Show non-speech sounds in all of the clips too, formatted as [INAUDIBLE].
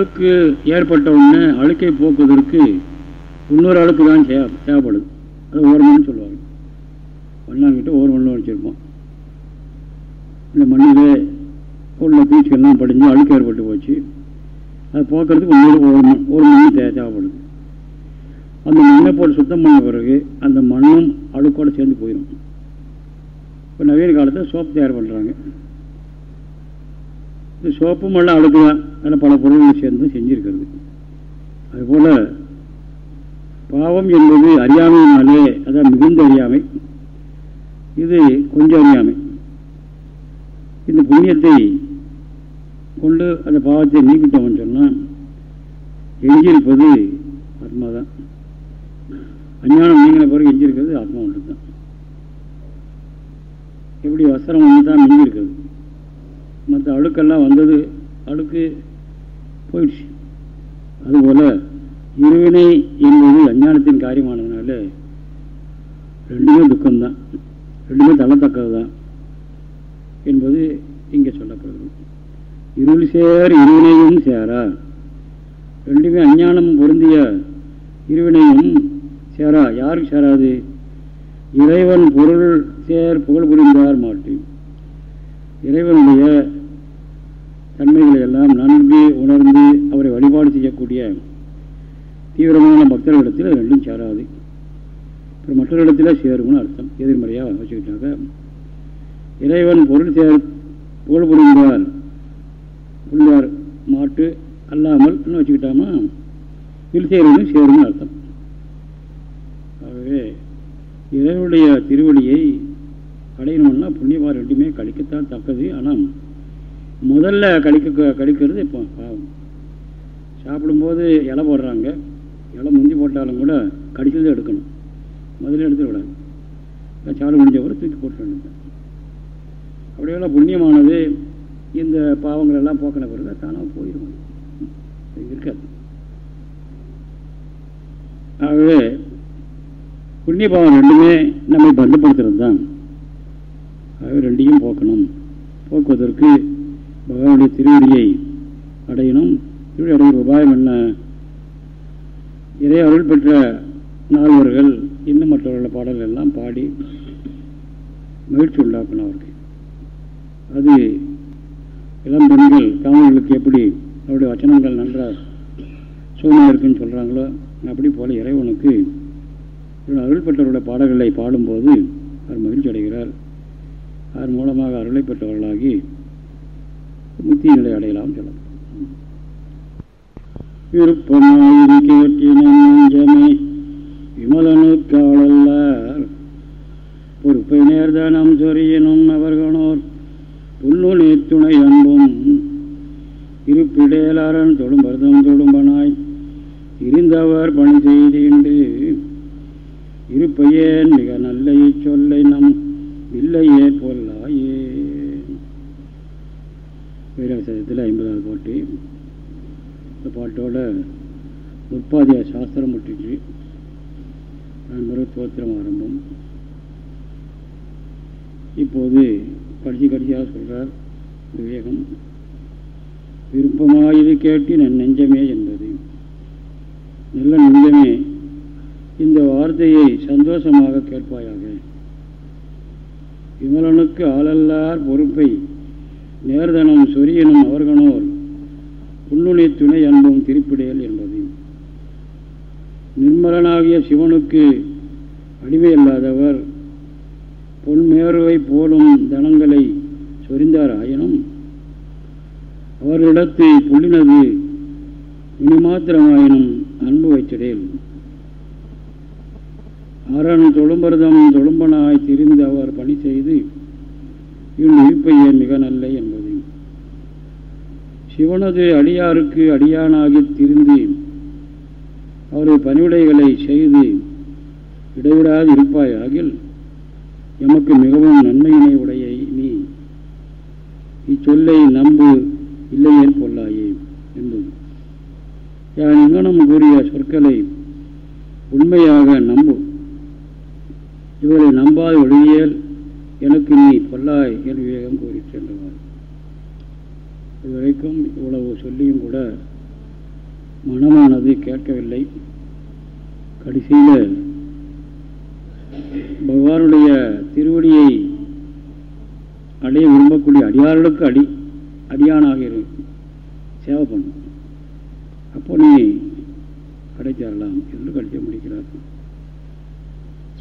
அழுக்கு ஏற்பட்ட உடனே அழுக்கை போக்குவதற்கு இன்னொரு அழுக்கு தான் தேவை தேவைப்படுது. அது ஓரமன்னு சொல்லுவாங்க. மண்ணாங்கிட்ட ஓர் மண்ணு வச்சுருப்போம். இந்த மண்ணிலே உள்ள பீச்செல்லாம் படிஞ்சு அழுக்கு ஏற்பட்டு போச்சு. அது போக்குறதுக்கு இன்னொரு ஒரு மண் ஒரு மண் தே தேவைப்படுது. அந்த மண்ணை போட்டு சுத்தம் பண்ண பிறகு அந்த மண்ணும் அழுக்கோடு சேர்ந்து போயிடும் இப்போ நவீன காலத்தில் சோப்பு தயார் பண்ணுறாங்க இந்த சோப்பும் எல்லாம் அழுக்கு தான் அதில் பல பொருள்கள் சேர்ந்து செஞ்சிருக்கிறது. அதுபோல் பாவம் என்பது அறியாமையினாலே அதான் மிகுந்த அறியாமை. இது கொஞ்சம் அறியாமை. இந்த புண்ணியத்தை கொண்டு அந்த பாவத்தை நீக்கிட்டோம்னு சொன்னால் எஞ்சிருப்பது ஆத்மா தான் அஞ்ஞானம் நீங்கின பிறகு எஞ்சிருக்கிறது ஆத்மா ஒன்று தான் எப்படி வஸ்திரம் ஒன்று தான் மிஞ்சிருக்கிறது மற்ற அழுக்கெல்லாம் வந்தது அழுக்கு போயிடுச்சு. அதுபோல் இருவினை என்பது அஞ்ஞானத்தின் காரியமானதுனால ரெண்டுமே துக்கம்தான். ரெண்டுமே தள்ளத்தக்கது தான் என்பது இங்கே சொல்லப்படுது. இருள் சேர் இருவினையும் சேரா ரெண்டுமே அஞ்ஞானம் பொருந்திய இருவினையும் சேரா யாருக்கு சேராது? இறைவன் பொருள் சேர் புகழ் புரிந்தார் மாட்டு இறைவனுடைய தன்மைகளை எல்லாம் நன்கு உணர்ந்து அவரை வழிபாடு செய்யக்கூடிய தீவிரமான பக்தர்களிடத்தில் ரெண்டும் சேராது. அப்புறம் மற்றவர்களிடத்தில் சேரும்னு அர்த்தம். எதிர்மறையாக வச்சுக்கிட்டாங்க இறைவன் பொருள் சேர் புகழ் புரிந்தார் புரிந்தார் மாட்டு அல்லாமல் வச்சுக்கிட்டாமா? வில் சேரும்னு சேரும்னு அர்த்தம். ஆகவே இறைவனுடைய திருவடியை அடையணும்னா புண்ணியவார் ரெண்டுமே கழிக்கத்தான் தக்கது. ஆனால் முதல்ல கழிக்க கழிக்கிறது இப்போ பாவம். சாப்பிடும்போது இலை போடுறாங்க. இலை முந்தி போட்டாலும் கூட கடிச்சது எடுக்கணும். முதல்ல எடுத்து விடாது சாப்பிட முடிஞ்ச பிறகு தூக்கி போட்டு வேண்டியது அப்படியெல்லாம் புண்ணியமானது இந்த பாவங்கள் எல்லாம் போக்கின பிறகு தானாக போயிடும். இருக்காது. ஆகவே புண்ணிய பாவம் ரெண்டுமே நம்மை பந்தப்படுத்துறது தான் ஆகவே ரெண்டையும் போக்கணும். போக்குவதற்கு பகவானுடைய திருவடியை அடையணும். திருவடி அடைகிற உபாயம் என்ன? இதை அருள் பெற்ற நால்வர்கள் இன்னும் மற்றவர்கள பாடல்கள் எல்லாம் பாடி மகிழ்ச்சி உண்டாக்கணும் அவருக்கு. அது இளம் பெண்கள் காமர்களுக்கு எப்படி அவருடைய வச்சனங்கள் நன்றாக சூழ்நிலை இருக்குன்னு சொல்கிறாங்களோ அப்படி போல இறைவனுக்கு அருள் பெற்றவருடைய பாடல்களை பாடும்போது அவர் மகிழ்ச்சி அடைகிறார். அதன் மூலமாக அருளை பெற்றவர்களாகி முத்திய நிலை அடையலாம் சொல்லலாம் விருப்பமாயிரு கேட்டின நெஞ்சமே விமலனுக்காளல்லார். பொறுப்பை நேர்தானம் சொறியனும் அவர்களோர் புல்லுணி துணை அன்பும் இருப்பிடேலாரன் தொடும் தொடும்பரதம் தொடும்பனாய் இருந்தவர் பணி செய்தீண்டு. இருப்பையேன் மிக நல்ல சொல்லை நம் இல்லையே பொல்லாயே. வீராசத்தில் ஐம்பதாவது பாட்டு. இந்த பாட்டோட முற்பாதிய சாஸ்திரம் முட்டுச்சு நண்பர் தோத்திரம் ஆரம்பம். இப்போது கடைசி கடைசியாக சொல்கிறார் விவேகம். விருப்பமாயிரு கேட்டு நன் நெஞ்சமே என்பது. நல்ல நெஞ்சமே. இந்த வார்த்தையை சந்தோஷமாக கேட்பாயாக. விமலனுக்கு ஆளல்லார் பொறுப்பை நேர்தனம் சொரியனும் அவர்களோர் உன்னுணை துணை அன்பும் திருப்பிடையல் என்பது. நிர்மலனாகிய சிவனுக்கு அடிமையில்லாதவர் பொன்மேர்வை போலும் தனங்களை சொரிந்தார் ஆயினும் அவர்களிடத்து புள்ளினது இனிமாத்திரமாயினும் அன்பு வைச்சிடேல் அரண் தொழும்பரதம் தொழும்பனாய் திரிந்து அவர் பணி செய்து இவன் மிக நல்ல என்பது. சிவனது அடியாருக்கு அடியானாகி திரிந்து அவரது பணிவிடைகளை செய்து இடைவிடாது இருப்பாயாகில் எமக்கு மிகவும் நன்மையினை உடைய நீ. இச்சொல்லை நம்பு இல்லையே பொல்லாயே என்பது. யான் இங்கனம் கூறிய சொற்களை உண்மையாக நம்பு. இவரை நம்பாத ஒழியல் எனக்கு நீ பொல்லாய் என் விவேகம் கூறி சென்றவர். இதுவரைக்கும் இவ்வளவு சொல்லியும் கூட மனமானது கேட்கவில்லை. கடைசியில் பகவானுடைய திருவடியை அடைய விரும்பக்கூடிய அடியார்களுக்கு அடி அடியானாக இரு சேவை பண்ணும் அப்போ நீ கிடைத்தரலாம் என்று கடித்து முடிக்கிறார்.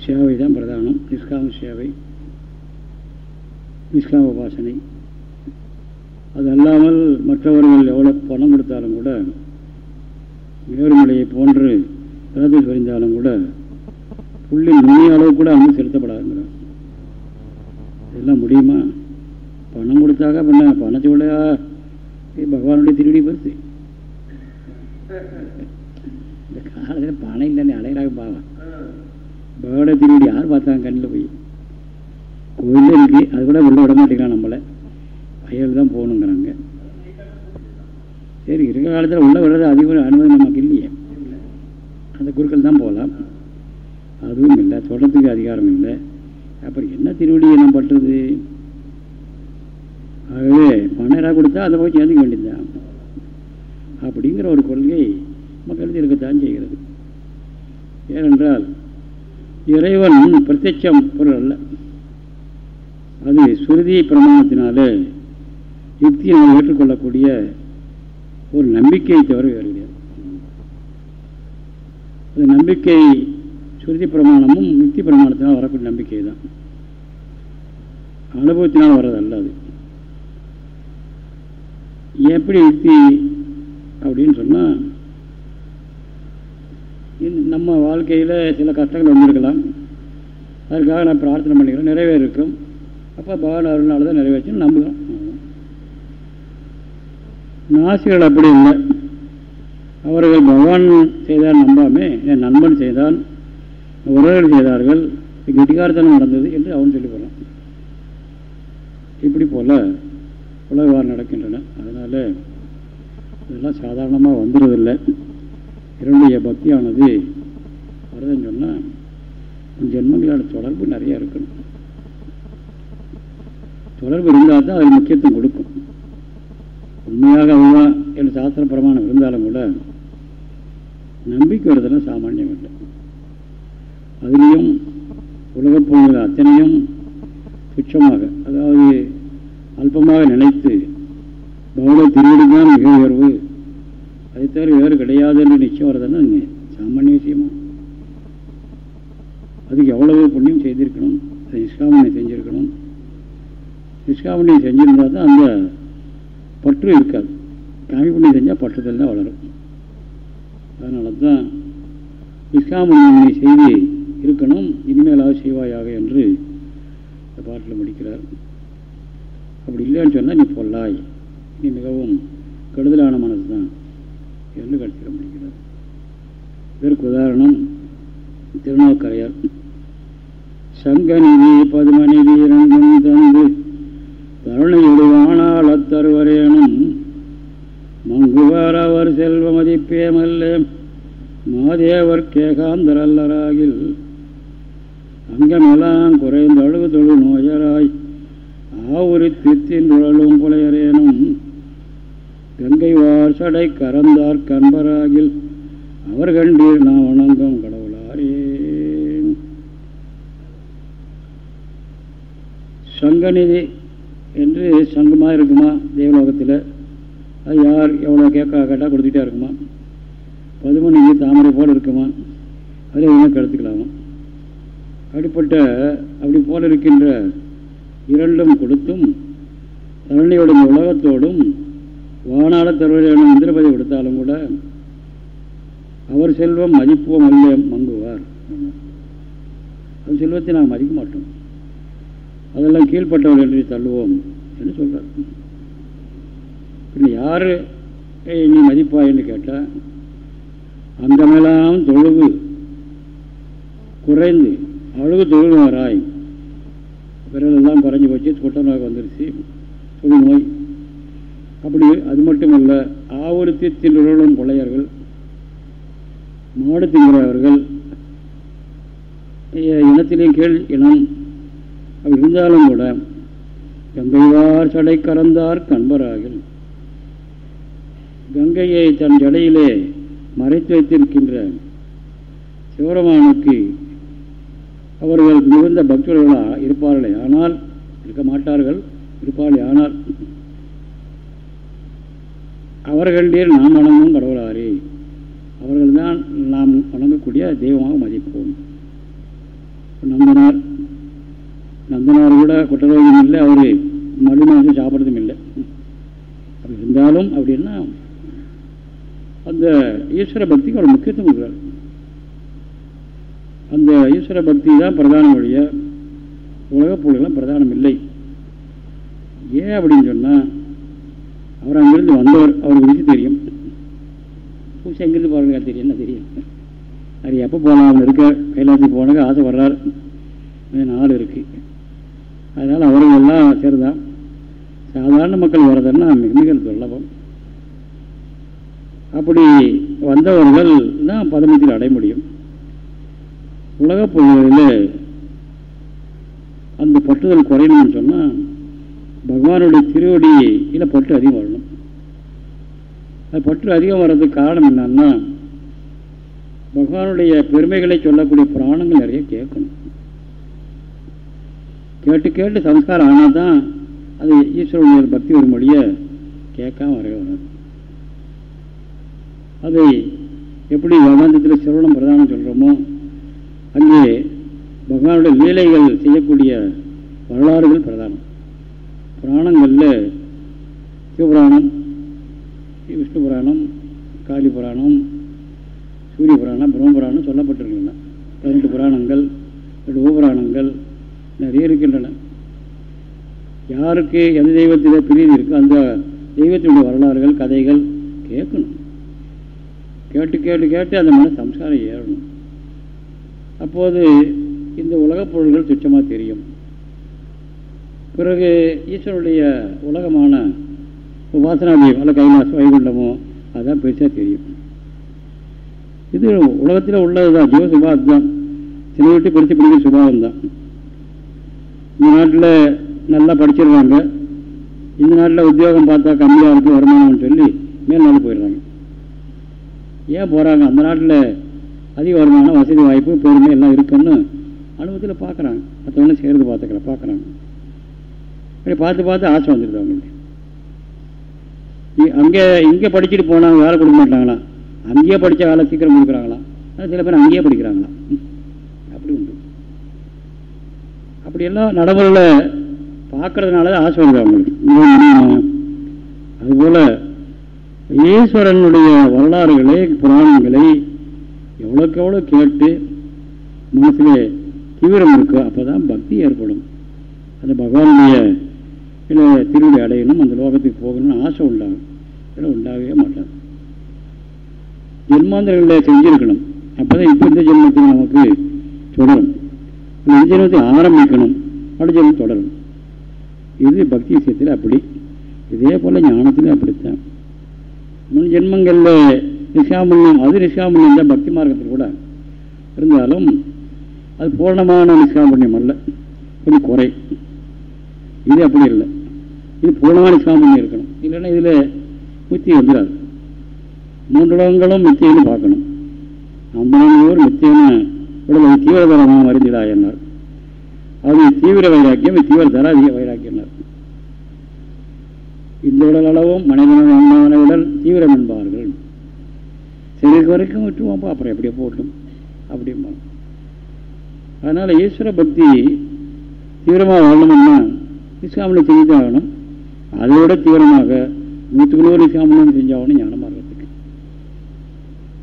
சேவை தான் பிரதானம் நிஷ்காம சேவை. நிஷ்காம உபாசனை அது அல்லாமல் மற்றவர்கள் எவ்வளோ பணம் கொடுத்தாலும் கூட மேருமலையை போன்று ரதத்தில் சொரிந்தாலும் கூட புள்ளின் நுனிய அளவு கூட அங்கு செலுத்தப்படாதுங்கிறார். இதெல்லாம் முடியுமா? பணம் கொடுத்தாக்க பண்ண பணத்தை விட பகவானுடைய திருடி பரிசு. இந்த காலத்தில் பணம் இல்லைன்னு அலைகிறாக பாவம். பகவானுடைய திருடி யார் பார்த்தாங்க கண்ணில் போய்? கோயிலே இருக்கு அது கூட உள்ள விட மாட்டேங்கிறான் நம்மளை. வயல் தான் போகணுங்கிறாங்க. சரி இருக்கிற காலத்தில் உள்ள விடுறது அதிக அனுமதி நமக்கு இல்லையே. அந்த குருக்கள் தான் போகலாம். அதுவும் இல்லை தொடர்றதுக்கு அதிகாரம் இல்லை. அப்புறம் என்ன திருவடியை நம்ம பண்ணுறது ஆகவே பன்னெண்டாக கொடுத்தா அதை போய் சேர்ந்துக்க வேண்டியதுதான். அப்படிங்கிற ஒரு கொள்கை மக்களுக்கு இருக்கத்தான் செய்கிறது. ஏனென்றால் இறைவன் பிரத்யட்சம் பொருள் அல்ல. அது சுருதி பிரமாணத்தினாலே யுக்தியை ஏற்றுக்கொள்ளக்கூடிய ஒரு நம்பிக்கையை தவிர வேறு கிடையாது அது நம்பிக்கை சுருதி பிரமாணமும் யுக்தி பிரமாணத்தினால் வரக்கூடிய நம்பிக்கை தான். அனுபவத்தினால் வர்றது அது. எப்படி யுக்தி அப்படின்னு சொன்னால் நம்ம வாழ்க்கையில் சில கஷ்டங்கள் வந்திருக்கலாம். அதுக்காக நான் பிரார்த்தனை பண்ணிக்கிறேன். நிறைவேறிருக்கும் அப்போ பகவான் அருள்னால தான் நிறைவேற்றுன்னு நம்புகிறோம். நாசிகள் அப்படி இல்லை. அவர்கள் பகவான் செய்தால் நம்பாமே என் நண்பன் செய்தான் உறவுகள் செய்தார்கள் கெட்டிகாரத்தனம் நடந்தது என்று அவன் சொல்லி போகிறான் இப்படி போல உலகவார் நடக்கின்றன. அதனால் இதெல்லாம் சாதாரணமாக வந்துடுறதில்லை. இரண்டுடைய பக்தியானது வருதுன்னு சொன்னால் ஜென்மங்களான தொடர்பு நிறைய இருக்கணும். தொடர்பு இருந்தால் தான் அதில் முக்கியத்துவம் கொடுக்கும். உண்மையாக அதுதான் என்று சாஸ்திர பிரமாணம் இருந்தாலும் கூட நம்பிக்கை வருதெல்லாம் சாமானியம் இல்லை. அதுலேயும் உலகப் பொருள்கள் அத்தனையும் துச்சமாக அதாவது அல்பமாக நினைத்து பகவத திருவிடுதான் மிக உயர்வு. அதை தவிர வேறு கிடையாது என்று நிச்சயம் வருதுன்னா சாமானிய விஷயமா? அதுக்கு எவ்வளவு புண்ணியம் செய்திருக்கணும் அதை நிஷ்காமனை செஞ்சிருக்கணும் நிஷ்காமணியம் செஞ்சிருந்தால் தான் அந்த பற்று இருக்காது. காமி புண்ணியம் செஞ்சால் பற்றுதல் தான் வளரும். அதனால தான் நிஷ்காமணியை செய்து இருக்கணும் இனிமேலாக செய்வாயாக என்று இந்த பாட்டில் முடிக்கிறார். அப்படி இல்லைன்னு சொன்னால் நீ பொல்லாய். நீ மிகவும் கெடுதலான மனது தான் என்று கடைசியில் முடிக்கிறார். இதற்கு உதாரணம் திருநாவுக்கரையார். சங்கநிதி பதுமநிதி இரண்டும் தந்து தருணையுடுவானால் அத்தருவரேனும் மங்குவார் அவர் செல்வ மதிப்பேமல்ல மாதேவர் கேகாந்தரல்லராகில். அங்கமெல்லாம் குறைந்த அழுகு தொழு நோயராய் ஆவுரி தித்தின் உழலும் புலையரேனும் கங்கை வார்சடை கரந்தார் கறந்தார் கண்பராகில் அவர் கண்டீர் நான் வணங்கும் கடவுளாரே. சங்கநிதி என்று சங்கமாக இருக்குமா தேவலோகத்தில்? அது யார் எவ்வளோ கேட்க கேட்டால் கொடுத்துட்டே இருக்குமா? பதுமணிக்கு தாமரை போல் இருக்குமா? அதில் எதுவுமே கருத்துக்கலாமா அப்படிப்பட்ட அப்படி போல இருக்கின்ற இரண்டும் கொடுத்தும் தரணியோடும் உலகத்தோடும் வானாள தருவரையான இந்திரபதி கொடுத்தாலும் கூட அவர் செல்வம் மதிப்புவம் அல்ல மங்குவார். அது செல்வத்தை நாங்கள் மதிக்க மாட்டோம். அதெல்லாம் கீழ்பட்டவர்கள் என்று தள்ளுவோம் என்று சொல்கிறார் பின்ன யார் நீ மதிப்பா என்று கேட்டால் அந்த மேலாம் தொழுகு குறைந்து அழுகு தொழுநோராய் விரலெல்லாம் குறைஞ்சி போச்சு தொட்ட நோய் வந்துருச்சு தொழுநோய் அப்படி அது மட்டுமல்ல ஆவருத்தி தின்றும் புலையர்கள் மாடு திங்கிறவர்கள் இனத்திலேயும் கீழ் இனம் இருந்தாலும் கூட கங்கைவார் சடை கறந்தார் கண்பராகில். கங்கையை தன் ஜடையிலே மறைத்து வைத்திருக்கின்ற சிவபெருமானுக்கு அவர்கள் மிகுந்த பக்தர்களாக இருப்பார்களே. ஆனால் இருக்க மாட்டார்கள் இருப்பார்களே. ஆனால் அவர்களிடையே நாம் வணங்கும் கடவுளாரே. அவர்கள்தான் நாம் வணங்கக்கூடிய தெய்வமாக மதிப்போம். நம்பினார் நந்தனார் கூட குற்றரோகம் இல்லை அவர் மறுநாள் சாப்பிட்றதும் இல்லை. அப்படி இருந்தாலும் அப்படின்னா அந்த ஈஸ்வர பக்திக்கு அவர் முக்கியத்துவம் கொடுக்குறார். அந்த ஈஸ்வர பக்தி தான் பிரதான வழிய உலகப் பொருள்கள்லாம் பிரதானம் இல்லை. ஏன் அப்படின்னு சொன்னால் அவர் அங்கிருந்து வந்தவர் அவருக்கு விஷயம் தெரியும். பூசி எங்கிருந்து போகிறாங்க தெரியும்? என்ன தெரியும்? அது எப்போ போகலாம் இருக்க கைலாசத்துக்கு போனாங்க ஆசை வர்றார். நாள் இருக்குது அதனால் அவர்கள் எல்லாம் சேர்ந்தான் சாதாரண மக்கள் வர்றதுன்னா மிக மிக துர்லபம் அப்படி வந்தவர்கள் தான் பதமத்தில் அடைய முடியும். உலகப் பொருள்களில் அந்த பட்டுதல் குறையணும்னு சொன்னால் பகவானுடைய திருவடியில் பற்று அதிகம் வரணும். அது பற்று அதிகம் வர்றதுக்கு காரணம் என்னன்னா பகவானுடைய பெருமைகளை சொல்லக்கூடிய புராணங்கள் நிறைய கேட்கணும். கேட்டு கேட்டு சம்ஸ்காரம் ஆனால் தான் அது ஈஸ்வரனுடைய பக்தி ஒரு மொழியை கேட்காம வரவே வராது. அதை எப்படி வேதாந்தத்தில் சிரவணம் பிரதானம் சொல்கிறோமோ அங்கே பகவானுடைய லீலைகள் செய்யக்கூடிய வரலாறுகள் பிரதானம். புராணங்களில் சிவபுராணம் விஷ்ணு புராணம் காளி புராணம் சூரிய புராணம் பிரம்ம புராணம் சொல்லப்பட்டிருக்கின்றன. பதினெட்டு புராணங்கள் ரெண்டு உபபுராணங்கள் நிறைய இருக்கின்றன. யாருக்கு எந்த தெய்வத்தில் பிரிவு இருக்கோ அந்த தெய்வத்தினுடைய வரலாறுகள் கதைகள் கேட்கணும். கேட்டு கேட்டு கேட்டு அந்த மன சம்ஸ்காரம் ஏறணும். அப்போது இந்த உலகப் பொருள்கள் துச்சமாக தெரியும். பிறகு ஈஸ்வருடைய உலகமான உபாசனாதீயம் அல்ல கைலாசம் வைகுண்டமோ அதுதான் பெருசாக தெரியும். இது உலகத்தில் உள்ளது தான் ஜீவ சுபாவம் தான் சில விட்டு பிரித்து பிடிக்கிற சுபாவம் தான் இந்த நாட்டில் நல்லா படிச்சிருவாங்க இந்த நாட்டில் உத்தியோகம் பார்த்தா கம்மியாக இருக்கும் வருமானம்னு சொல்லி மேல் நாள் போயிடுறாங்க. ஏன் போகிறாங்க அந்த நாட்டில் அதிக வருமானம் வசதி வாய்ப்பு பெருமை எல்லாம் இருக்குன்னு அனுபவத்தில் பார்க்குறாங்க. மற்றவங்க சேர்ந்து பார்த்துக்கல பார்க்குறாங்க. அப்படி பார்த்து பார்த்து ஆசை வந்துடுது அவங்களுக்கு. அங்கே இங்கே படிச்சுட்டு போனாங்க வேலை கொடுக்க மாட்டாங்களா? அங்கேயே படித்த வேலை சீக்கிரம் கொடுக்குறாங்களா? சில பேர் அங்கேயே படிக்கிறாங்களா? அப்படியெல்லாம் நடைமுறையில் பார்க்கறதுனால தான் ஆசை வருது அவங்களுக்கு. அதுபோல் ஈஸ்வரனுடைய வரலாறுகளை புராணங்களை எவ்வளோக்கு எவ்வளோ கேட்டு மனசில் தீவிரம் இருக்கோ அப்போ தான் பக்தி ஏற்படும். அந்த பகவானுடைய இல்லை திருவிழை அடையணும் அந்த லோகத்துக்கு போகணும்னு ஆசை உண்டாகும். இல்லை உண்டாகவே மாட்டாங்க ஜென்மாந்திரங்களில் செஞ்சுருக்கணும். அப்போ தான் இப்போ இந்த ஜென்மத்தில் நமக்கு தொடரும். இந்த ஜென்மத்தை ஆரம்பிக்கணும். அடுத்த ஜென்மம் தொடரும் இது பக்தி விஷயத்தில் அப்படி. இதே போல் ஞானத்திலும் அப்படித்தான். முன் ஜென்மங்களில் நிஷாமல்யம் அது நிஷாமல்யம் தான் பக்தி மார்க்கத்தில் கூட இருந்தாலும் அது பூர்ணமான நிஷ்காமண்யம் அல்ல. கொஞ்சம் குறை. இது அப்படி இல்லை. இது பூர்ணமான நிஷ்காமண்யம் இருக்கணும். இல்லைன்னா இதில் முத்தி வந்துடாது மூன்று இடங்களும் மித்தியன்னு பார்க்கணும். அம்பானூர் மித்தியன்னு உடலை தீவிரதரமாக மருந்திடா என்னார் அது தீவிர வைராக்கியம் தீவிர தராதிக வைராக்கியம்னார் இந்த உடல் அளவும் மனிதன உடல் தீவிரம் என்பார்கள். சிறிது வரைக்கும் விட்டுருவோம்ப்பா அப்புறம் எப்படியே போட்டும் அப்படிம்பா அதனால் ஈஸ்வர பக்தி தீவிரமாக வாழணும்னா நிஷ்காமலம் செஞ்சு ஆகணும். அதை விட தீவிரமாக நூற்றுக்கு நூறு செஞ்சாகணும் ஞானமாக இருக்கிறதுக்கு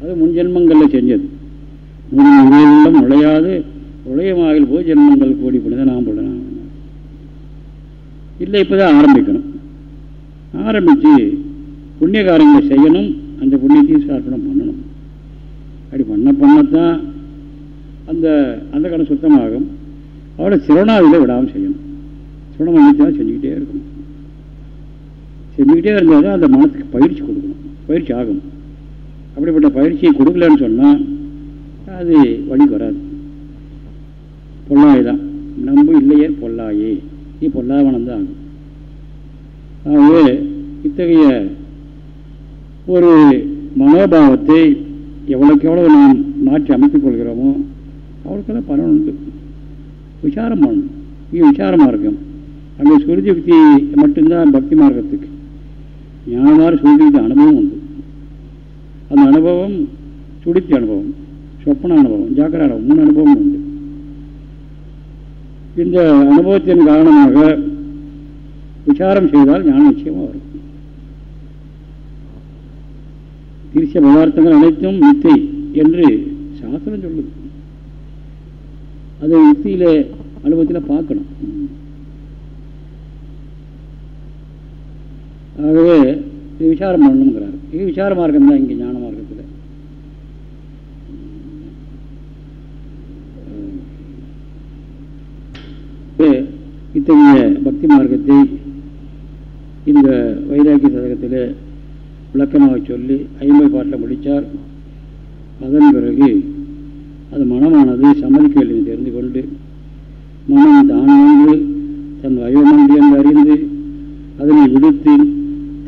அது முன் ஜென்மங்களில் செஞ்சது. முன் நுழையாது. நுழையமாகில் போய் ஜென்மங்கள் கூடி பண்ணதை நாம் பண்ணலாம் இல்லை இப்போ தான் ஆரம்பிக்கணும். ஆரம்பித்து புண்ணிய காரியங்களை செய்யணும். அந்த புண்ணியத்தையும் சார்பணம் பண்ணணும். அப்படி பண்ண பண்ணத்தான் அந்த அந்த கடன் சுத்தமாகும். அவளை சிவனாவில விடாமல் செய்யணும். சிவனம் பண்ணித்தான் செஞ்சுக்கிட்டே இருக்கணும். செஞ்சுக்கிட்டே இருந்தால் தான் அந்த மனத்துக்கு பயிற்சி கொடுக்கணும். பயிற்சி ஆகும். அப்படிப்பட்ட பயிற்சியை கொடுக்கலன்னு சொன்னால் அது வழிக்கு வராது. பொல்லாய் தான் நம்ப இல்லையே பொல்லாயே. நீ பொல்லாதவனம் தான். ஆகும் ஆகவே இத்தகைய ஒரு மனோபாவத்தை எவ்வளோக்கு எவ்வளோ நாம் மாற்றி அமைத்துக் கொள்கிறோமோ அவளுக்கெல்லாம் பலன் உண்டு. விசாரம் பண்ணணும். இங்கே விசார மார்க்கம் அங்கே சுருதி பக்தி மட்டும்தான் பக்தி மார்க்கத்துக்கு. ஞானமாக சுருதி அனுபவம் உண்டு. அந்த அனுபவம் சுடித்தி அனுபவம். சொப்பன அனுபவம் ஜாக்கிர அனுபவம் மூணு அனுபவம் உண்டு இந்த அனுபவத்தின் காரணமாக விசாரம் செய்தால் ஞான நிச்சயமாக வரும் திருச்சிய பதார்த்தங்கள் அனைத்தும் மித்தை என்று சாஸ்திரம் சொல்லுது அதை யுக்தியில அனுபவத்தில் பார்க்கணும் ஆகவே இது விசாரம் பண்ணணுங்கிறார் இது விசார மார்க்கம் தான் இங்கே ஞான மார்க்கத்தில் இத்தகைய பக்தி மார்க்கத்தை இந்த வைராக்கிய சதகத்தில் விளக்கமாக சொல்லி ஐம்பது பாட்டில் முடித்தார். அதன் பிறகு அது மனமானது சம்மதிக்கவில்லை தெரிந்து கொண்டு மனம் தானே தன் வயோமன்றி என்று அறிந்து அதனை விடுத்து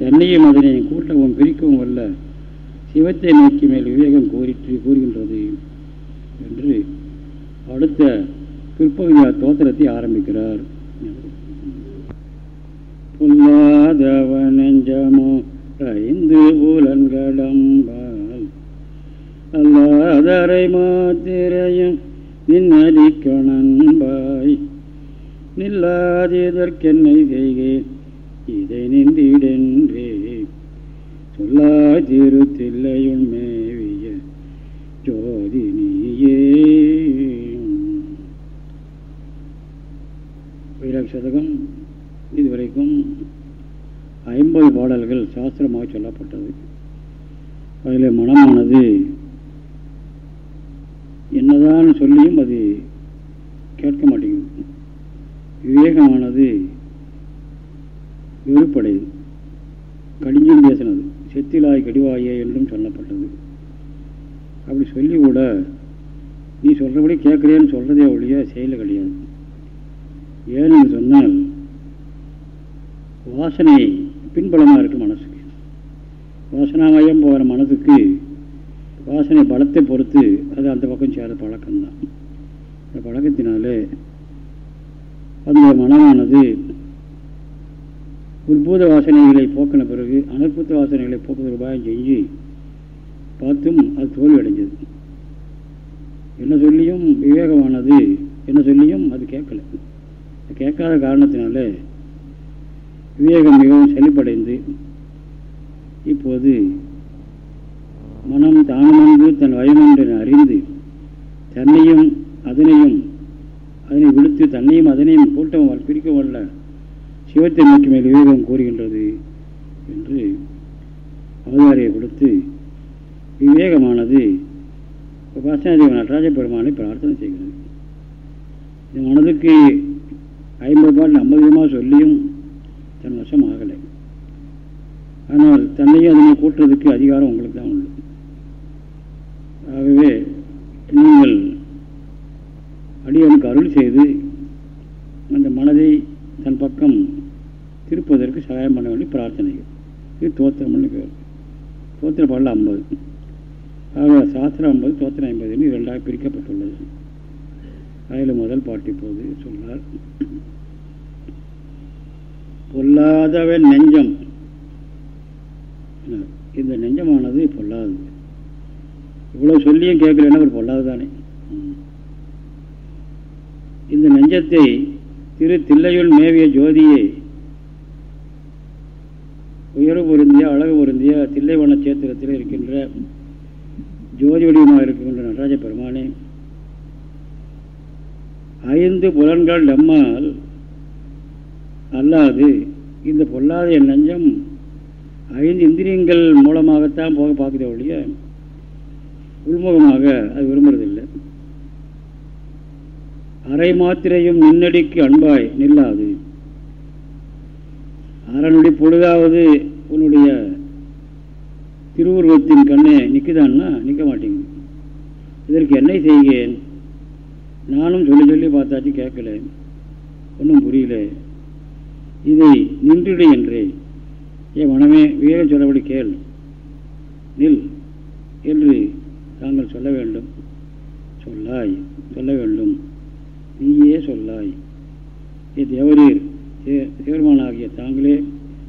தன்னையும் அதனை கூட்டவும் பிரிக்கவும் அல்ல சிவத்தை நோக்கி மேல் விவேகம் கோரிட்டு கூறுகின்றது என்று அடுத்த பிற்பகுதியார் தோத்திரத்தை ஆரம்பிக்கிறார். புல்லாதவ நெஞ்சமோ ஐந்து புலன்கடம்பால் அல்லாதரை மாத்திரையும் நின்னடிக்கணன்பாய். நில்லாததற்கென்னை செய்கேன் இதை நின்றிடென்றே. சொல்லா திருத்தில்லையுள் மேவிய ஜோதினியே வைராக் சதகம் இதுவரைக்கும் ஐம்பது பாடல்கள் சாஸ்திரமாக சொல்லப்பட்டது. அதில் மனமானது என்னதான் சொல்லியும் அது கேட்க மாட்டேங்குது. விவேகமானது வெறுப்படையுது. கடிஞ்சும் பேசினது. செத்திலாய் கடிவாயே என்றும் சொல்லப்பட்டது. அப்படி சொல்லி கூட நீ சொல்கிறபடி கேட்குறேன்னு சொல்கிறதே ஒழிய செயல் கிடையாது. ஏன்னு சொன்னால் வாசனை பின்பலமாக இருக்கு மனசுக்கு. வாசனாமயம் போகிற மனதுக்கு வாசனை பலத்தை பொறுத்து அது அந்த பக்கம் சேர பழக்கம்தான். அந்த பழக்கத்தினாலே அந்த மனமானது உற்பூத வாசனைகளை போக்கின பிறகு அனற்புத்த வாசனைகளை போக்குவதற்கு உபாயம் செஞ்சு பார்த்தும் அது தோல்வி அடைஞ்சது என்ன சொல்லியும் விவேகமானது என்ன சொல்லியும் அது கேட்கல. கேட்காத காரணத்தினாலே விவேகம் மிகவும் செழிப்படைந்து இப்போது மனம் தானமென்று தன் வயமென்று அறிந்து தன்னையும் அதனையும் அதனை விடுத்து தன்னையும் அதனையும் கூட்டம் பிரிக்க வல்ல சிவத்தை நோக்கி மேல் விவேகம் கூறுகின்றது என்று அவதாரியை கொடுத்து விவேகமானது வாசனாதேவ நடராஜ பெருமானை பிரார்த்தனை செய்கிறது. இந்த மனதுக்கு ஐம்பது பால் ஐம்பது விதமாக சொல்லியும் தன் வசம் ஆகலை ஆனால் தன்னையும் அதனை கூட்டுறதுக்கு அதிகாரம் உங்களுக்கு தான் உண்டு. ஆகவே நீங்கள் அடியனுக்கு அருள் செய்து அந்த மனதை தன் பக்கம் திருப்பதற்கு சகாயம் பண்ண வேண்டிய பிரார்த்தனைகள். இது தோத்திரம்னு பேர். தோத்திர பாடல ஐம்பது. ஆக சாஸ்திரம் ஐம்பது தோத்திரம் ஐம்பதுன்னு இரண்டாக பிரிக்கப்பட்டுள்ளது. அதில் முதல் பாட்டி போது சொன்னார் பொல்லாதவன் நெஞ்சம். இந்த நெஞ்சமானது பொல்லாதது. இவ்வளோ சொல்லியும் கேட்கலன்னா ஒரு பொல்லாததானே? இந்த நெஞ்சத்தை திரு தில்லையுள் மேவிய ஜோதியை உயர்வு பொருந்திய அழகு பொருந்திய தில்லைவன சேத்திரத்தில் இருக்கின்ற ஜோதி வடிவமாக இருக்கின்ற நடராஜ பெருமானே ஐந்து புலன்கள் நம்மால் அல்லாது இந்த பொல்லாத என் நஞ்சம் ஐந்து இந்திரியங்கள் மூலமாகத்தான் போக பார்க்குதே ஒழிய உள்முகமாக அது விரும்புறதில்லை. அரை மாத்திரையும் நின்னடிக்கு அன்பாய் நில்லாது. அறனுடைய பொழுதாவது உன்னுடைய திருவுருவத்தின் கண்ணே நிற்குதான்னா நிற்க மாட்டேங்குது. இதற்கு என்ன செய்கிறேன்? நானும் சொல்லி சொல்லி பார்த்தாச்சும் கேட்கல. ஒன்றும் புரியல. இதை நின்றிடு என்றேன் என் மனமே வீர சொல்லபடி கேள். நில் என்று தாங்கள் சொல்ல வேண்டும். சொல்லாய் சொல்ல வேண்டும். நீயே சொல்லாய். ஏ தேவரீர் தேவர்மானாகிய தாங்களே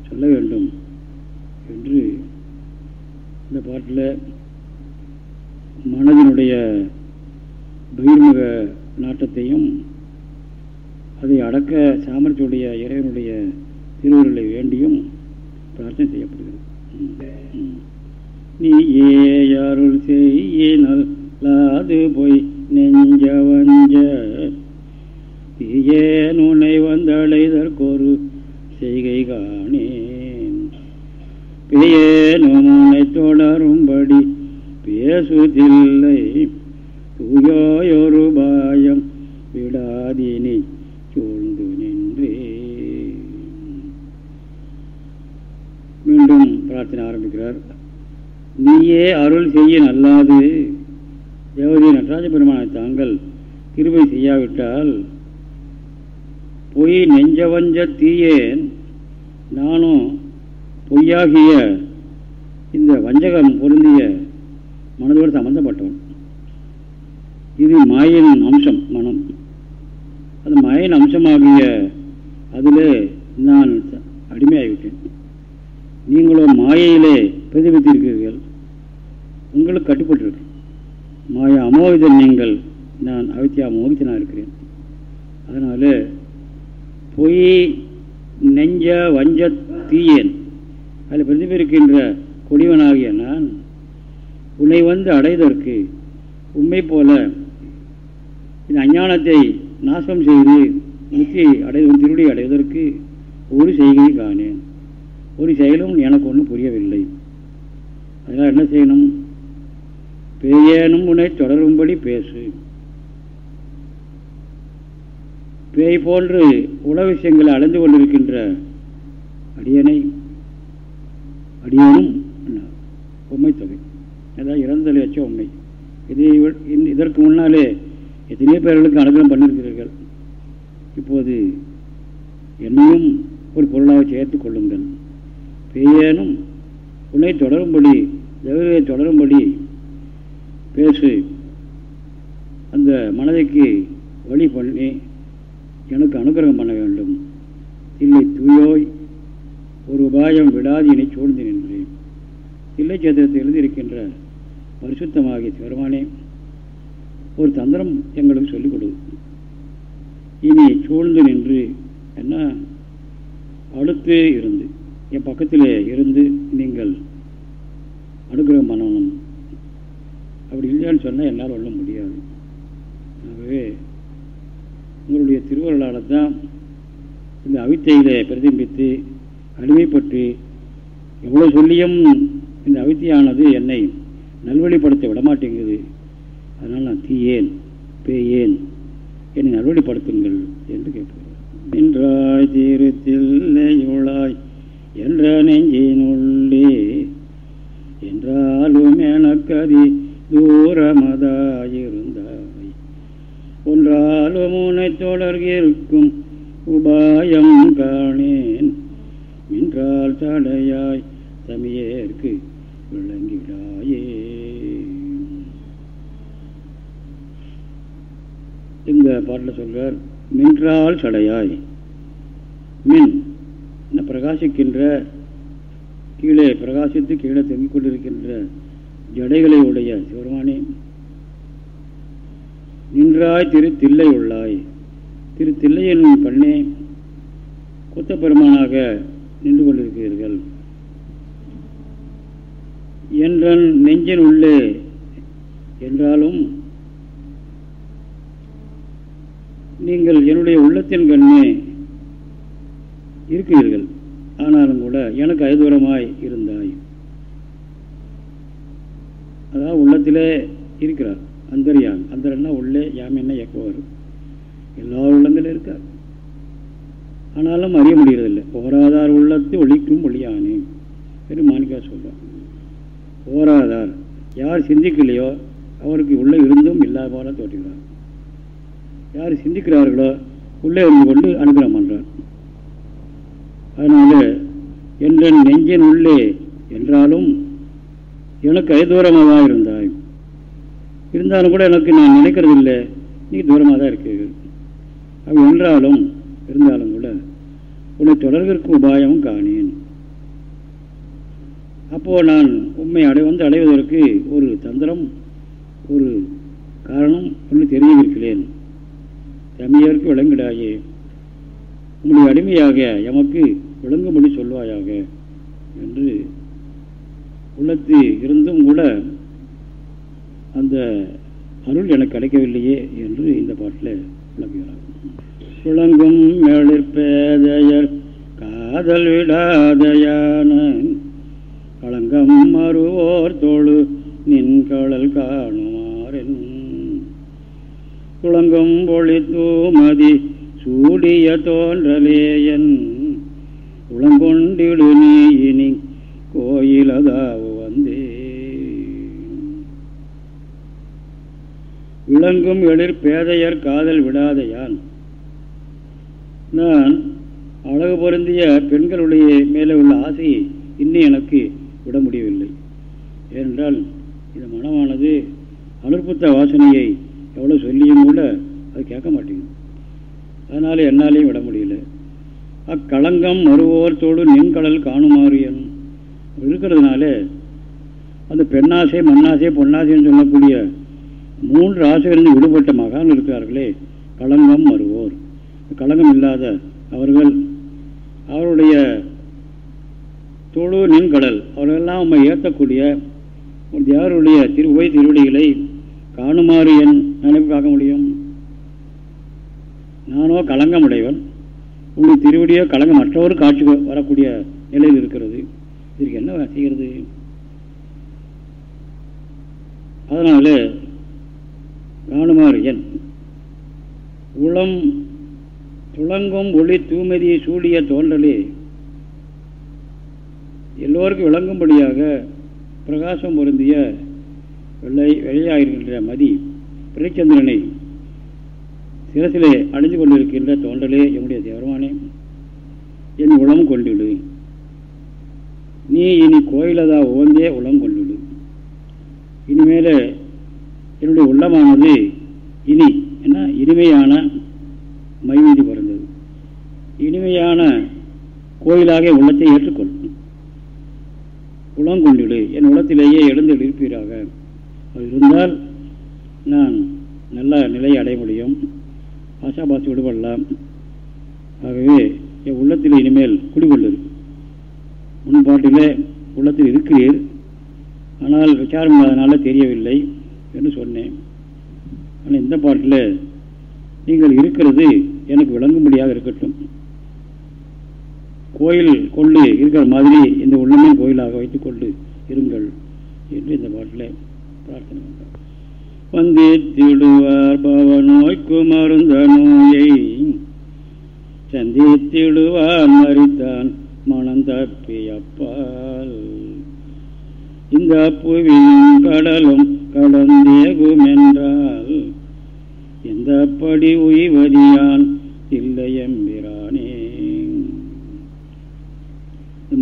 சொல்ல வேண்டும் என்று இந்த பாட்டில் மனதினுடைய பகிர்முக நாட்டத்தையும் அதை அடக்க சாமர்த்தியுடைய இறைவனுடைய திருவுருளை வேண்டியும் பிரார்த்தனை செய்யப்படுகிறது. நீ ஏயாருள் செய்யினல்லாது போய் நெஞ்ச வஞ்ச ஏன் வந்தழைதற்கொரு வந்தடைதற்கொரு செய்கை காணேன். பேயேனும் தொடரும்படி பேசுதில்லை. தூயோயொரு பாயம் விடாதினி சூழ்ந்து நின்றே மீண்டும் பிரார்த்தனை ஆரம்பிக்கிறார். நீயே அருள் செய்ய நல்லாது. தேவதி நடராஜ பெருமானை தாங்கள் கிருபை செய்யாவிட்டால் பொய் நெஞ்சவஞ்ச தீயேன். நானும் பொய்யாகிய இந்த வஞ்சகம் பொருந்திய மனதோடு சம்பந்தப்பட்டவன். இது மாயின் அம்சம் மனம். அது மாயின் அம்சமாகிய அதிலே நான் அடிமையாகிவிட்டேன் நீங்களும் மாயையிலே பிரதிபலித்திருக்கிறீர்கள். உங்களுக்கு கட்டுப்பட்டிருக்கு. மாயா அமோகிதன் நீங்கள் நான் அவித்தியா மோகித்தனாக இருக்கிறேன். அதனால் பொய் நெஞ்ச வஞ்ச தீயேன். அதில் பிரதிபலிக்கின்ற கொடிவனாகிய நான் உன்னை வந்து அடைவதற்கு உண்மை போல இந்த அஞ்ஞானத்தை நாசம் செய்து முத்தியை அடைவது திருடி அடைவதற்கு ஒரு செய்கை காணேன். ஒரு செயலும் எனக்கு ஒன்றும் புரியவில்லை. அதனால் என்ன செய்யணும்? பேயேனும் உன்னை தொடரும்படி பேசு. பேய் போன்று உல விஷயங்களை அலைந்து கொண்டிருக்கின்ற அடியனை அடியனும் உண்மை தொகை அதான் இறந்தலை வச்ச உண்மை இது இதற்கு முன்னாலே எத்தனையோ பேர்களுக்கு அனுகிரகம் பண்ணியிருக்கிறீர்கள் இப்போது என்னையும் ஒரு பொருளாக சேர்த்து கொள்ளுங்கள். பேயேனும் உன்னை தொடரும்படி தேவதையை தொடரும்படி பேசு. அந்த மனதைக்கு வழி பண்ணி எனக்கு அனுகிரகம் பண்ண வேண்டும். இல்லை தூயோய் ஒரு உபாயம் விடாது என சூழ்ந்து நின்றேன். இல்லை சேத்திரத்தில் எழுதியிருக்கின்ற பரிசுத்தமாகிய சிவருமானே ஒரு தந்திரம் எங்களுக்கு சொல்லிக் கொடு. இனி சூழ்ந்து நின்று என்ன? அடுத்து இருந்து. என் பக்கத்தில் இருந்து நீங்கள் அனுகிரகம் பண்ணணும். அப்படி இல்லைன்னு சொன்னால் என்னால் ஒண்ண முடியாது. ஆகவே உங்களுடைய திருவருளால் தான் இந்த அவித்தையில் பிரதிபித்து அடிமைப்பட்டு எவ்வளோ சொல்லியும் இந்த அவித்தையானது என்னை நல்வழிப்படுத்த விடமாட்டேங்குது. அதனால் நான் தீயேன் பேயேன் என்னை அறுவடைப்படுத்துங்கள் என்று கேட்கிறார். நின்றாய் தீரத்தில்லையுளாய் என்ற நெஞ்சினுள்ளே என்றாலும் எனக்கதி தூரமதாயிருந்தாய். ஒன்றாலும் உனை தொடர்கிருக்கும் உபாயம் காணேன். மின்றால் தடையாய் தமியேற்கு விளங்கிடாயே. இந்த பாட்டில் சொல்கிறார் மின்றால் சடையாய். மின். பிரகாசிக்கின்ற கீழே பிரகாசித்து கீழே தொங்கிக் கொண்டிருக்கின்ற ஜடைகளை உடைய சிவருமானே நின்றாய் திரு தில்லை உள்ளாய் திரு தில்லையின் கண்ணே கொத்தப்பெருமானாக நின்று கொண்டிருக்கிறீர்கள். என்றன் நெஞ்சின் உள்ளே என்றாலும் நீங்கள் என்னுடைய உள்ளத்தின் கண்ணே இருக்கிறீர்கள். ஆனாலும் கூட எனக்கு அதுதூரமாய் இருந்தாய். அதாவது உள்ளத்திலே இருக்கிறார். அந்தரியான். அந்தரன்னா உள்ளே யாம் என்ன இயக்குவார். எல்லா உள்ளங்களும் இருக்கார். ஆனாலும் அறிய முடியறதில்லை. ஓராதார் உள்ளத்து ஒழிக்கும் ஒளியானே என்று மாணிக்கா சொல்கிறார் ஓராதார் யார் சிந்திக்கலையோ அவருக்கு உள்ளே இருந்தும் இல்லாத போல தோற்றுகிறார் யார் சிந்திக்கிறார்களோ உள்ளே வந்து கொண்டு அனுகிரகம் பண்ணுறார் அதனால் என்றன் நெஞ்சின் உள்ளே என்றாலும் எனக்கு ஐதூரமாக இருந்தாய்? இருந்தாலும் கூட எனக்கு நான் நினைக்கிறது இல்லை நீ தூரமாக தான் இருக்கீர்கள் அப்படி என்றாலும் இருந்தாலும் கூட உன்னை தொடர்பிற்கு உபாயமும் காணேன். அப்போது நான் உண்மை அடை வந்து அடைவதற்கு ஒரு தந்திரம் ஒரு காரணம் ஒன்று தெரிஞ்சிருக்கிறேன் தமிழருக்கு விளங்கிடாயே. உங்களுடைய அடிமையாக எமக்கு விளங்கும்படி சொல்வாயாக என்று உள்ளத்து இருந்தும் கூட அந்த அருள் எனக்கு கிடைக்கவில்லையே என்று இந்த பாட்டில் விளங்குகிறார் விளங்கும் மேலிற்பேதையர் காதல் விடாதையான களங்கம் மறுவோர் தோழு நின் கடல் காணுமாறென் துளங்கும் பொழி தூமதி சூடிய தோன்றலேயன். உளங்கொண்டிடு நீ இனி கோயிலதாவு வந்தே விளங்கும் எழில் பேதையர் காதல் விடாதையான். நான் அழகு பொருந்திய பெண்களுடைய மேலே உள்ள ஆசையை இன்னும் எனக்கு விட முடியவில்லை. ஏனென்றால் இந்த மனமானது அனுப்புத்த வாசனையை எவ்வளோ சொல்லியும் கூட அது கேட்க மாட்டேங்குது. அதனால் என்னாலேயும் விட முடியல. அக்களங்கம் மறுவோர்த்தோடு நின்கடல் காணுமாறு என் இருக்கிறதுனால அந்த பெண்ணாசை மண்ணாசை பொன்னாசைன்னு சொல்லக்கூடிய மூன்று ஆசைகளிலிருந்து விடுபட்ட மகான் இருக்கிறார்களே களங்கம் மறுவோர் களங்கம் இல்லாத அவர்கள் அவருடைய தொழு நின்கடல் அவர்களெல்லாம் நம்ம ஏற்றக்கூடிய தேவருடைய திரு உபய திருவடிகளை காணுமாறு என் நினைப்பு காக்க முடியும்? நானோ களங்கமுடையவன். உங்களுடைய திருவடியோ கலங்க மற்றவர் காட்சி வரக்கூடிய நிலையில் இருக்கிறது. இதற்கு என்ன செய்கிறது? அதனால காணுமாறு என். உளம் துளங்கும் ஒளி தூமதி சூடிய தோன்றலே. எல்லோருக்கும் விளங்கும்படியாக பிரகாசம் பொருந்திய வெள்ளை வெள்ளையாகிருக்கின்ற மதி பிறைச்சந்திரனை சிரசிலே அணிந்து கொண்டிருக்கின்ற தோன்றலே என்னுடைய தேவரமானே. என் உளம் கொண்டுடு. நீ இனி கோயிலதா ஓந்தே உளம் கொண்டுடு. இனிமேல் என்னுடைய உள்ளமானது இனி என்ன இனிமையான மைமீதி பிறந்தது. இனிமையான கோயிலாக உள்ளத்தை ஏற்றுக்கொள். உளம் கொண்டிடு. என் உள்ளத்திலேயே எழுந்து இருப்பீராக இருந்தால் நான் நல்ல நிலையை அடைய முடியும். ஆசாபாசி விடுபடலாம். ஆகவே என் உள்ளத்தில் இனிமேல் குடிகொள்ளது முன்பாட்டிலே உள்ளத்தில் இருக்கிறீர். ஆனால் விசாரம் இல்லாதனால தெரியவில்லை என்று சொன்னேன். ஆனால் இந்த பாட்டில் நீங்கள் இருக்கிறது எனக்கு விளங்கும்படியாக இருக்கட்டும். கோயில் கொள்ளு இருக்கிற மாதிரி இந்த உள்ளமே கோயிலாக வைத்துக் கொண்டு இருங்கள் என்று இந்த பாட்டில் பிரார்த்தனை வந்தித்திடுவார் பவ நோய்க்கு மருந்த நோயை. சந்தித்திடுவார் மறித்தான் மனம் தப்பியப்பால் இந்த புவியும் கடலும் கடந்தேகும் என்றால் இந்த படி உய்வதியான் இல்லை எம்பிரானே.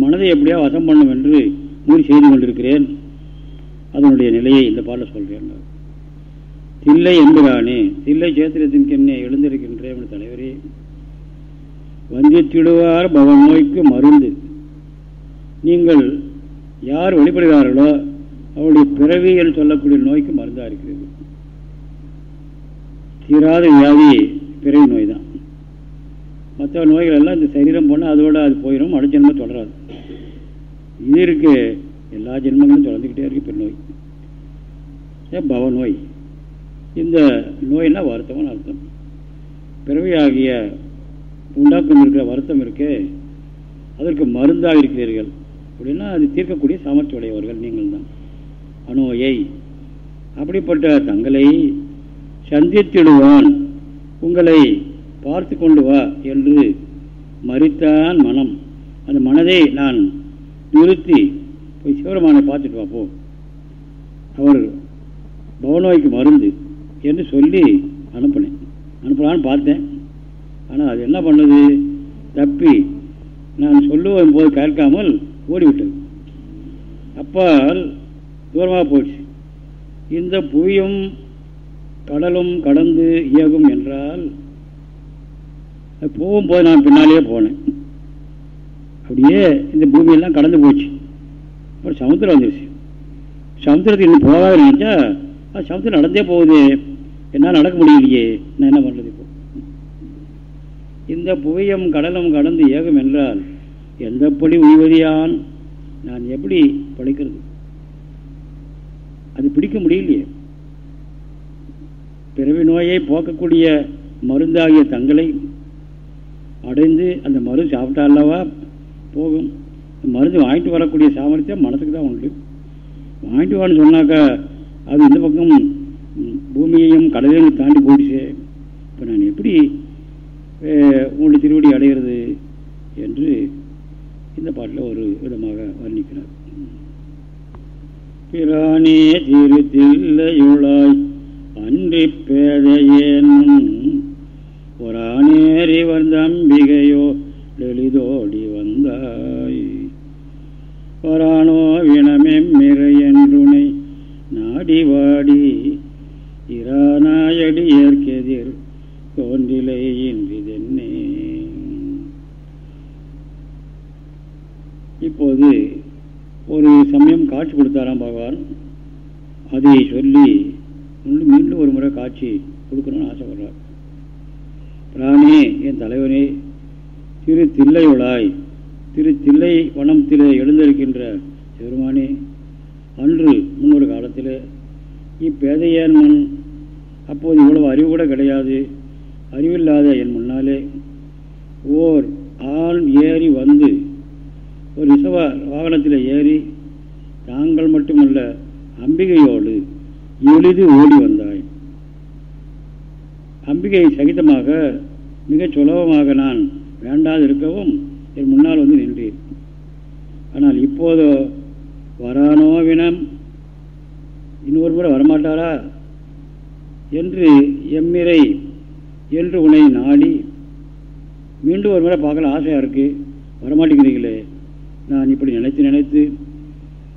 மனதை எப்படியா வசம் பண்ணும் என்று மூறி செய்து கொண்டிருக்கிறேன். அதனுடைய நிலையை இந்த பாடல சொல்கிறேன் தில்லை என்பதானே? தில்லை சேத்திரத்தின் கண்ணே எழுந்திருக்கின்றேன் தலைவரே. வந்தித்திடுவார் பவ நோய்க்கு மருந்து. நீங்கள் யார் வழிபடுகிறார்களோ அவருடைய பிறவி என்று சொல்லக்கூடிய நோய்க்கு மருந்தாக இருக்கிறது. தீராத வியாதி பிறவி நோய் தான். மற்ற நோய்கள் எல்லாம் இந்த சரீரம் போனால் அதோட அது போயிடும் அடுத்த ஜென்மம் தொடராது. இது இருக்குது எல்லா ஜென்மங்களும் தொடர்ந்துக்கிட்டே இருக்கு பெருநோய். ஏன் பவ நோய்? இந்த நோய்னா வருத்தமான அர்த்தம். பிறவியாகிய உண்டாக்கம் இருக்கிற வருத்தம் இருக்கே அதற்கு மருந்தாக இருக்கிறீர்கள். அப்படின்னா அது தீர்க்கக்கூடிய சாமர்த்தியம் உடையவர்கள் நீங்கள் தான் அநோயை அப்படிப்பட்ட தங்களை சந்தித்திடுவான். உங்களை பார்த்து கொண்டு வா என்று மறித்தான் மனம். அந்த மனதை நான் நிறுத்தி சிவரமானை பார்த்துட்டு வா போ அவர் பவநோய்க்கு மருந்து என்று சொல்லி அனுப்பினேன். அனுப்பலான்னு பார்த்தேன். ஆனால் அது என்ன பண்ணுது? தப்பி நான் சொல்லுவோம் போது கேட்காமல் ஓடிவிட்டது. அப்பால் தூரமாக போச்சு. இந்த புவியும் கடலும் கடந்து இயகும் என்றால் அது போகும்போது நான் பின்னாலேயே போனேன். அப்படியே இந்த பூமியெல்லாம் கடந்து போச்சு. அப்புறம் சமுத்திரம் வந்துருச்சு. சமுத்திரத்துக்கு இன்னும் போகாத நினச்சா அது சமுத்திரம் நடந்தே போகுது. என்னால் நடக்க முடியலையே. நான் என்ன பண்ணுறது இப்போ? இந்த புவியம் கடலும் கடந்து ஏகம் என்றால் எந்தப்படி உய்வதியான்? நான் எப்படி பழைக்கிறது? அது பிடிக்க முடியலையே. பிறவி நோயை போக்கக்கூடிய மருந்தாகிய தங்களை அடைந்து அந்த மருந்து சாப்பிட்டா அல்லவா போகும்? மருந்து வாங்கிட்டு வரக்கூடிய சாமர்த்தியம் மனசுக்கு தான் உண்டு. வாங்கிட்டு வான்னு சொன்னாக்கா அது இந்த பக்கம் பூமியையும் கடலையும் தாண்டி போயிடுச்சு. இப்போ நான் எப்படி உங்களுடைய திருவடி அடைகிறது என்று இந்த பாட்டில் ஒரு விதமாக வர்ணிக்கிறார். பிரானே திருத்தில்லையுளாய் அன்றி பேதையேனும் ஒரானேறி வந்த அம்பிகையோ எளிதோடி வந்தாய். வரானோ வினமெம்மிறை என்றுனை நாடி வாடி. இரானாயடி ஏற்கெதிர் தோன்றிலை இன்றிதென்னே இப்போது ஒரு சமயம் காட்சி கொடுத்தாராம் பகவான். அதை சொல்லி மீண்டும் ஒரு முறை காட்சி கொடுக்கணும்னு ஆசைப்படுறார். பிராணே என் தலைவனே திரு தில்லையுளாய் திரு தில்லை வனத்திலே எழுந்திருக்கின்ற பெருமானே அன்று முன்னொரு காலத்தில் இப்பேதையன் மண் அப்போது இவ்வளவு அறிவு கூட கிடையாது. அறிவில்லாத என் முன்னாலே ஓர் ஆண் ஏறி வந்து ஒரு ரிசவ வாகனத்தில் ஏறி தாங்கள் மட்டுமல்ல அம்பிகையோடு எளிது ஓடி வந்தாய். அம்பிகை சகிதமாக மிகச் சுலபமாக நான் வேண்டாது இருக்கவும் என் முன்னால் வந்து நின்றேன் ஆனால் இப்போதோ வரானோவினம் இன்னொரு முறை வரமாட்டாரா? என்று எம்மிரை என்று உன்னை நாடி மீண்டும் ஒரு முறை பார்க்கல ஆசையாக இருக்குது வரமாட்டேங்கிறீங்களே நான் இப்படி நினைத்து நினைத்து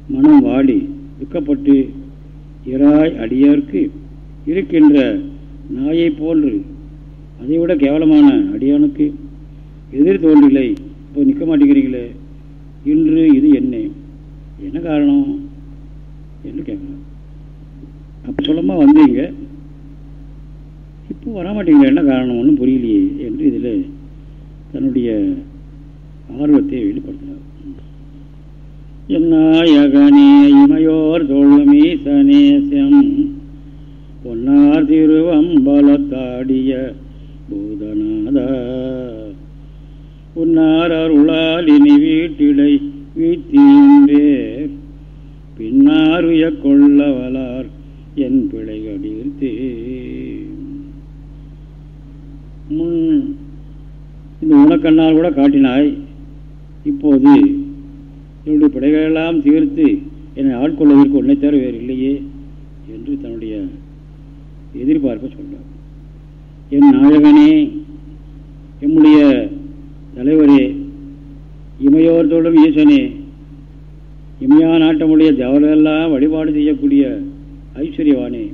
மனம் வாடி துக்கப்பட்டு இராய் அடியார்க்கு இருக்கின்ற நாயை போன்று அதைவிட கேவலமான அடியானுக்கு எதிர் தோன்றில்லை. இப்போ நிற்க மாட்டேங்கிறீங்களே? இன்று இது என்ன? என்ன காரணம்? என்று கேட்கலாம். அப்போ சொல்லமாக வந்தீங்க. இப்போ வரமாட்டீங்க. என்ன காரணம்? ஒன்றும் புரியலையே என்று இதில் தன்னுடைய ஆர்வத்தை வெளிப்படுத்தினார் என்னாயகனே இமையோர் தோழமீசனேசம் பொன்னார் திருவம்பலத்தாடிய பூதநாதா. உன்னார் அருளால் இனி வீட்டிடை வீத்தியேர் பின்னாருய கொள்ளவலார் என் பிழைகடித்தே முன் இந்த உனக்கண்ணால் கூட காட்டினாய். இப்போது என்னுடைய பிழைகளெல்லாம் தீர்த்து என்னை ஆட்கொள்வதற்கு உன்னை தவிர வேறு இல்லையே என்று தன்னுடைய எதிர்பார்ப்பை சொல்றார் என் நாயகனே எம்முடைய தலைவரே இமையோர்தோடும் ஈசனே இமையா நாட்டமுடைய தவறெல்லாம் வழிபாடு செய்யக்கூடிய ஐஸ்வர்யவானே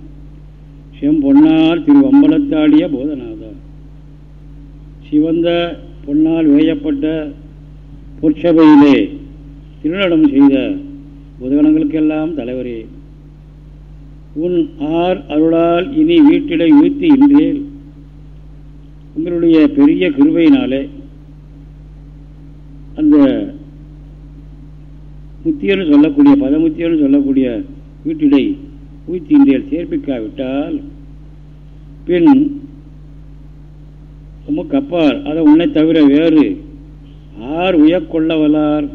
செம் பொன்னார் திரு அம்பலத்தாடிய போதநாதா. சிவந்த பொன்னால் வேயப்பட்ட பொற்சபையிலே திருநடம் செய்த புதகணங்களுக்கெல்லாம் தலைவரே உன் ஆர் அருளால் இனி வீட்டிடை ஊற்றி இன்றேல் உங்களுடைய பெரிய கிருவையினாலே அந்த முத்தியன்னு சொல்லக்கூடிய பதமுத்தியன்னு சொல்லக்கூடிய வீட்டிடை ஊத்தின்றேல் சேர்ப்பிக்காவிட்டால் பின் உமக்கு அப்பால். அதை உன்னை தவிர வேறு ஆர் உயக்கொள்ளவலார்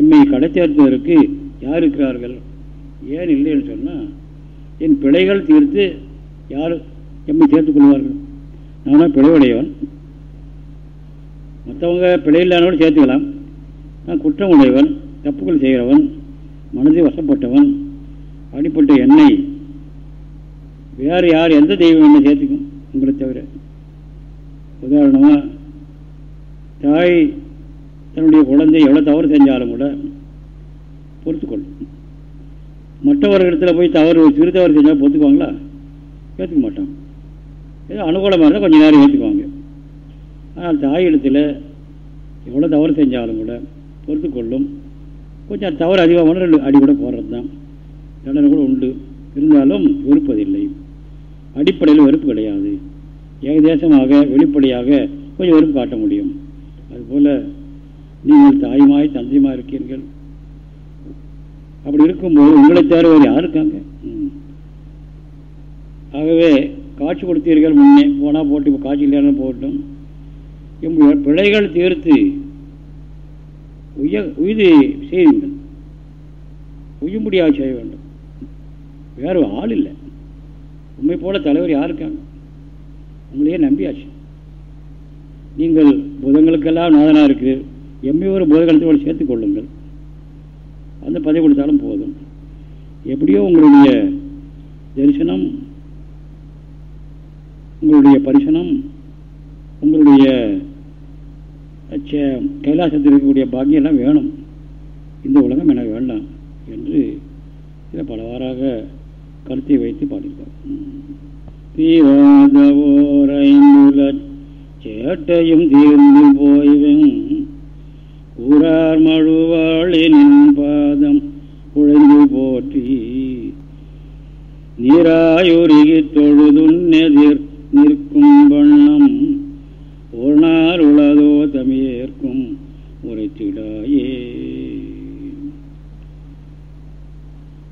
எம்மை கடைச்சேர்த்ததற்கு யார் இருக்கிறார்கள்? ஏன் இல்லைன்னு சொன்னால் என் பிழைகள் தீர்த்து யார் எம்மை சேர்த்துக் கொள்வார்கள்? நானும் பிழைவுடையவன் மற்றவங்க பிழை இல்லாதவனோடு சேர்த்துக்கலாம். நான் குற்றம் உடையவன் தப்புகள் செய்கிறவன் மனதை வசப்பட்டவன் அப்படிப்பட்ட எண்ணெய் வேறு யார் எந்த தெய்வம் என்ன சேர்த்துக்கும்? உங்களை தவிர. உதாரணமாக தாய் தன்னுடைய குழந்தை எவ்வளோ தவறு செஞ்சாலும் கூட பொறுத்துக்கொள்ளும் மற்றவர்களிடத்தில் போய் தவறு சிறு தவறு செஞ்சால் பொறுத்துக்குவாங்களா? ஏற்றுக்க மாட்டான் ஏதோ அனுகூலமாக இருந்தால் கொஞ்சம் நேரம் ஏற்றுக்குவாங்க. ஆனால் தாய் எழுத்தில் எவ்வளோ தவறு செஞ்சாலும் கூட பொறுத்துக்கொள்ளும். கொஞ்சம் தவறு அதிகமாக ரெண்டு அடி கூட போடுறது தான் தண்டனை கூட உண்டு. இருந்தாலும் வெறுப்பதில்லை. அடிப்படையில் வெறுப்பு கிடையாது. ஏகதேசமாக வெளிப்படையாக கொஞ்சம் வெறுப்பு காட்ட முடியும். அதுபோல் நீங்கள் தாயுமாய் தந்தையுமா இருக்கீர்கள். அப்படி இருக்கும்போது உங்களை தேர்வு வேறு யார் இருக்காங்க? ஆகவே காட்சி கொடுத்தீர்கள் முன்னே. போனால் போட்டு இப்போ காட்சி இல்லைன்னு போகட்டும். பிழைகள் தீர்த்து உய உய்து செய்யுங்கள் உய்யும்படியாக செய்ய வேண்டும். வேறு ஆள் இல்லை. உண்மை போல தலைவர் யாருக்காங்க உங்களையே நம்பியாச்சு. நீங்கள் புதங்களுக்கெல்லாம் நாதனாக இருக்கிறீர் எம்மை ஒரு புதகலத்தோடு சேர்த்து கொள்ளுங்கள். அந்த பதவி கொடுத்தாலும் போதும். எப்படியோ உங்களுடைய தரிசனம் உங்களுடைய பரிசனம் உங்களுடைய கைலாசத்தில் இருக்கக்கூடிய பாக்கியம் எல்லாம் வேணும். இந்த உலகம் எனக்கு வேண்டாம் என்று இதை பலவாறாக கருத்தை வைத்து பாடியிருக்கார். தீராதவோரைந்துல சேட்டையும் தீர்ந்து போய்வன் கூறார் மழுவாளின் பாதம் குழைந்து போற்றி நீராயுருகி தொழுதுன்னெதிர் நிற்கும் வண்ணம் ஒரு நாள் உளதோ தமையேற்கும் உரைத்திடாயே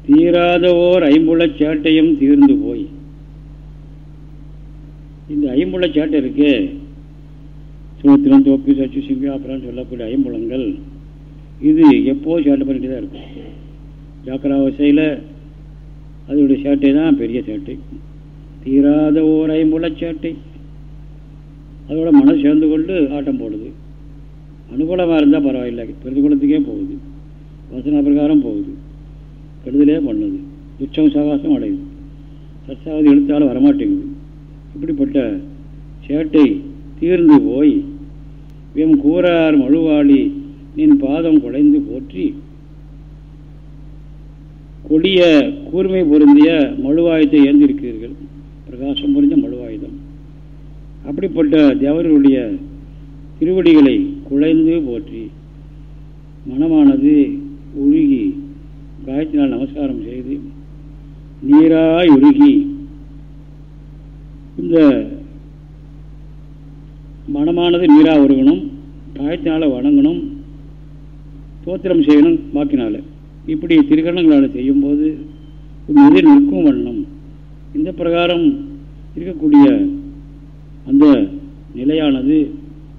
தீராத ஓர் ஐம்புல சேட்டையும் தீர்ந்து போய். இந்த ஐம்புல சேட்டை இருக்கு. சூத்திரம் தோப்பி சச்சு அப்புறம் சொல்லக்கூடிய ஐம்புலங்கள். இது எப்போது சேட்டை பண்ணிட்டு தான் இருக்கும். ஜாக்கிராவசையில் அதனுடைய சேட்டை தான் பெரிய சேட்டை. தீராத ஓர் ஐம்புல சேட்டை. அதோட மனசு சேர்ந்து கொண்டு ஆட்டம் போடுது. அனுகூலமாக இருந்தால் பரவாயில்லை. பிரதிகூலத்துக்கே போகுது. வசன பிரகாரம் போகுது. கெடுதலே பண்ணுது. உச்சம் சகாசம் அடையுது. சத்சாவதி எடுத்தாலும் வரமாட்டேங்குது. இப்படிப்பட்ட சேட்டை தீர்ந்து போய் எம் கூறார் மழுவாளி நின் பாதம் குலைந்து போற்றி. கொடிய கூர்மை பொருந்திய மழுவாயுதத்தை ஏந்திருக்கிறீர்கள். பிரகாசம் புரிஞ்ச மழுவாயுதம். அப்படிப்பட்ட தேவர்களுடைய திருவடிகளை குழைந்து போற்றி மனமானது உருகி காயத்தினால் நமஸ்காரம் செய்து நீராய் உருகி இந்த மனமானது நீராக உருகணும் காயத்தினால் வணங்கணும் தோத்திரம் செய்யணும் வாக்கினால். இப்படி திருக்கணங்களால் செய்யும்போது எதிர் நிற்கும் வண்ணம். இந்த பிரகாரம் இருக்கக்கூடிய அந்த நிலையானது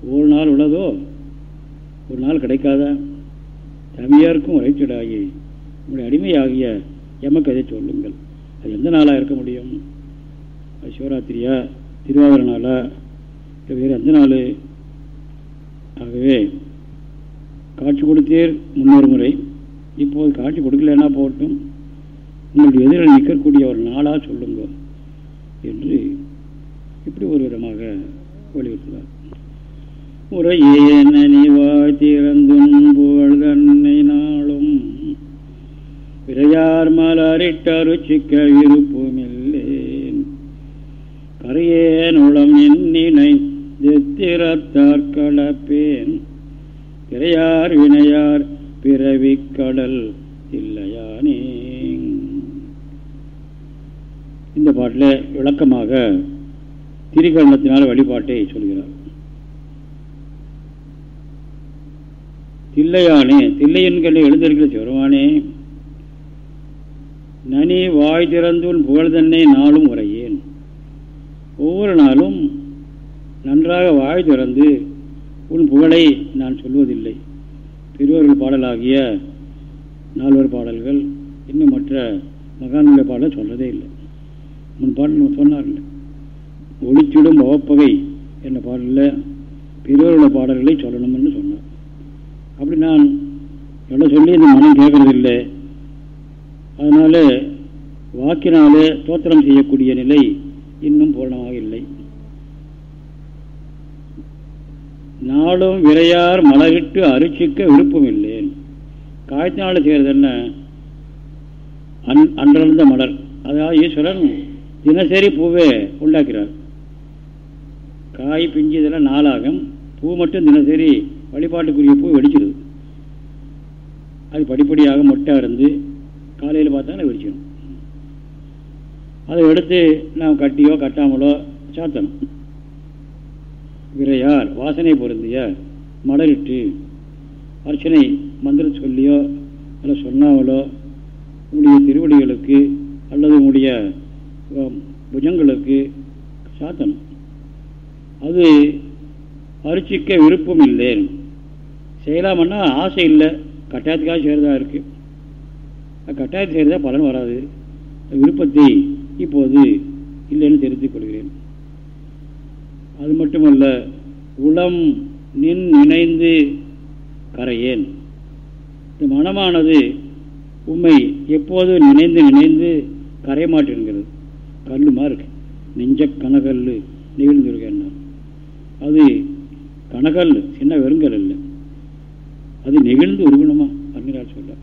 ஒரு நாள் உள்ளதோ ஒரு நாள் கிடைக்காதா தமிழருக்கும் உரைச்சிடாகி உங்களுடைய அடிமையாகிய எமக்கதை சொல்லுங்கள்? அது எந்த நாளாக இருக்க முடியும்? அது சிவராத்திரியா? திருவாதிர நாளா வேறு எந்த நாள்? ஆகவே காட்சி கொடுத்தீர் முன்னொரு முறை. இப்போது காட்சி கொடுக்கலன்னா போட்டும் உங்களுடைய எதிரில் நிற்கக்கூடிய ஒரு நாளாக சொல்லுங்க என்று இப்படி ஒரு விதமாக வலியுறுத்தினார் முறையேன நிவாய் திறந்தும் புகழ் தன்னை நாளும். விரையார் விருப்பமில்லேன். கரையேன் உளம் எண்ணினை தித்திரத்தார் கடப்பேன். பிறையார் வினையார் பிறவி கடல் இல்லையானே இந்த பாட்டில் விளக்கமாக திரிகரணத்தினால் வழிபாட்டை சொல்கிறார். தில்லையானே தில்லையன்களை எழுந்திருக்கிற சிவருமானே நனி வாய் திறந்துள் புகழ் தன்னை நாளும் உரையேன். ஒவ்வொரு நாளும் நன்றாக வாய் திறந்து உன் புகழை நான் சொல்வதில்லை. பெரியோர்கள் பாடலாகிய நால்வர் பாடல்கள் இன்னும் மற்ற மகான்களுடைய பாடலை சொல்றதே இல்லை. முன் பாடல் சொன்னார்கள். ஒளிச்சிடும் பவப்பகை என்ற பாடலில் பெரியவருடைய பாடல்களை சொல்லணும்னு சொன்னார். அப்படி நான் சொல்ல சொல்லி இந்த மனம் கேட்கறதில்லை. அதனால வாக்கினாலே தோத்திரம் செய்யக்கூடிய நிலை இன்னும் பூரணமாக இல்லை. நாளும் விரையார் மலரிட்டு அரிச்சிக்க விருப்பம் இல்லேன் காய்ச்சினால செய்கிறது என்ன? அன் அன்றளந்த மலர். அதாவது ஈஸ்வரன் தினசரி பூவே உண்டாக்கிறார். காய் பிஞ்சு இதெல்லாம் நாளாகும். பூ மட்டும் தினசரி வழிபாட்டுக்குரிய பூ வெடிச்சிடுது அது படிப்படியாக மொட்டாக இருந்து காலையில் பார்த்தாலும் வெடிச்சிடும் அதை எடுத்து நாம் கட்டியோ கட்டாமலோ சாத்தணும். விரையார் வாசனை பொருந்திய மலரிட்டு அர்ச்சனை மந்திரம் சொல்லியோ அல்ல சொன்னாமலோ உங்களுடைய திருவடிகளுக்கு அல்லது உங்களுடைய புஜங்களுக்கு சாத்தணும். அது அரிச்சிக்க விருப்பம் இல்லை. செய்யலாமன்னா ஆசை இல்லை. கட்டாயத்துக்காக செய்கிறதா இருக்குது கட்டாயத்தை செய்கிறதா பலன் வராது. விருப்பத்தை இப்போது இல்லைன்னு தெரிவித்துக் கொள்கிறேன். அது மட்டுமல்ல உளம் நின் நினைந்து கரையேன். இந்த மனமானது உண்மை எப்போது நினைந்து நினைந்து கரையமாட்டேங்கிறது கல்லுமா இருக்கு. நெஞ்ச கனகல் நிகழ்ந்துருக்கேன் அது கனகல் சின்ன வெறுங்கல் இல்லை. அது நெகிழ்ந்து உருகணுமா அப்படிங்கிறார் சொல்ல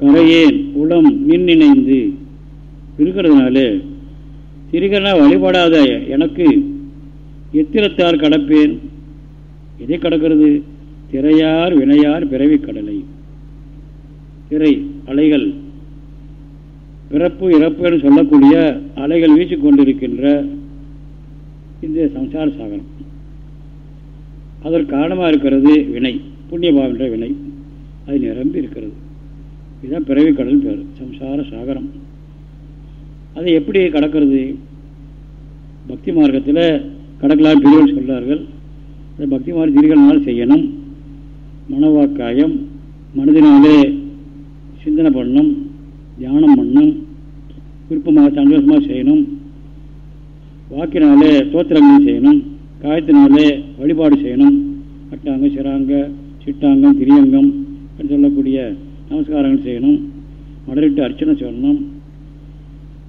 கரையேன் உளம் மின் இணைந்து இருக்கிறதுனால சிறுகனா வழிபடாத எனக்கு எத்திரத்தார் கடப்பேன். எதை கடக்கிறது? திரையார் வினையார் பிறவி கடலை. திரை அலைகள். பிறப்பு இறப்பு என்று சொல்லக்கூடிய அலைகள் வீசிக்கொண்டிருக்கின்ற இந்த சம்சார சாகரம் அதற்கு காரணமாக இருக்கிறது வினை புண்ணியபாவம் என்ற வினை. அது நிரம்பி இருக்கிறது. இதுதான் பிறவி கடல் பேர் சம்சார சாகரம் அதை எப்படி கடக்கிறது? பக்தி மார்க்கத்தில் கடக்கலாம் பிரிவுகள் சொல்கிறார்கள் அதை பக்தி மார்க்க திரிகளால் செய்யணும். மனவாக்காயம் மனதினாலே சிந்தனை பண்ணணும் தியானம் பண்ணணும் விருப்பமாக சந்தோஷமாக செய்யணும். வாக்கினாலே ஸ்தோத்திரங்கள் செய்யணும் காயத்தினாலே வழிபாடு செய்யணும். அட்டாங்க சிராங்க சிட்டாங்கம் திரியங்கம் என்று சொல்லக்கூடிய நமஸ்காரங்கள் செய்யணும். மடரிட்டு அர்ச்சனை சொல்லணும்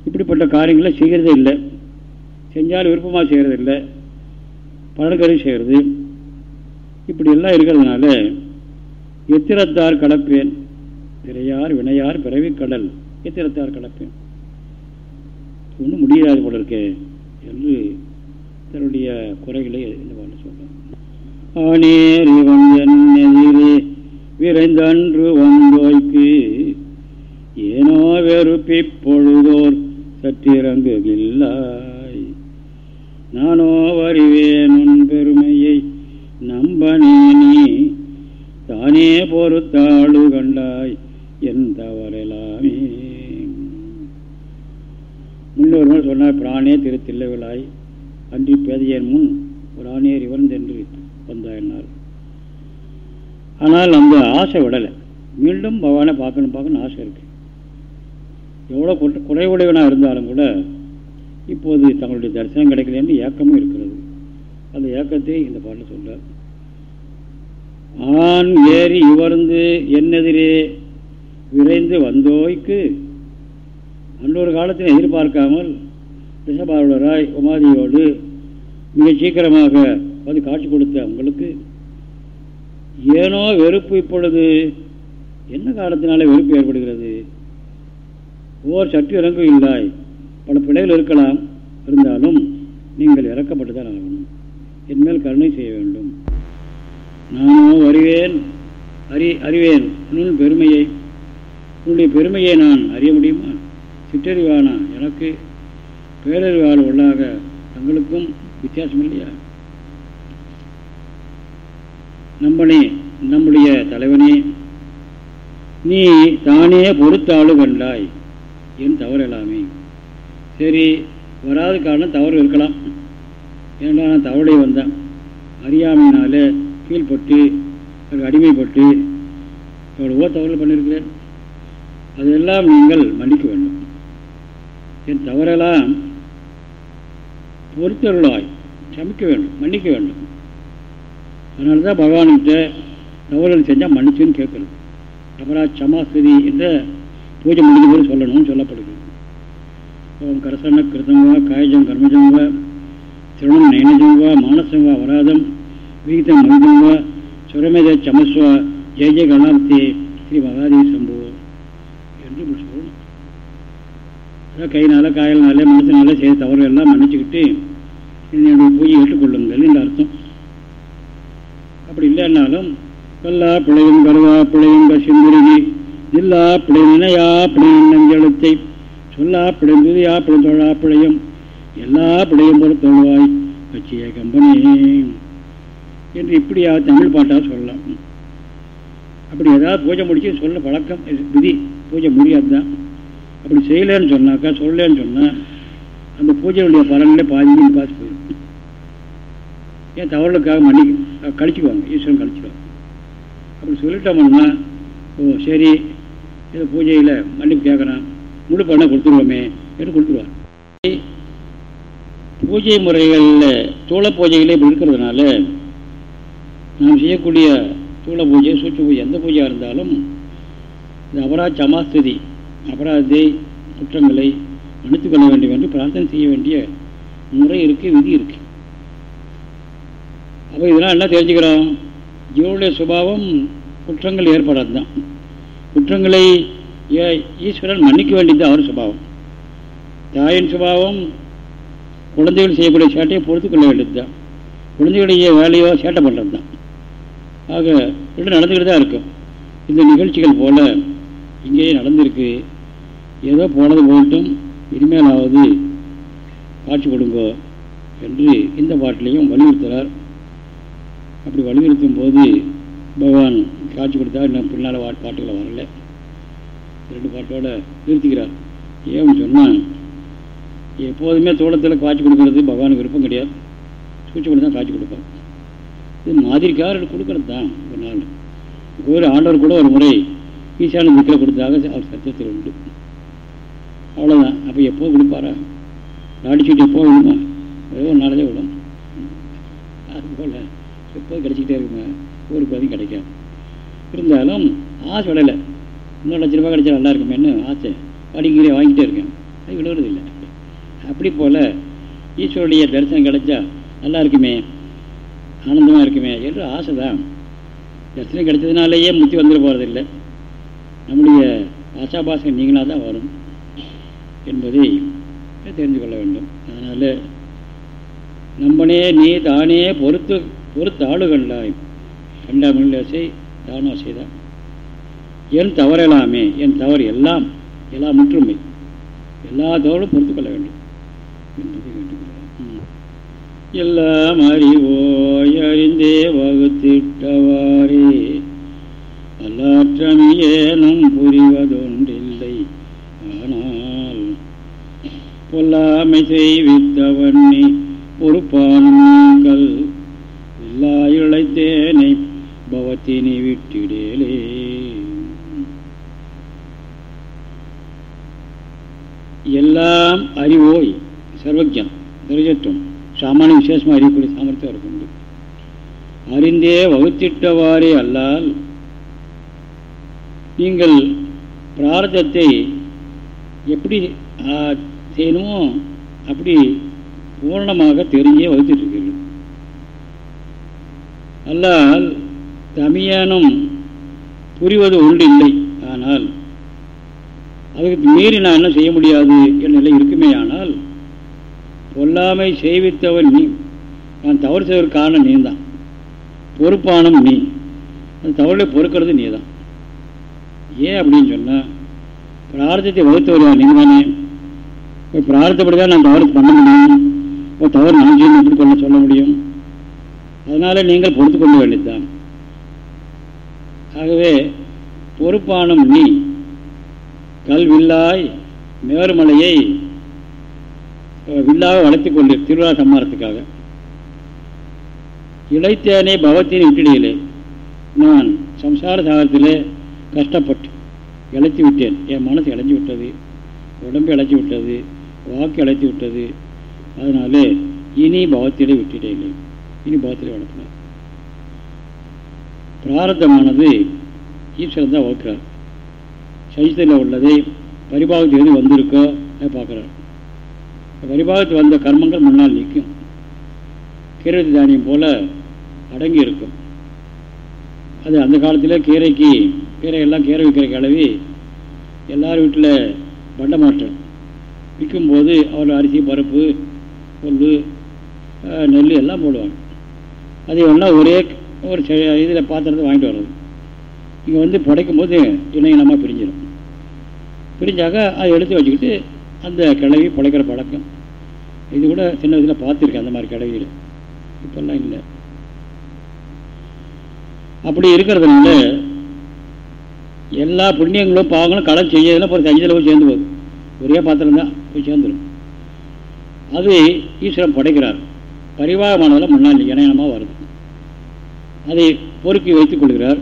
இப்படிப்பட்ட காரியங்களை செய்கிறதே இல்லை. செஞ்சாலும் விருப்பமாக செய்கிறது இல்லை. பலன்கறி செய்கிறது இப்படி எல்லாம் இருக்கிறதுனால எத்திரத்தார் கடப்பேன். திரையார் வினையார் பிறவி கடல். எத்திரத்தார் கடப்பேன். ஒன்றும் முடியாது போல இருக்கேன் என்று தன்னுடைய குறைகளை இந்த பாட்டு சொல்றார் ஆனேர் இவன் எதிரே விரைந்தன்று வந்தோய்க்கு ஏனோ வெறுப்பி பொழுதோர் சற்றிறங்குகில்லாய். நானோ வருவேன் பெருமையை நம்பனே நீ தானே பொறுத்தாளு கண்டாய் என் தவறலாமே முன்னொருவர் சொன்னார் பிராணே திரு தில்லவிழாய் அன்றி பேதையன் முன் ஒரு இவன் சென்று வந்தாயினார். ஆனால் அந்த ஆசை விடலை. மீண்டும் பகவானை பார்க்கணும் பார்க்கணும் ஆசை இருக்கு. எவ்வளோ குறைவுடையவனாக இருந்தாலும் கூட இப்போது தங்களுடைய தரிசனம் கிடைக்கலன்னு ஏக்கமும் இருக்கிறது. அந்த ஏக்கத்தை இந்த பாட்டில் சொல்றார். ஆண் ஏறி இவர்ந்து என்னெதிரே விரைந்து வந்தோய்க்கு அன்றொரு காலத்தில் எதிர்பார்க்காமல் ரிஷபாருடராய் உமாதியோடு மிக சீக்கிரமாக வந்து காட்சி கொடுத்த உங்களுக்கு? ஏனோ வெறுப்பு இப்பொழுது என்ன காலத்தினாலே வெறுப்பு ஏற்படுகிறது? ஓர் சற்று இறங்கு இல்லாய் பல பிழைகள் இருக்கலாம். இருந்தாலும் நீங்கள் இறக்கப்பட்டுதான் ஆகணும். என்மேல் கருணை செய்ய வேண்டும். நானோ அறிவேன் அறி அறிவேன். உன் பெருமையை உன்னுடைய பெருமையை நான் அறிய முடியுமா? சிற்றறிவானா எனக்கு பேரறிவாள் உள்ளாக தங்களுக்கும் வித்தியாசம் இல்லையா நம்மனே நம்முடைய தலைவனே நீ தானே பொறுத்தாளு கண்டாய் என் தவறு எல்லாமே சரி வராத காரணம் தவறு இருக்கலாம். ஏன்னா நான் தவறுடைய வந்தேன். அறியாமையினால கீழ்பட்டு அடிமைப்பட்டு எவ்வளவோ தவறு பண்ணியிருக்கிறேன். அதெல்லாம் நீங்கள் மன்னிக்க வேண்டும். என் தவறெல்லாம் பொறுத்தருளாய் சமைக்க வேண்டும் மன்னிக்க வேண்டும். அதனால தான் பகவான்கிட்ட தவறுகள் செஞ்சால் மன்னிச்சுன்னு கேட்கணும் அபரா சமாஸ்திரி என்ற பூஜை முடிஞ்ச போது சொல்லணும்னு சொல்லப்படுகிறது. ஓம் கரசன கிருதம் காயஜம் கர்மஜம் திருணம் நயனஜம் வா வராதம் விகிதம் மகிதம் வா சுரமேத சமஸ்வா ஜெய ஜெய கணாப்தி ஸ்ரீ மகாதேவி சம்போ என்று சொல்லணும் கையினால கைனால காயல்னால மனசினால செய்த தவறு எல்லாம் மன்னிச்சுக்கிட்டு என்னுடைய பூஜை ஏற்றுக்கொள்ளுங்கள் என்று அர்த்தம். அப்படி இல்லைன்னாலும் கல்லா பிழையும் கருவா பிழையும் கசிந்துருகி நில்லா பிழை நினையா நஞ்செழுத்தை சொல்லா பிழையும் துதியா பிழை பிழையும் எல்லா பிழையும் பொறுத்த தொழுவாய் கட்சிய கம்பெனி என்று இப்படியா தமிழ் பாட்டாக சொல்லலாம். அப்படி ஏதாவது பூஜை முடிச்சு சொல்ல பழக்கம் விதி. பூஜை முடியாது தான் அப்படி செய்யலன்னு சொன்னாக்கா சொல்லலன்னு சொன்னால் அந்த பூஜையுடைய பலன்களே பாதி பார்த்து போயிடும். ஏன் தவறுக்காக மன்னிக்க கழிச்சுக்குவாங்க ஈஸ்வரன் கழிச்சுடுவாங்க அப்படி சொல்லிட்டோம்னா ஓ சரி இது பூஜையில் மன்னிப்பு கேட்குறான் முழு பண்ண கொடுத்துருவோமே என்று கொடுத்துருவார். பூஜை முறைகளில் தூள பூஜைகளே இப்படி இருக்கிறதுனால நாம் செய்யக்கூடிய தூள பூஜை சூட்ச பூஜை எந்த பூஜையாக இருந்தாலும் இந்த அபராஜ் சமாஸ்திதி. அபராதத்தை குற்றங்களை மன்னித்துக் கொள்ள வேண்டும் என்று பிரார்த்தனை செய்ய வேண்டிய முறை இருக்குது விதி இருக்குது அப்போ இதெல்லாம் என்ன தெரிஞ்சுக்கிறோம்? ஜீவனுடைய சுபாவம் குற்றங்கள் ஏற்படாது தான். குற்றங்களை ஈஸ்வரன் மன்னிக்க வேண்டியது அவர் சுபாவம். தாயின் சுபாவம் குழந்தைகள் செய்யக்கூடிய சேட்டையை பொறுத்து கொள்ள வேண்டியது தான். குழந்தைகளுடைய வேலையோ சேட்டை பண்ணுறது தான். ஆக ரெண்டு நடந்துக்கிட்டு தான் இருக்கும் இந்த நிகழ்ச்சிகள் போல் இங்கேயே நடந்திருக்கு. ஏதோ போனது போகட்டும் இனிமேலாவது காட்சி கொடுங்கோ என்று இந்த பாட்டிலையும் வலியுறுத்துகிறார். அப்படி வலியுறுத்தும் போது பகவான் காட்சி கொடுத்தா இன்னும் பின்னால் பாட்டுகளை வரல. ரெண்டு பாட்டோட நிறுத்திக்கிறார். ஏன்னு சொன்னால் எப்போதுமே தோட்டத்தில் காட்சி கொடுக்கறது பகவானுக்கு விருப்பம் கிடையாது. சூழ்ச்சி பண்ணி தான் காட்சி கொடுப்பார். இது மாதிரிக்காரர் கொடுக்கறது தான் ஒரு நாள். ஒரு ஆண்டவர் கூட ஒரு முறை ஈசான திக்கில் கொடுத்ததாக அவர் சத்தியத்தில் உண்டு. அவ்வளோதான் அப்போ எப்போ கொடுப்பாரா? நாடி எப்போ விடுமா ஏதோ ஒரு நாளே விடும். அதுபோல் எப்போ கிடைச்சிக்கிட்டே இருக்குமா ஒரு பதிவு கிடைக்காது. இருந்தாலும் ஆசை விடலை. இன்னொரு லட்ச ரூபாய் கிடைச்சா நல்லா இருக்குமேன்னு ஆசை? படிக்கிறே வாங்கிட்டே இருக்கேன். அது விடுறது இல்லை. அப்படி போல் ஈஸ்வருடைய தரிசனம் கிடைச்சா நல்லா இருக்குமே ஆனந்தமாக இருக்குமே என்று ஆசை தான் தரிசனம் கிடைச்சதுனாலேயே முத்தி வந்துட போகிறதில்லை நம்முடைய ஆசாபாசம் நீங்களாக தான் வரும். என்பதை தெரிந்து கொள்ள வேண்டும். அதனால் நம்மனே நீ தானே பொறுத்து பொறுத்தாளுகளாய். கண்டாமல் செய் தானோ செய்தான் என் தவறெல்லாமே என் தவறு எல்லாம் எல்லா முற்றுமை எல்லா தவறும் பொறுத்து கொள்ள வேண்டும். என்பதை வேண்டுகிறார் எல்லாம் அறிவோய் அறிந்தே வகுத்திட்டவாறே. அல்லாற்றமியேனும் புரிவதொன்றில்லை. ஆனால் பொல்லாமை செய்வித்தவன் நீ பொறுப்பானுங்கள் எல்லா இழைத்தேனை பவத்தினி விட்டிடேலே. எல்லாம் அறிவோய் சர்வஜன் தெரிஞ்சட்டும் சாமானிய விசேஷமாக அறியக்கூடிய சாமர்த்தியம் அவருக்கு உண்டு. அறிந்தே வகுத்திட்டவாறே அல்லால் நீங்கள் பிரார்த்தத்தை எப்படி செய்யணுமோ அப்படி பூர்ணமாக தெரிஞ்சே வகுத்துட்ருக்கீர்கள் அல்லால் தமியானம் புரிவது உண்டு இல்லை ஆனால் அதுக்கு மீறி நான் என்ன செய்ய முடியாது என் நிலை இருக்குமே ஆனால் பொல்லாமை செய்வித்தவன் நீ நான் தவறு செய்வதற்கு காரணம் நீ தான் பொறுப்பானம் நீ. அந்த தவறுகளை பொறுக்கிறது நீ தான் ஏன் அப்படின்னு சொன்னால் பிரார்த்தத்தை வகுத்தவர் நீங்கள் தானே? பிரார்த்தப்படி தான் நான் தவறு பண்ண முடியும். இப்போ தவறு நான் செய்யணும் எப்படி பண்ண சொல்ல முடியும். அதனால் நீங்கள் பொறுத்து கொள்ள வேண்டியதுதான். ஆகவே பொறுப்பானும் நீ கல்வில்லாய் மேருமலையை வில்லாக வளர்த்தி கொண்டு திருவிழா சம்மாரத்துக்காக. இழைத்தேனே பவத்தின் விட்டிடையிலே நான் சம்சார சாகரத்திலே கஷ்டப்பட்டு இழைத்து விட்டேன் என் மனசு இழைச்சி விட்டது உடம்பு இழைச்சி விட்டது வாக்கு அழைத்து விட்டது அதனாலே இனி பவத்திலே விட்டுட்டேன் இனி பவத்திலே வளர்த்தினார் பிராரத்தமானது ஈஸ்வரன் தான் வகுக்கிறார் சைத்தத்தில் உள்ளதை பரிபாகத்தில் எது வந்திருக்கோ அதை பார்க்குறார். பரிபாகத்து வந்த கர்மங்கள் முன்னால் நிற்கும். கீரை தானியம் போல் அடங்கி இருக்கும். அது அந்த காலத்தில் கீரைக்கு கீரை எல்லாம் கீரை விற்கிற கிளவி எல்லார் வீட்டில் பண்டமாற்றம் விற்கும்போது அவர் அரிசி பருப்பு புல் நெல் எல்லாம் போடுவாங்க. அது ஒன்றா ஒரே ஒரு இதில் பாத்திரத்தை வாங்கிட்டு வர்றது. இங்கே வந்து புடைக்கும் போது இணையனமாக பிரிஞ்சிடும் பிரிஞ்சாக்க அதை எடுத்து வச்சுக்கிட்டு அந்த கிழவி புடைக்கிற பழக்கம். இது கூட சின்ன வயசில் பார்த்துருக்கேன் அந்த மாதிரி கிழவியில். இப்போல்லாம் இல்லை. அப்படி இருக்கிறதுனால எல்லா புண்ணியங்களும் பாவங்களும் கடன் செய்யறதுல ஒரு சஞ்சலவும் சேர்ந்து போகுது. ஒரே பாத்திரம் தான் போய் சேர்ந்துடும் அது ஈஸ்வரன் படைக்கிறார். பரிவாகமானதில் முன்னால் இணையமாக வருது. அதை பொறுக்கி வைத்துக் கொள்கிறார்.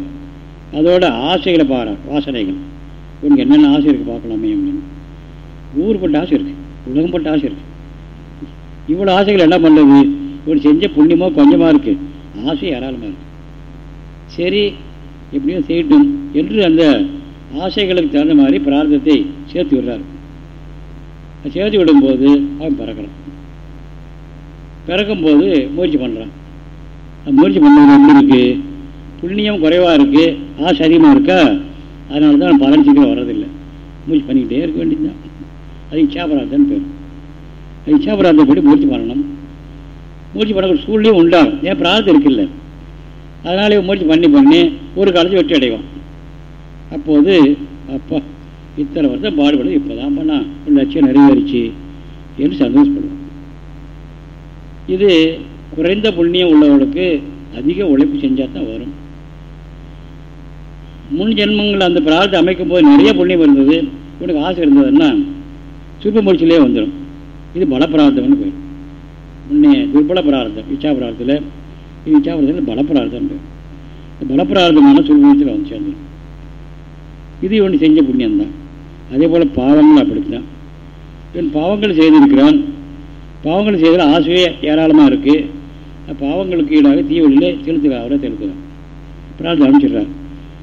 அதோட ஆசைகளை பாரு வாசனைகள். உனக்கு என்னென்ன ஆசை இருக்குது பார்க்கலாமே அப்படின்னு. ஊருப்பட்ட ஆசை இருக்குது உலகப்பட்ட ஆசை இருக்குது இவ்வளோ ஆசைகள் என்ன பண்ணுறது இவர் செஞ்ச புண்ணியமோ கொஞ்சமாக இருக்குது ஆசை ஏராளமாக இருக்குது சரி எப்படியும் செய்யட்டும் என்று அந்த ஆசைகளுக்கு தகுந்த மாதிரி பிரார்த்தத்தை சேர்த்து விடுறாரு. சேர்த்து விடும்போது அவன் பிறக்கிறான். பிறக்கும்போது முயற்சி பண்ணுறான் முயற்சி பண்ணுறது எப்படி இருக்குது புண்ணியம் குறைவாக இருக்குது ஆசை அதிகமாக இருக்கா? அதனால தான் பலன் சீக்கிரம் வர்றதில்லை. முயற்சி பண்ணிக்கிட்டே இருக்க வேண்டியதுதான். அது இச்சாபராதன் பேர். அது இச்சாபராதப்படி முயற்சி பண்ணணும். முயற்சி பண்ண சூழ்நிலையும் உண்டாகும். ஏன்? பிரார்த்தம் இருக்குல்ல. அதனால முயற்சி பண்ணி பண்ணி ஒரு காலத்தில் வெற்றி அடைவான். அப்போது அப்பா இத்தனை வருஷம் பாடுபடும் இப்போ தான் பண்ணா லட்சியம் நிறைவேறிச்சு என்று சந்தோஷப்படுவோம். இது குறைந்த புண்ணியம் உள்ளவர்களுக்கு அதிக உழைப்பு செஞ்சால் தான் வரும். முன் ஜென்மங்கள் அந்த பிரார்த்தம் அமைக்கும் போது நிறைய புண்ணியம் இருந்தது. இவனுக்கு ஆசை இருந்ததுன்னா சுருப்ப முடிச்சிலே வந்துடும். இது பலப்பிரார்த்தம்னு பேர். முன்னே துர்பல பிரார்த்தம் இச்சா பிரார்த்தத்தில் இது இச்சா பிரார்த்தத்தில் பலப்பிரார்த்தம் பேர் பலப்பிரார்த்தமான சுருப்ப வந்து சேர்ந்துடும் இது இவன் செஞ்ச புண்ணியம்தான். அதே போல் பாவங்கள் அப்படித்தான் இவன் பாவங்கள் செய்திருக்கிறான். பாவங்கள் செய்தால் ஆசையே ஏராளமாக இருக்குது பாவங்களுக்கு ஈடாக தீவழியிலே செலுத்துகிறான் அவரை செலுத்துகிறார் பிரார்த்தம் அனுப்பிச்சிடுறார்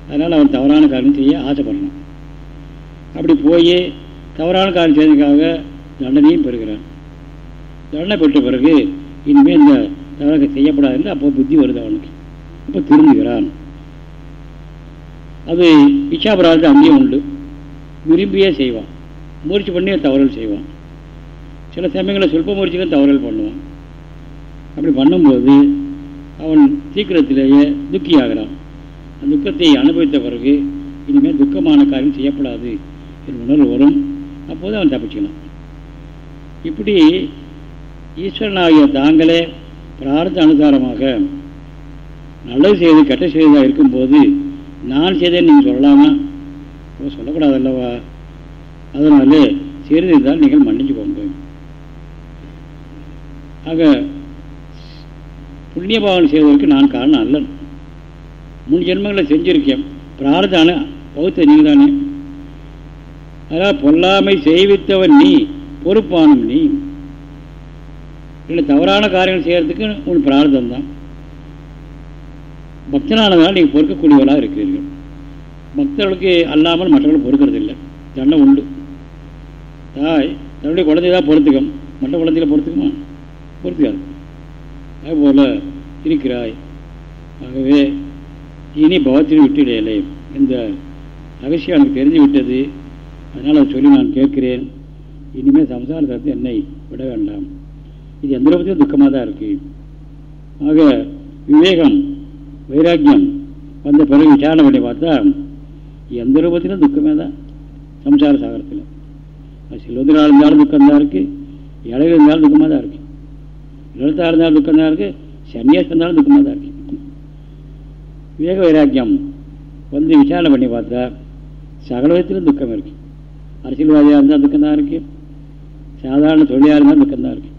அதனால் அவன் தவறான காரியம் செய்ய ஆசைப்படணும். அப்படி போய் தவறான காரியம் செய்ததுக்காக தண்டனையும் பெறுகிறான். தண்டனை பெற்ற பிறகு இனிமேல் இந்த தவறாக செய்யப்படாதுன்னு அப்போ புத்தி வருது அவனுக்கு. அப்போ திரும்புகிறான் அது இச்சாபராதம் அங்கேயும் உண்டு. விரும்பியே செய்வான். முயற்சி பண்ணி தவறுகள் செய்வான். சில சமயங்களில் சொல்ப முயற்சிகள் தவறுகள் பண்ணுவான். அப்படி பண்ணும்போது அவன் சீக்கிரத்திலேயே துக்கியாகிறான். அந்த துக்கத்தை அனுபவித்த பிறகு இனிமேல் துக்கமான காரியம் செய்யப்படாது என்று உணர்வு வரும். அப்போது அவன் தப்பிச்சுக்கலாம் இப்படி ஈஸ்வரனாகிய தாங்களே பிரார்த்த அனுசாரமாக நல்லது செய்து கெட்ட செய்ததாக இருக்கும்போது நான் செய்தேன்னு நீங்கள் சொல்லலாமா? சொல்லக்கூடாது அல்லவா அதனால சீர்திருந்தால் நீங்கள் மன்னிச்சு கொண்டு ஆக புண்ணிய பாவனை செய்வதற்கு நான் காரணம் அல்ல முன் ஜென்மங்களை செஞ்சிருக்கேன். பிரார்த்தான பௌத்த நீங்க தானே அதாவது பொல்லாமை செய்வித்தவன் நீ பொறுப்பானும் நீ. இல்லை தவறான காரியங்கள் செய்யறதுக்கு உன் பிரார்த்தம் தான் பக்தனானதால் நீங்கள் பொறுக்கக்கூடியவர்களாக இருக்கிறீர்கள். பக்தர்களுக்கு அல்லாமல் மற்றவர்கள் பொறுக்கிறது இல்லை தன்னை உண்டு. தாய் தன்னுடைய குழந்தை தான் பொறுத்துக்கும். மற்ற குழந்தையில பொறுத்துக்குமா? பொறுத்துக்காது. அதுபோல் இருக்கிறாய். ஆகவே இனி பவத்தில் விட்டுடையலை இந்த ரகசியம் எனக்கு தெரிஞ்சு விட்டது அதனால் அதை சொல்லி நான் கேட்கிறேன். இனிமேல் சம்சார என்னை விட வேண்டாம். இது எந்த ரூபத்திலும் துக்கமாக தான் இருக்குது ஆக விவேகம் வைராக்கியம் வந்த பிறகு விசாரணை பண்ணி பார்த்தா எந்த ரூபத்திலும் துக்கமே தான். சம்சார சாகரத்தில். செல்வத்தினால் இருந்தாலும் துக்கம்தான் இருக்குது இலையில் இருந்தாலும் துக்கமாக தான் இருக்குது நிலத்தாக இருந்தாலும் துக்கம் தான் இருக்குது சன்னியாசம் இருந்தாலும் துக்கமாக தான் இருக்குது விவேக வைராக்கியம் வந்து விசாரணை பண்ணி பார்த்தா சகல விதத்திலும் துக்கம் இருக்குது அரசியல்வாதியாக இருந்தால் துக்கம் தான் இருக்குது சாதாரண தொழிலாக இருந்தால் துக்கம் தான் இருக்குது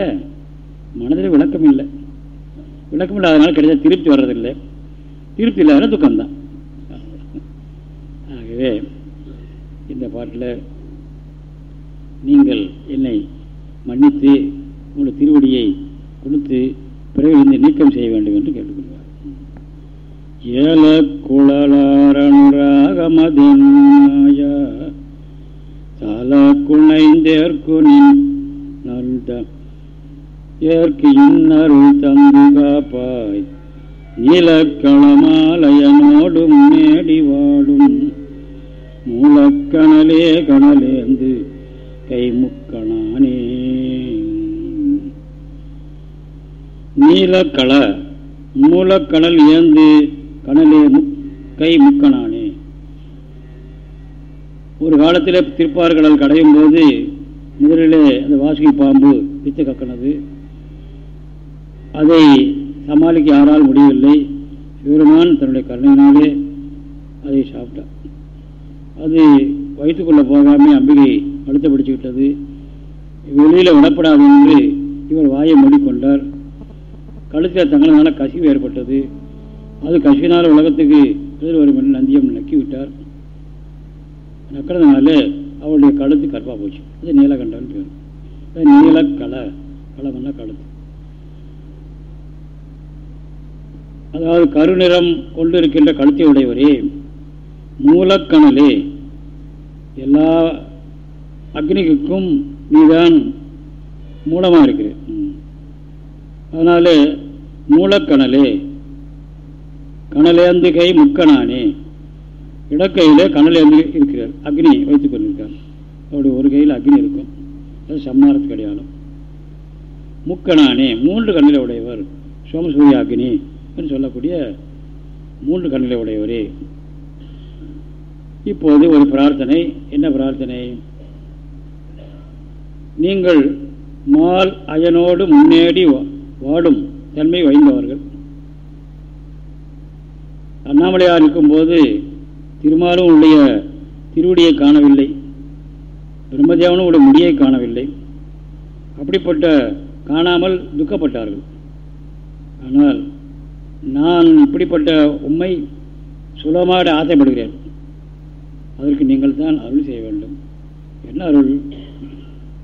ஏன்? மனதில் விளக்கம் இல்லை. விளக்கம் இல்லாதனால கிடைச்சா திருப்தி வர்றதில்லை. திருப்தி இல்லாதனால துக்கம்தான். ஆகவே இந்த பாட்டில் நீங்கள் என்னை மன்னித்து உங்கள் திருவடியை கொடுத்து பிறகு இந்த நீக்கம் செய்ய வேண்டும் என்று கேட்டுக்கொள்வார். ஏல குழலாரனுராகமதினாய தல குணைந்தேற்குனின் நல்த ஏற்கு இன்னருள் தந்து காப்பாய். நீலக்களமாலயனோடும் மேடி வாடும் மூலக்கணலே கணலேந்து கைமுக்கணானே. நீலக்கள மூலக்கணல் ஏந்து கனலே கை முக்கணானே ஒரு காலத்தில் திருப்பார்கடல் கடையும் போது முதலிலே அந்த வாசுகி பாம்பு பித்து கக்கினது. அதை சமாளிக்க யாரால் முடியவில்லை. சிவருமான் தன்னுடைய கருணையினாலே அதை சாப்பிட்டான். அது வயிற்றுக்குள்ளே போகாமல் அம்பிகை அழுத்த பிடிச்சுக்கிட்டது. வெளியில் விடப்படாது என்று இவர் வாயை மூடிக்கொண்டார். கழுத்தில் தங்களனால கசிவு ஏற்பட்டது. அது கசிவினால் உலகத்துக்கு எதிர் வரும் நந்தியம் நக்கி விட்டார் நக்கிறதுனால அவருடைய கழுத்து கற்பாக போச்சு. அது நீலகண்டான்னு பேர். நீலக்கலை. களம்னா கழுத்து. அதாவது கருநிறம் கொண்டிருக்கின்ற கழுத்தை உடையவரே. மூலக்கணலே எல்லா அக்னிக்கும் நீதான் மூலமாக இருக்கிற அதனால மூலக்கணலே கணலேந்து கை முக்கணானே இடக்கையில் கணலேந்து இருக்கிறார். அக்னி வைத்துக் கொண்டிருக்கார். அவருடைய ஒரு கையில் அக்னி இருக்கும். அது சம்மாரத்துக்கு அடையாளம். முக்கணானே மூன்று கண்ணில உடையவர் சோமசூரிய அக்னி என்று சொல்லக்கூடிய மூன்று கண்ணில உடையவரே. இப்போது ஒரு பிரார்த்தனை என்ன பிரார்த்தனை? நீங்கள் மால் அயனோடு முன்னேடி வாடும் தன்மை வைந்தவர்கள் அண்ணாமலையார் இருக்கும்போது திருமாலும் உடைய திருவடியை காணவில்லை. பிரம்மதேவனும் உடைய முடியை காணவில்லை. அப்படிப்பட்ட காணாமல் துக்கப்பட்டார்கள். ஆனால் நான் இப்படிப்பட்ட உண்மை சுலமாக ஆசைப்படுகிறேன். அதற்கு நீங்கள் தான் அருள் செய்ய வேண்டும். என்ன அருள்?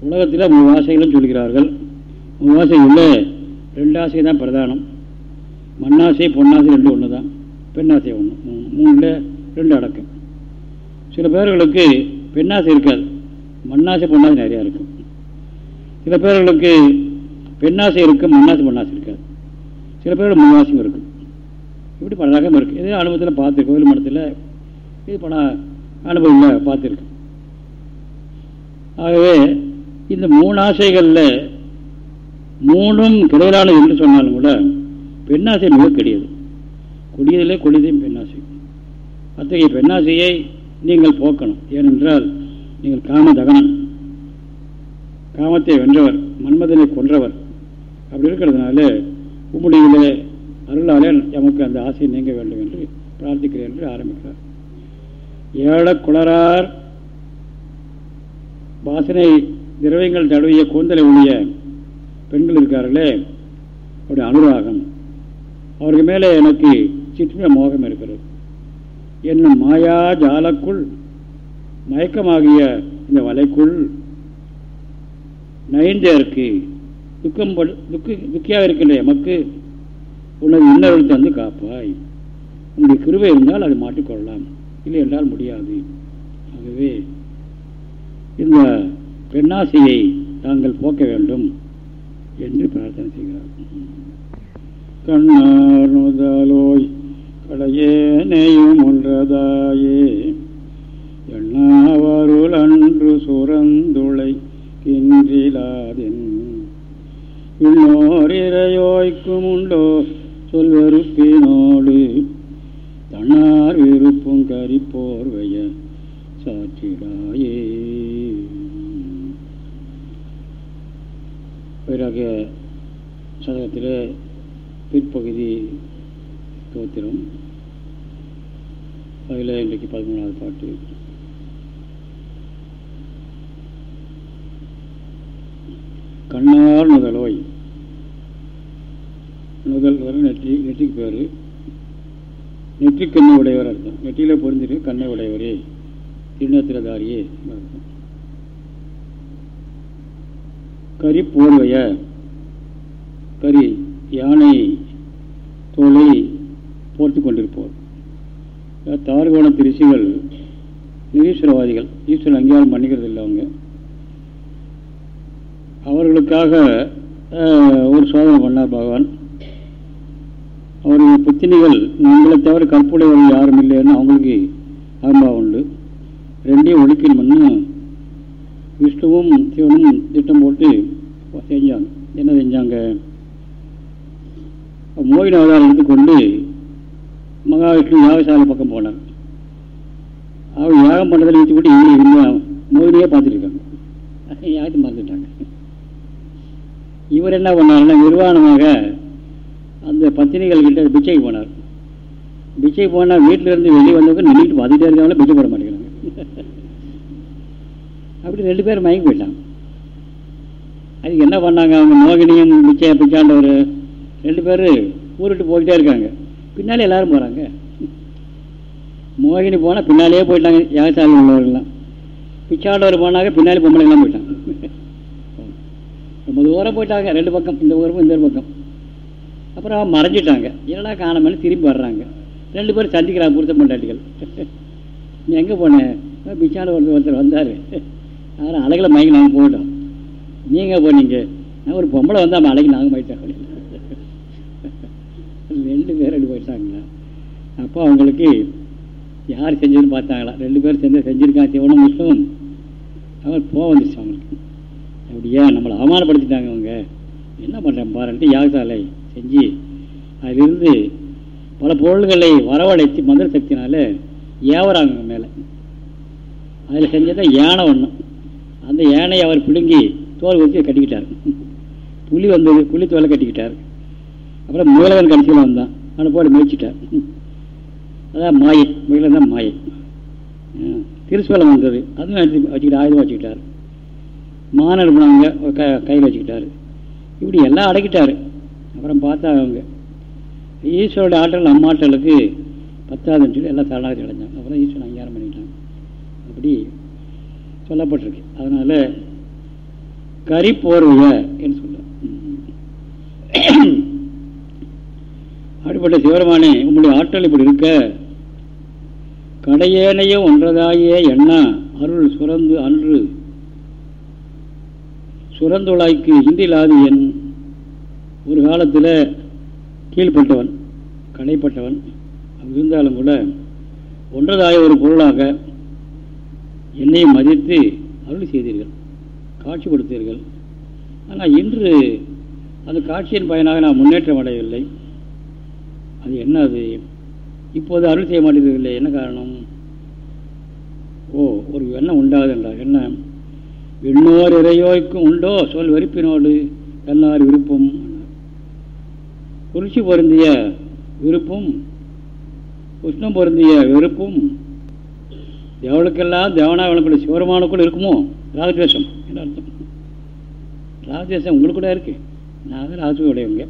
உலகத்தில் மூணு ஆசைகளும் சொல்கிறார்கள். மூணு இல்லை ரெண்டு ஆசை தான் பிரதானம். மண்ணாசை பொன்னாசை ரெண்டு ஒன்று தான் பெண்ணாசை ஒன்று மூணில் ரெண்டு அடக்கம். சில பேர்களுக்கு பெண்ணாசை இருக்காது. மண்ணாசை பொன்னாசை நிறையா இருக்கும். சில பேர்களுக்கு பெண்ணாசை இருக்கும் மண்ணாசை பொன்னாசை இருக்காது. சில பேர் மூவாசையும் இருக்கும். இப்படி பல ரகம் இருக்குது இதே அனுபவத்தில் பார்த்து கோவில் மடத்தில் இது பல அனுபவம் இல்லை பார்த்துருக்கோம் ஆகவே இந்த மூணு ஆசைகளில் மூணும் கிடையிலானது என்று சொன்னாலும் கூட பெண்ணாசை மிக கிடையாது. கொடியதிலே கொடியதையும் பெண்ணாசை. அத்தகைய பெண்ணாசையை நீங்கள் போக்கணும். ஏனென்றால் நீங்கள் காம தகனம் காமத்தை வென்றவர் மன்மதனை கொன்றவர். அப்படி இருக்கிறதுனால உம்முடைய அருளாலே நமக்கு அந்த ஆசை நீங்க வேண்டும் என்று பிரார்த்திக்கிறேன் என்று ஆரம்பிக்கிறார். ஏழ குளரார் வாசனை திரவியங்கள் தடவிய கூந்தலை உடைய பெண்கள் இருக்கார்களே அவருடைய அனுராகம். அவருக்கு மேலே எனக்கு சிற்ற மோகம் இருக்கிறது. என்னும் மாயா ஜாலக்குள் மயக்கமாகிய இந்த வலைக்குள் நயந்தேற்கு துக்கம் துக்கு துக்கியாக இருக்கின்ற எமக்கு உனது இன்னொரு தந்து காப்பாய். உங்களுடைய கிருவை இருந்தால் அது மாற்றிக்கொள்ளலாம் இல்லை என்றால் முடியாது. ஆகவே இந்த பெண்ணாசையை தாங்கள் போக்க வேண்டும் என்று பிரார்த்தனை செய்கிறார். கண்ணார் முதலோய் கடையேனையும் ஒன்றதாயே எண்ணாவருள் அன்று சுரந்துளை கின்றிலாதென் இன்னோரிரையோய்க்கும் உண்டோ சொல்வருப்பினோடு தன்னார் விருப்பும் கரிப்போர்வைய சாற்றிடாயே. பிறகு சதகத்தில் பிற்பகுதி தோத்திரம். அதில் இன்றைக்கு பதிமூணாவது பாட்டு. கண்ணார் முதலோய் முதல் வர நெற்றி நெற்றிக்கு பேர். நெற்றி கண்ணை உடையவர் அர்த்தம் நெற்றியில் பொருந்திருக்கு கண்ணை உடையவரே திருநத்திரதாரியே. அர்த்தம் கரி போர்வைய கரி யானை தோலை போர்த்து கொண்டிருப்போர். தார்கோண திருச்சிகள் நிரீஸ்வரவாதிகள். ஈஸ்வரன் அங்கீகாரம் பண்ணிக்கிறது இல்லை அவங்க. அவர்களுக்காக ஒரு சோதனை பண்ணார் பகவான். அவருடைய புத்தினிகள் உங்களை தவிர கற்புடையவர்கள் யாரும் இல்லைன்னு அவங்களுக்கு அகம்பாவம் உண்டு. ரெண்டையும் ஒழிக்கணும்னு விஷ்ணுவும் சிவனும் திட்டம் போட்டு செஞ்சாங்க. என்ன செஞ்சாங்க? மோகின அவதாரம் எடுத்துக்கொண்டு மகாவிஷ்ணு யாகசாலை பக்கம் போனார். அவர் யாகம் பண்ணுறதில் வச்சு கூட இவங்க இந்த மோகினியே பார்த்துட்ருக்காங்க யாகத்தை மறந்துட்டாங்க. இவர் என்ன பண்ணாருன்னா நிர்வாணமாக அந்த பத்தினிகள் கிட்ட பிச்சைக்கு போனார். பிச்சைக்கு போனால் வீட்டிலேருந்து வெளியே வந்தவங்க நின்றுட்டு வந்துட்டே இருக்காங்களே பிச்சை போட மாட்டேங்கிறாங்க. அப்படி ரெண்டு பேரும் மயங்கி போயிட்டாங்க. அதுக்கு என்ன பண்ணாங்க அவங்க? மோகினியும் பிச்சை பிச்சாண்டவர் ரெண்டு பேர் ஊருட்டு போயிட்டே இருக்காங்க. பின்னாலே எல்லாரும் போகிறாங்க மோகினி போனால் பின்னாலேயே போயிட்டாங்க யாகசாலை உள்ளவர்கள்லாம். பிச்சாண்டவர் போனாங்க பின்னாலே பொம்பளைங்களாம் போயிட்டாங்க. ரொம்ப தூரம் போயிட்டாங்க ரெண்டு பக்கம் இந்த ஊரும் இந்த பக்கம். அப்புறம் மறைஞ்சிட்டாங்க. என்னடா காணாமல் திரும்பி வர்றாங்க. ரெண்டு பேரும் சந்திக்கிறாங்க புருத்த பொண்டாட்டிகள். நீ எங்கே போனேன் பிச்சான ஒருத்தர் ஒருத்தர் வந்தார். அதனால் அழகில் மயங்கி நாங்கள் போயிட்டோம் நீங்கள் போனீங்க? நான் ஒரு பொம்பளை வந்தால் அழகி நாங்கள் போயிட்டோம் ரெண்டு பேர் ரெண்டு போயிட்டாங்களா? அப்போ அவங்களுக்கு யார் செஞ்சதுன்னு பார்த்தாங்களா? ரெண்டு பேரும் சேர்ந்து செஞ்சுருக்காங்க சிவனும் முஸ்லும் அவர் போக வந்துச்சு அவங்களுக்கு. அப்படியா? நம்மளை அவமானப்படுத்திட்டாங்க அவங்க. என்ன பண்ணுறேன் பாருன்ட்டு யாகசாலை செஞ்சு அதிலிருந்து பல பொருள்களை வரவழைத்து மந்திர சக்தினால் ஏவராங்க மேலே. அதில் செஞ்சதான் யானை ஒன்று அந்த யானையை அவர் பிடுங்கி தோல் ஊற்றி கட்டிக்கிட்டார். புலி வந்தது புலி தோலை கட்டிக்கிட்டார். அப்புறம் முயலவன் கடைசியில் வந்தான். அவனை போட முயற்சிட்டார். அதான் மாயை. முயலன் தான் மாயை. திருசுவலம் வந்தது. அதுவும் வச்சுக்கிட்டு ஆயுதம் வச்சுக்கிட்டார். மானர் போனாங்க க கையில் வச்சுக்கிட்டார். இப்படி எல்லாம் அடக்கிட்டார். அப்புறம் பார்த்தா அவங்க. ஈஸ்வரோட ஆற்றல் அம்மாற்றலுக்கு பத்தாதுன்னு சொல்லி எல்லாம் சரணாகதி அடைஞ்சாங்க. அப்புறம் ஈஸ்வரன் அங்கீகாரம் பண்ணிட்டாங்க. அப்படி சொல்லப்பட்டிருக்கு. அதனால் கறி போர்வைய என்று சொல்ல அப்படிப்பட்ட சிவரமானே உங்களுடைய ஆற்றல் இப்படி இருக்க கடையேனையும் ஒன்றதாயே எண்ணா அருள் சுரந்து அன்று சுரந்துளாய்க்கு இன்றிலாது என் ஒரு காலத்தில் கீழ்பட்டவன் கடைப்பட்டவன் இருந்தாலும் கூட ஒன்றதாய ஒரு பொருளாக என்னை மதித்து அருள் செய்தீர்கள் காட்சி கொடுத்தீர்கள் ஆனால் இன்று அந்த காட்சியின் பயனாக நான் முன்னேற்றம் அடையவில்லை. அது என்ன அது இப்போது அருள் செய்ய மாட்டேங்கிறதில்லை என்ன காரணம்? ஓ ஒரு எண்ணம் உண்டாகுது என்றார் என்ன? இன்னொரு இறையோய்க்கும் உண்டோ? சொல் வெறுப்பினோடு என்னார் விருப்பம் குளிர்ச்சி பொருந்திய விருப்பும் உஷ்ணம் பொருந்திய வெறுப்பும் தேவனுக்கெல்லாம் தேவனா விளக்கூடிய சிவருமானுக்குள் இருக்குமோ? ராகத்வேஷம் என்ன அர்த்தம். ராகத்வேஷம் உங்களுக்கு கூட இருக்கு. நாங்கள் ராஜு உடையவங்க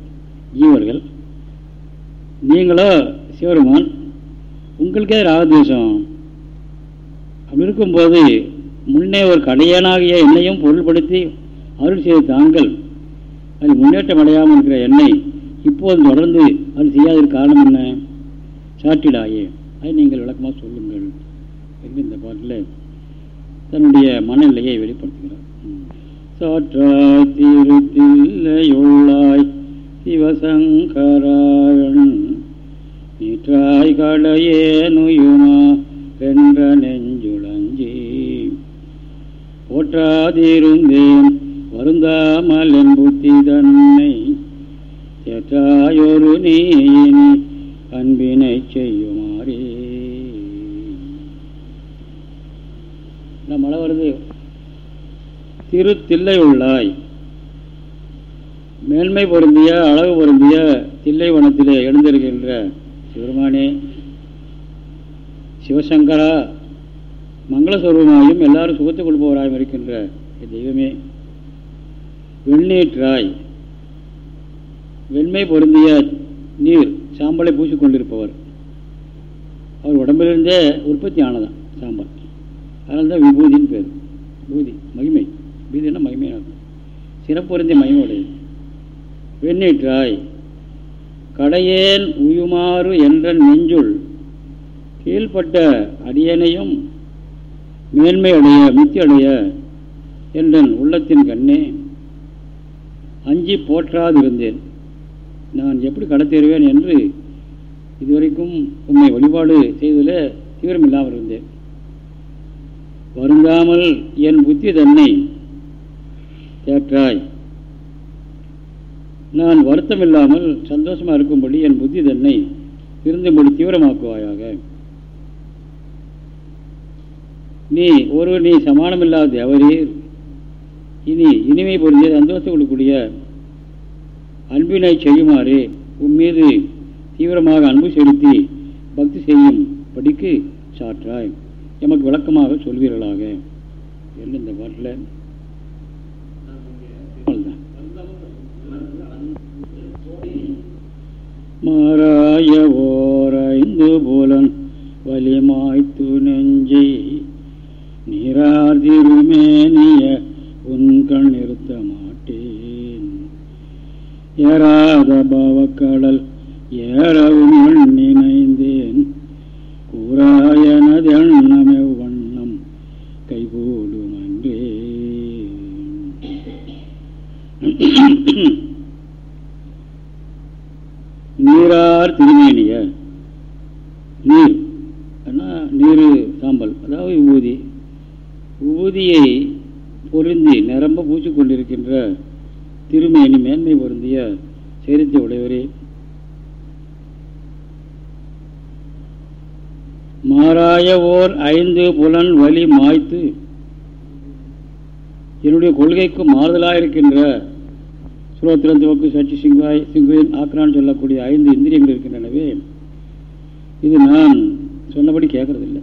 ஜீவர்கள். நீங்களோ சிவருமான் உங்களுக்கே ராகத்வேஷம் அப்படி இருக்கும்போது முன்னே ஒரு கடையனாகிய எண்ணையும் பொருள்படுத்தி அருள் செய்த தாங்கள் அது முன்னேற்றம் அடையாமல் இருக்கிற எண்ணெய் இப்போது தொடர்ந்து அது செய்யாத காரணம் என்ன? சாட்டிடாயே அதை நீங்கள் விளக்கமாக சொல்லுங்கள் என்று இந்த பாட்டில் தன்னுடைய மனநிலையை வெளிப்படுத்துகிறார். சாற்றாய் திருத்தில்லையுள்ளாய் சிவசங்கராயன் நீற்றாய் கடையே நுயுமா என்ற நெஞ்சுளஞ்சி. போற்றாதிருந்தேன் வருந்தாமல் என் புத்தி தன்னை எற்றாயொரு நீயின் அன்பினை செய்யுமாறே. மழை வருது? திருத்தில்லை உள்ளாய். மேன்மை பொருந்திய அழகு பொருந்திய தில்லை வனத்திலே எழுந்திருக்கின்ற சிவருமானே சிவசங்கரா மங்களஸ்வரூபமாயும் எல்லாரும் சுகத்துக் கொள்பவராயும் இருக்கின்ற தெய்வமே வெண்ணீற்றாய். வெண்மை பொருந்திய நீர் சாம்பலை பூசிக்கொண்டிருப்பவர். அவர் உடம்பிலிருந்தே உற்பத்தி ஆனதான் சாம்பல். அதனால தான் விபூதின்னு பேர். பூதி மகிமை. பீதினா மகிமையாகும் சிறப்புறிந்திய மகிமையுடையது வெண்ணீற்றாய் கடையேன் உயுமாறு என்ற நெஞ்சுள். கீழ்பட்ட அடியனையும் மேன்மையுடைய மித்தியுடைய என்றன் உள்ளத்தின் கண்ணே. அஞ்சி போற்றாதிருந்தேன். நான் எப்படி கடத்தேறுவேன் என்று இதுவரைக்கும் உண்மை வழிபாடு செய்ததில் தீவிரம் இல்லாமல் இருந்தேன். வருந்தாமல் என் புத்தி தன்னை தேற்றாய். நான் வருத்தம் இல்லாமல் சந்தோஷமாக இருக்கும்படி என் புத்தி தன்னை திருந்தும்படி தீவிரமாக்குவாயாக. நீ ஒரு நீ சமானமில்லாத தேவரீர் இனி இனிமை பொருந்திய சந்தோஷம் கொடுக்கக்கூடிய அன்பினை செய்யுமாறு உன் மீது தீவிரமாக அன்பு செலுத்தி பக்தி செய்யும் படிக்கு சாற்றாய். எமக்கு விளக்கமாக சொல்வீர்களாக. என்ன இந்த பாட்டில்? மாறாய ஓரைந்து புலன் வலிமாய்த்து நெஞ்சை நீராதிருமேனிய உன் கண் நிறுத்த மாட்டே. ஏறாத பாவக்கடல் ஏறவும் நினைந்தேன் கூறாயனது எண்ணமே வண்ணம் கைகூடும் அன்றே நீரார் திருமேனிய நீர் நீர் சாம்பல் அதாவது விபூதி விபூதியை பொருந்தி நிரம்ப பூச்சி கொண்டிருக்கின்ற திருமேனி மேன்மை பொருந்திய சரித்தை உடையவரே மாறாய ஓர் ஐந்து புலன் வலி மாய்த்து என்னுடைய கொள்கைக்கு மாறுதலாயிருக்கின்ற சுரோத்திரன் துவக்கு சச்சி சிங்காய் சிங்குவின் ஆக்ரான் சொல்லக்கூடிய ஐந்து இந்திரியங்கள் இருக்கின்றனவே இது நான் சொன்னபடி கேட்கறதில்லை.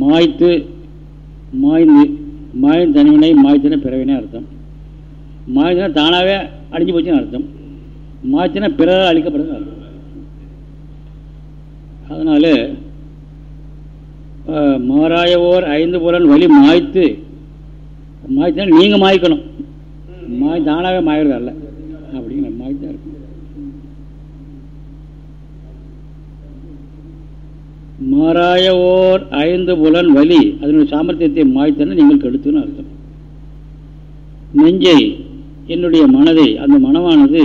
மாய்த்து மாய்ந்து மாயின் தனிவினை மாய்த்தின பிறவினே அர்த்தம். மாய்த்தினா தானாகவே அழிஞ்சு போச்சுன்னு அர்த்தம். மாய்த்தினா பிறரால் அழிக்கப்படுதுன்னு அர்த்தம். அதனால மாறாயவோர் ஐந்து புலன் வலி மாய்த்து மாய்த்தினா நீங்கள் மாய்க்கணும். மாய் தானாகவே மாயிறது அல்ல. அப்படிங்கிற மாய்த்தான் இருக்கும் மாறாய ஓர் ஐந்து புலன் வலி அதனுடைய சாமர்த்தியத்தை மாய்த்தன நீங்கள் கெடுத்துன்னு அர்த்தம். நெஞ்சை என்னுடைய மனதை அந்த மனமானது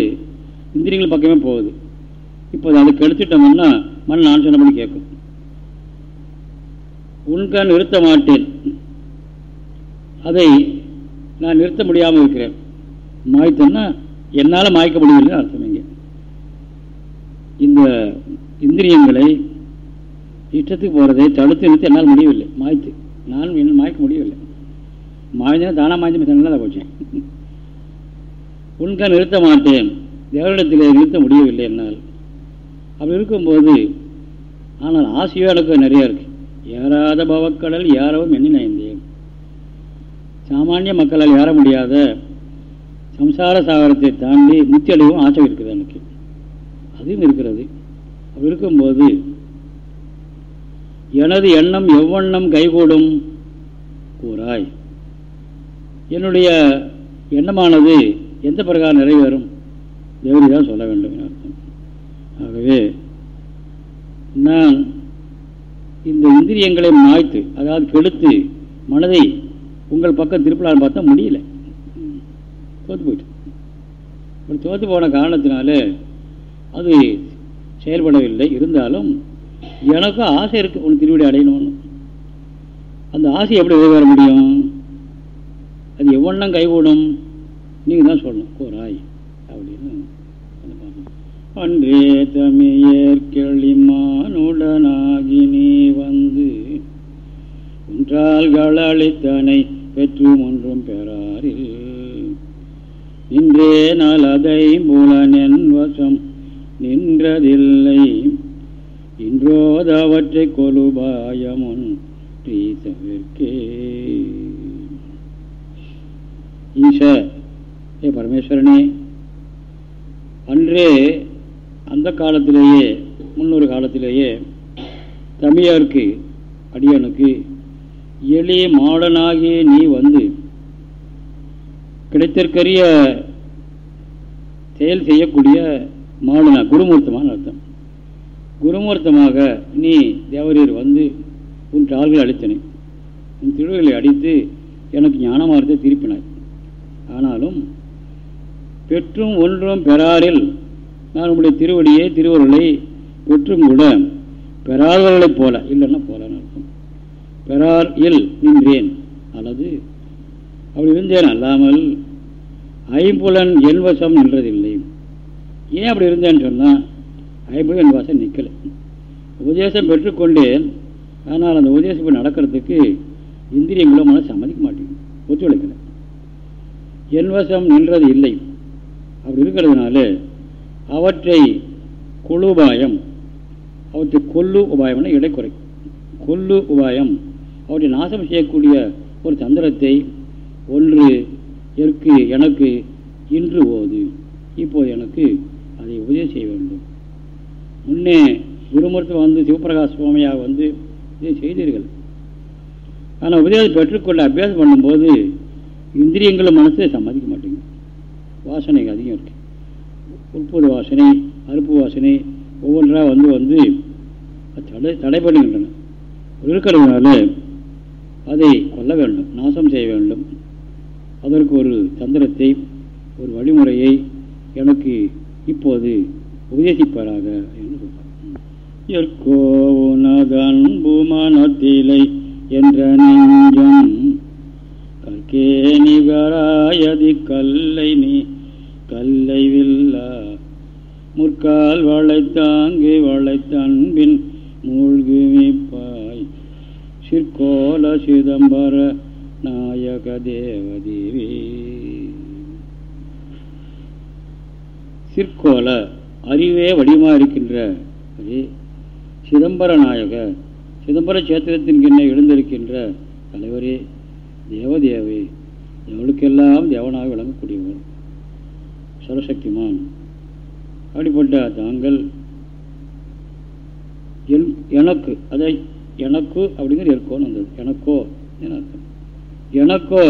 இந்திரியங்கள் பக்கமே போகுது. இப்போ அதை கெடுத்துட்டோம்னா மன நான் சொன்னபடி கேட்கும். உன்கண் நிறுத்த மாட்டேன். அதை நான் நிறுத்த முடியாமல் இருக்கிறேன். மாய்த்தன்னா என்னால் மாய்க்க முடியலன்னு அர்த்தம் இங்கே. இந்த இந்திரியங்களை இஷ்டத்துக்கு போகிறதை தடுத்து நிறுத்தி என்னால் முடியவில்லை. மாய்த்து. நானும் என்ன மாய்க்க முடியவில்லை. மாய்ந்தா தானாக மாய்ந்து நல்லா போச்சேன் உன்கண் நிறுத்த மாட்டேன். தேவரிடத்தில் நிறுத்த முடியவில்லை என்னால். அப்படி இருக்கும்போது ஆனால் ஆசையோ எனக்கு நிறையா இருக்கு. ஏறாத பவக்கடல் ஏறவும் எண்ணி நயந்தேன் சாமானிய மக்களால் ஏற முடியாத சம்சார சாகரத்தை தாண்டி முத்தியடைவும் ஆசை இருக்குது எனக்கு. அதுவும் இருக்கிறது. அப்படி இருக்கும்போது எனது எண்ணம் எவ்வண்ணம் கைகூடும்? கூறாய். என்னுடைய எண்ணமானது எந்த பிரகாரம் நிறைவேறும்? தேவரி தான் சொல்ல வேண்டும் அர்த்தம். ஆகவே நான் இந்த இந்திரியங்களை மாய்த்து அதாவது கெடுத்து மனதை உங்கள் பக்கம் திருப்பலான்னு பார்த்தா முடியல. தோற்று போயிட்டு. அப்படி தோற்று போன காரணத்தினால அது செயல்படவில்லை. இருந்தாலும் எனக்கும் ஆசை இருக்குது உன் திருவிடி அடையணும்னு. அந்த ஆசை எப்படி உதவ முடியும்? அது எவ்வளோ கைகூடும்? நீங்கள் தான் சொல்லணும் கோராய் அப்படின்னு. அன்றே தமிழேற்கெளிமானுடனாகி நீ வந்து குன்றால்கள் அளித்தனை பெற்றும் ஒன்றும் பெறாரில். நின்றே அதை புலனென் வசம் நின்றதில்லை. இன்றோதவற்றை கொலுபாயமுன் தவிர்க்கே. ஈச ஏ பரமேஸ்வரனே அன்றே அந்த காலத்திலேயே முன்னொரு காலத்திலேயே தமிழருக்கு அடியனுக்கு எளிய மாடனாகிய நீ வந்து கிடைத்திற்கரிய செயல் செய்யக்கூடிய மாடனா குருமூர்த்தமான அர்த்தம். குருமூர்த்தமாக நீ தேவரீர் வந்து உன் கால்களை அடித்தனை. உன் திருவிகளை அடித்து எனக்கு ஞானமார்த்தை திருப்பினாய். ஆனாலும் பெற்றும் ஒன்றும் பெறாரில் நான் உங்களுடைய திருவடியை திருவருளை பெற்றும் கூட பெறாதவர்களைப் போல இல்லைன்னா போலன்னு அர்த்தம். பெறார் இல் நின்றேன் அல்லது அப்படி இருந்தேன் அல்லாமல் ஐம்புலன் என்வசம் நின்றதில்லை. ஏன் அப்படி இருந்தேன்னு சொன்னால் ஐம்புலன் என்வசம் நிற்கலை உபதேசம் பெற்றுக்கொண்டேன் ஆனால் அந்த உபதேசம் நடக்கிறதுக்கு இந்திரியங்களும் மன சம்மதிக்க மாட்டேங்குது ஒத்துழைக்கலை. என்வசம் நின்றது இல்லை. அப்படி இருக்கிறதுனால அவற்றை குழுபாயம் அவற்றை கொல்லு இடை குறை கொல்லு உபாயம். அவற்றை நாசம் செய்யக்கூடிய ஒரு தந்திரத்தை ஒன்று எற்கு எனக்கு இன்று போது. இப்போது எனக்கு அதை உபதேசம் செய்ய வேண்டும். முன்னே குருமூர்த்தி வந்து சிவபிரகாஷ் சுவாமியாக வந்து இதை செய்தீர்கள். ஆனால் உபதேசம் பெற்றுக்கொள்ள அபியாசம் பண்ணும்போது இந்திரியங்களும் மனசை சம்மதிக்க மாட்டேங்குது. வாசனை அதிகம் இருக்கு. உட்புற வாசனை அறுப்பு வாசனை ஒவ்வொன்றாக வந்து வந்து தடை தடைபடுகின்றன. இருக்கிறதுனால அதை கொல்ல வேண்டும் நாசம் செய்ய வேண்டும். அதற்கு ஒரு தந்திரத்தை ஒரு வழிமுறையை எனக்கு இப்போது உபதேசிப்பாராக என்று சொல்றார் மனத்திலை என்ற நெஞ்சம் கற்கே நிகராயதி கல்லை நீ கல்லை வில்லா முற்கால் வளைத்தாங்கு வளைத்தன்பின் மூழ்குமிப்பாய் சிற்கோல சிதம்பர நாயக தேவதேவி. சிற்கோல அறிவே வடிவமாக இருக்கின்ற சிதம்பர நாயக சிதம்பர சேத்திரத்தின் கிண்ணை எழுந்திருக்கின்ற தலைவரே தேவதேவி எவளுக்கெல்லாம் தேவனாக விளங்கக்கூடியவர் சரசக்திமான். அப்படிப்பட்ட தாங்கள் என் எனக்கு அதை எனக்கு அப்படிங்கிற இருக்கோன்னு வந்தது. எனக்கோ என அர்த்தம். எனக்கோ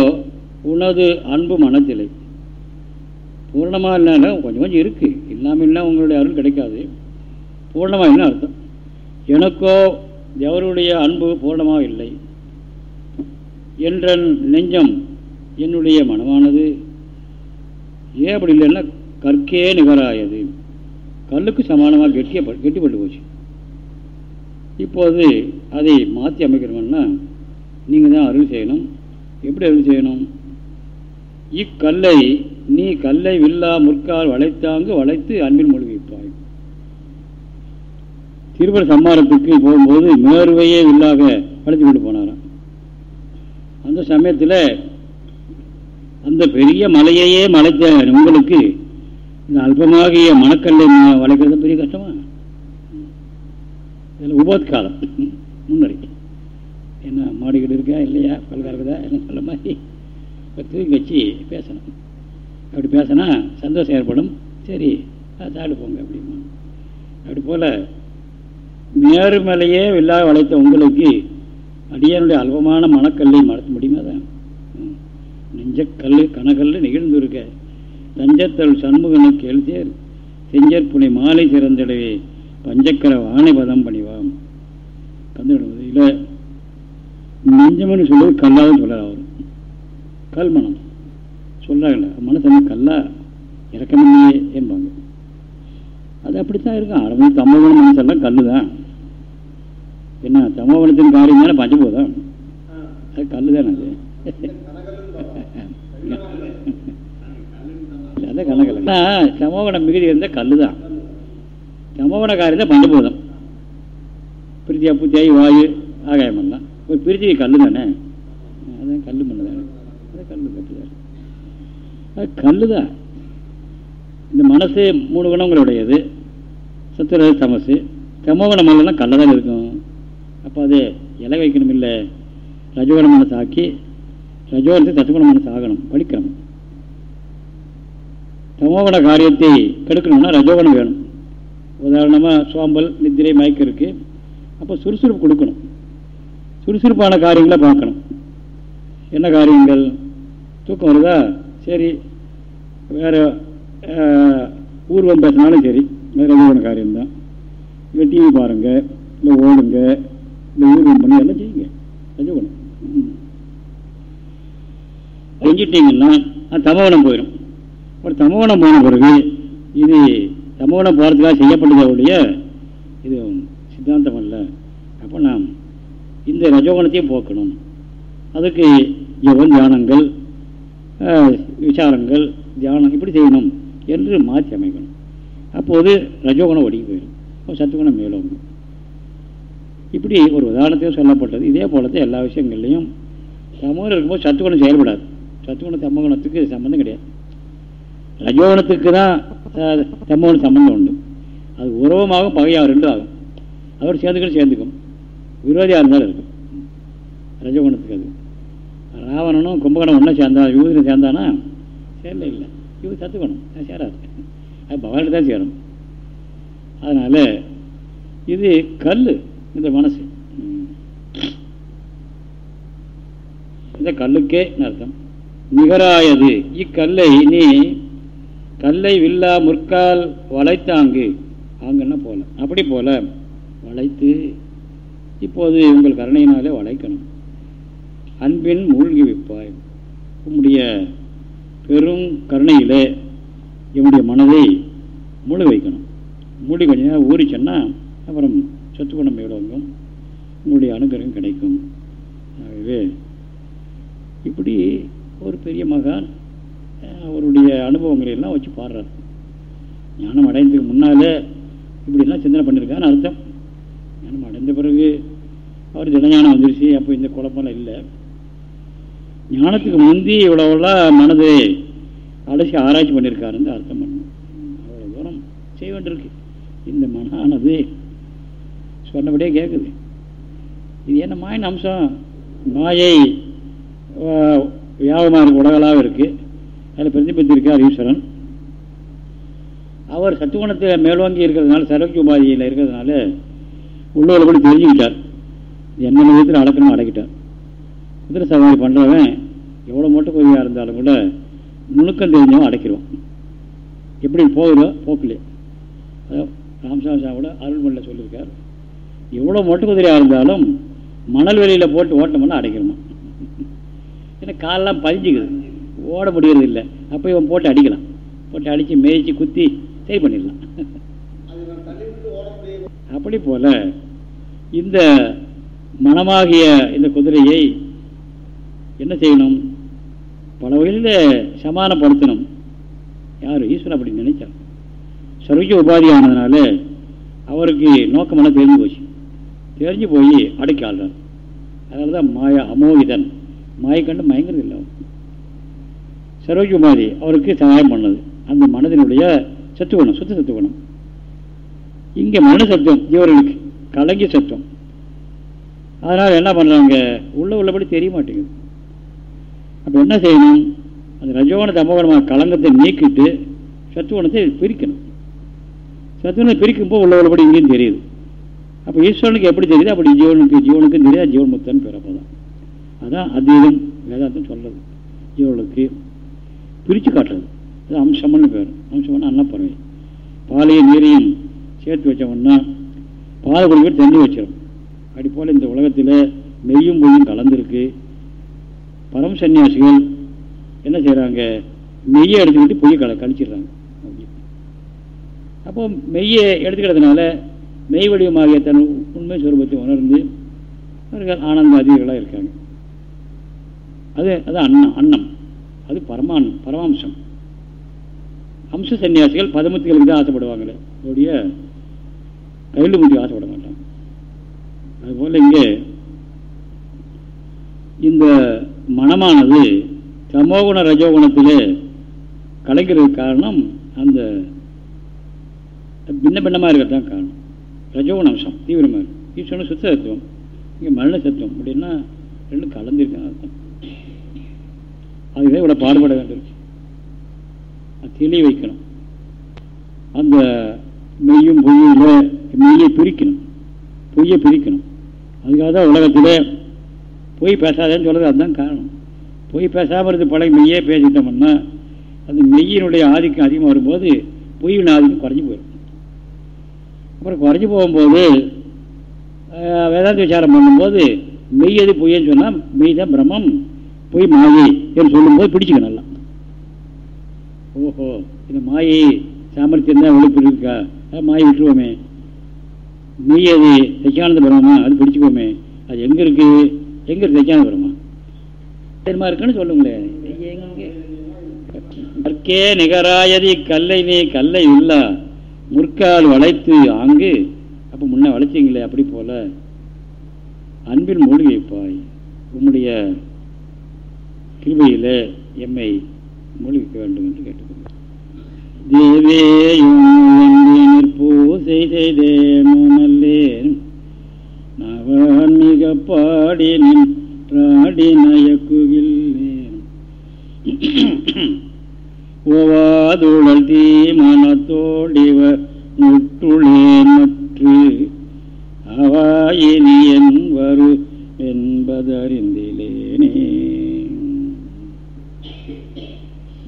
உனது அன்பு மனத்திலை. பூர்ணமாக இல்லைன்னா கொஞ்சம் கொஞ்சம் இருக்குது இல்லாமல் இல்லை உங்களுடைய அருள் கிடைக்காது. பூர்ணமாக என்ன அர்த்தம். எனக்கோ எவருடைய அன்பு பூர்ணமாக இல்லை? என்ற நெஞ்சம் என்னுடைய மனமானது. ஏன் அப்படி இல்லைன்னா கற்கே நிகராயது. கல்லுக்கு சமானமாக கெட்டிய கெட்டிப்பட்டு போச்சு. இப்போது அதை மாற்றி அமைக்கணும்னா நீங்கள் தான் அருள் செய்யணும். எப்படி அருள் செய்யணும்? இக்கல்லை நீ கல்லை வில்லா முற்கால் வளைத்தாங்கு வளைத்து அன்பின் மொழிவிப்பாய் திருவர சம்மாரத்துக்கு போகும்போது மேர்வையே வில்லாக வளைத்து கொண்டு போனாராம். அந்த சமயத்தில் அந்த பெரிய மலையையே மலைத்த உங்களுக்கு இந்த அல்பமாகிய மணக்கல்லை வளைக்கிறது பெரிய கஷ்டமா? இதில் உபோத்காலம் முன்னறிக்கை என்ன மாடிக்கிட்டு இருக்கா இல்லையா? பல்காரக்குதா என்ன சொல்ல மாதிரி? தூக்கி வச்சு பேசணும். அப்படி பேசினா சந்தோஷம் ஏற்படும். சரி தாடு போங்க அப்படிமா. அப்படி போல் மேருமலையே வில்லாக வளைத்த உங்களுக்கு அடியனுடைய அல்பமான மணக்கல்லை மறத்த முடியுமா தான் நெஞ்சக்கல் கனகல் நெகிழ்ந்துருக்க. தஞ்சத்தல் சண்முகனுக்கு எழுத்தேர் செஞ்சற்புனை மாலை சிறந்திடவே. பஞ்சக்கர வானை பதம் பணிவாம் கந்துடுவது இல்லை. நெஞ்சம்னு சொல்லுவது கல்லாத சொல்ல அவர். கல் மனம் சொல்கிறாங்கல்ல மனசு கல்லா? இறக்கமில்லையே என்பாங்க. அது அப்படித்தான் இருக்கும். ஆரம்பம் தமிழ் மனசெல்லாம் கல் தான் என்ன தமோவனத்தின் காரியம் தானே பஞ்சபூதம் அது கல் தானே அது? சமோகணம் மிகுதி இருந்த கல் தான் சமோகண காரியம் தான் பஞ்சபூதம் பிரித்தி புத்தியாய் வாயு ஆகாயம் தான் ஒரு பிரித்தி கல் தானே அதான் கல் மண்ணு தானே கல் கட்டு அது கல் தான் இந்த மனசு மூணு குணங்களுடையது. சத்துர தமசு. சமோகணம் மல்லாம் கல்ல தான் இருக்கும். அப்போ அது இலை வைக்கணும் இல்லை ரஜோகண மனசாக்கி ஆக்கி ரஜோகணத்தை தத்துவண மனசு ஆகணும் படிக்கணும். தமோகுண காரியத்தை கெடுக்கணும்னா ரஜோகுணம் வேணும். உதாரணமாக சோம்பல் நித்திரை மயக்கம் இருக்குது அப்போ சுறுசுறுப்பு கொடுக்கணும். சுறுசுறுப்பான காரியங்களை பார்க்கணும். என்ன காரியங்கள்? தூக்கம் வருதா? சரி. வேறு ஊர்வம் பேசினாலும் சரி. ரஜோகண காரியம்தான். இல்லை டிவி பாருங்கள் இல்லை ஓடுங்க. இல்லை ஊர்வம் பண்ணி எல்லாம் செய்யுங்க. ரஜோகணம் செஞ்சிட்டிங்கன்னா அது தமோகணம் போயிடும் அப்புறம் தமோகணம் போன பிறகு இது தமோகணம் போகிறதுக்காக செய்யப்பட்டதோடைய இது சித்தாந்தம் அல்ல. அப்போ நாம் இந்த ரஜோகணத்தையும் போக்கணும். அதுக்கு யோகம் தியானங்கள் விசாரங்கள் தியானம் இப்படி செய்யணும் என்று மாற்றி அமைக்கணும். அப்போது ரஜோகுணம் ஒடுங்கி போயிடும். அப்போ சத்துகுணம் மேலோங்கும். இப்படி ஒரு உதாரணத்தையும் சொல்லப்பட்டது. இதே போலத்தை எல்லா விஷயங்கள்லையும் சமூகம் இருக்கும்போது சத்துகுணம் செயல்படாது. சத்துகுணம் தம்மகுணத்துக்கு சம்மந்தம் கிடையாது. ரஜோகுணத்துக்கு தான் தம்மகுணம் சம்பந்தம் உண்டு. அது உறவமாகவும் பகையாக ரெண்டும் ஆகும் அதோட சேர்ந்துக்கணும் சேர்ந்துக்கும். விரோதியாக இருந்தாலும் இருக்கும். ரஜகுணத்துக்கு அது. ராவணனும் கும்பகோணம் ஒன்றா சேர்ந்தான் யூதினை சேர்ந்தானா? சேரல இல்லை. இவர் சத்துக்கணும். சேராது. அது பகவானுக்கு தான் சேரும். அதனால் இது கல் இந்த மனசு. இந்த கல்லுக்கே அர்த்தம்? நிகராயது. இக்கல்லை நீ கல்லை வில்லா முற்கால் வளைத்தாங்கு. அங்கன்னா போல? அப்படி போல வளைத்து இப்போது உங்கள் கருணையினாலே வளைக்கணும். அன்பின் மூழ்கி வைப்பாய். உம்முடைய பெரும் கருணையிலே என்னுடைய மனதை மூழ்க வைக்கணும். மூடி கொஞ்ச நேரம் ஊறிச்சேன்னா அப்புறம் சத்துக்குணம் எவ்வளோங்கும் உங்களுடைய அனுகிரகம் கிடைக்கும். ஆகவே இப்படி ஒரு பெரிய மகான் அவருடைய அனுபவங்களை எல்லாம் வச்சு பாடுறார். ஞானம் அடைந்ததுக்கு முன்னாலே இப்படிலாம் சிந்தனை பண்ணியிருக்கான்னு அர்த்தம். ஞானம் அடைந்த பிறகு அவர் தினஞானம் வந்துருச்சு அப்போ இந்த குழப்பம்லாம் இல்லை. ஞானத்துக்கு முந்தி இவ்வளோலாம் மனதை அலசி ஆராய்ச்சி பண்ணியிருக்காருன்னு அர்த்தம் பண்ணணும் அவ்வளோ தூரம் செய்ய வேண்டியிருக்கு. இந்த மனானது சொன்னபடியே கேட்குது. இது என்ன மாயின் அம்சம்? மாயை வியாபமாக இருக்கு உலகளாக இருக்குது அதில் பிரதிபலித்திருக்கார் ஈஸ்வரன். அவர் சத்துவணத்தில் மேலோங்கி இருக்கிறதுனால சரக்கு உபாதியில் இருக்கிறதுனால உள்ளவரை கூட தெரிஞ்சுக்கிட்டார். என்னென்ன விதத்தில் அடக்கணும் அடக்கிட்டார். குதிரை சவாரி பண்ணுறவன் எவ்வளோ மூட்டை குதிரையாக இருந்தாலும் கூட நுணுக்கம் தெரிஞ்சவன் அடைக்கிறோம் எப்படி போகுதோ போக்கலையே ராமசாமி கூட அருள்மொழியில் சொல்லியிருக்கார். எவ்வளோ மொட்டை குதிரையாக இருந்தாலும் மணல் வெளியில் போட்டு ஓட்டணும்னா அடைக்கிறோமா ஏன்னா காலெலாம் பதிஞ்சுக்குது. ஓட முடியறது இல்லை அப்போ இவன் போட்டு அடிக்கலாம். போட்டு அடித்து மேய்ச்சி குத்தி சரி பண்ணிடலாம். அப்படி போல இந்த மனமாகிய இந்த குதிரையை என்ன செய்யணும்? பல வகையில் சமானப்படுத்தணும் யார்? ஈஸ்வரன் அப்படி நினைச்சார் சர்வஜ உபாதியானதுனால அவருக்கு நோக்கமெல்லாம் தெரிஞ்சு போச்சு. தெரிஞ்சு போய் அடைக்க ஆள்றார் அதனால தான் மாயா அமோகிதன். மாயை கண்டு மயங்கிறது இல்லை சர்வஜ உபாதி அவருக்கு சகாயம் பண்ணது. அந்த மனதினுடைய சத்துவணம் சுத்த சத்துவணம் இங்கே மன சத்துவம் ஜீவர்களுக்கு கலங்கிய சத்துவம். அதனால் என்ன பண்ணுறாங்க உள்ள உள்ளபடி தெரிய மாட்டேங்குது. அப்போ என்ன செய்யணும்? அந்த ரஜோகண தமோகணமாக கலங்கத்தை நீக்கிட்டு சத்துவணத்தை பிரிக்கணும். சத்துவனை பிரிக்கும்போது உள்ள உள்ளபடி இங்கேயும் தெரியுது. அப்போ ஈஸ்வரனுக்கு எப்படி தெரியுது? அப்படி ஜீவனுக்கு ஜீவனுக்கும் தெரியாது ஜீவன் முத்தன் பிறப்பதான். அதான் அதீதம் வேதாந்தம் சொல்கிறது ஜீவனுக்கு பிரித்து காட்டுறது. அது அம்சம்னு பேர். அம்சம்னு அன்னப்பறவை பாலையும் நீரையும் சேர்த்து வச்சோம்னா பால் குடிக்கிற தண்ணி வச்சிடும் அப்படி போல் இந்த உலகத்தில் மெய்யும் பொய்யும் கலந்துருக்கு. பரம் சன்னியாசிகள் என்ன செய்கிறாங்க மெய்யை எடுத்துக்கிட்டு பொய்யை கல கழிச்சிடுறாங்க. அப்போ மெய்யை எடுத்துக்கிறதுனால மெய் வடிவமாகிய தன் உண்மை சுரூபத்தை உணர்ந்து அவர்கள் ஆனந்த அதிகர்களாக இருக்காங்க. அது அது அன்னம் அன்னம். அது பரமான் பரமாம்சம். அம்ச சன்னியாசிகள் பதமத்துகளுக்கு தான் ஆசைப்படுவாங்களே அவருடைய கையில் முடிவு ஆசைப்பட மாட்டாங்க. அதுபோல் இங்கே இந்த மனமானது தமோகுண ரஜோகுணத்திலே கலைக்கிறதுக்கு காரணம் அந்த பின்ன பின்னமாக இருக்கிறது தான் காரணம். ரஜோகுண அம்சம் தீவிரமாக இருக்கு. ஈஸ்வரன் சுத்த சத்துவம் இங்கே மரண சத்துவம் அப்படின்னா ரெண்டும் கலந்துருக்காங்க அர்த்தம். அதுதான் இவ்வளோ பாடுபட வேண்டியிருக்கு அது வைக்கணும். அந்த மெய்யும் பொய்யில் மெய்யை பிரிக்கணும். பொய்யை பிரிக்கணும். அதுக்காக தான் உலகத்தில் பொய் பேசாதேன்னு சொல்கிறது அதுதான் காரணம். பொய் பேசாமல் இருந்து பழைய மெய்யே பேசிட்டோம்னா அந்த மெய்யினுடைய ஆதிக்கம் அதிகமாக வரும்போது பொய்யின் ஆதிக்கம் குறைஞ்சி போயிடும். அப்புறம் குறைஞ்சி போகும்போது வேதாந்த விசாரம் பண்ணும்போது மெய் எது பொய்யன்னு சொன்னால் மெய் தான் பிரம்மம். பொய் மாயை என்று சொல்லும்போது பிடிச்சிக்க நல்லா ஓஹோ இந்த மாயை சாமர்த்தியம் தான் ஒழிப்பு இருக்கா மாயை விட்டுருவோமே. மெய் அது சச்சியானந்த பிரமா அது பிடிச்சிக்கோமே. அது எங்கே இருக்குது எங்கே இருக்கு சச்சியானந்த பிரமா தெரியுமா இருக்குன்னு சொல்லுங்களேன் கற்கே நிகராயதி கல்லை நீ கல்லை இல்லா முற்கால் வளைத்து ஆங்கு. அப்போ முன்ன வளைச்சிங்களே அப்படி போல. அன்பில் மூழ்கி வைப்பாய் உம்முடைய கிருபையில் எம்மை மூழ்கிக்க வேண்டும் என்று கேட்டுக்கொண்டார் தேவேயும் பூசை செய்தேனோ நல்லேன் நவன் மிக பாடினின் நின்றாடி நயக்குகில்லேன். ஓவாதுழல் தீ முட்டுளேன் மற்று அவாயினி என் வரு என்பதறிந்திலேனே.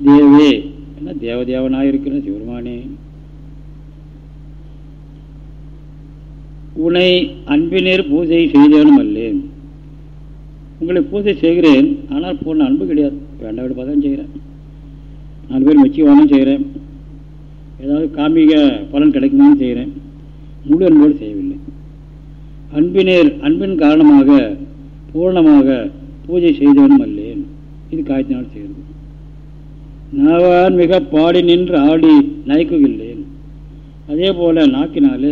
தேவே. என்ன தேவதேவனாயிருக்கிற சிவருமானே உனை அன்பினர் பூஜை செய்தேனும் அல்லேன் உங்களை பூஜை செய்கிறேன். ஆனால் போன அன்பு கிடையாது. வேண்டாம் விட தான் செய்கிறேன். நாலு பேர் மெச்சி செய்கிறேன். ஏதாவது காமிக பலன் கிடைக்குமான்னு செய்கிறேன். முழு அன்போடு செய்யவில்லை. அன்பினர் அன்பின் காரணமாக பூர்ணமாக பூஜை செய்தவனும் அல்லேன். இது காய்ச்சினால் செய்கிறேன் நாவான் மிக பாடி நின்று ஆடி நயக்குகின்றேன் அதே போல் நாக்கினாலே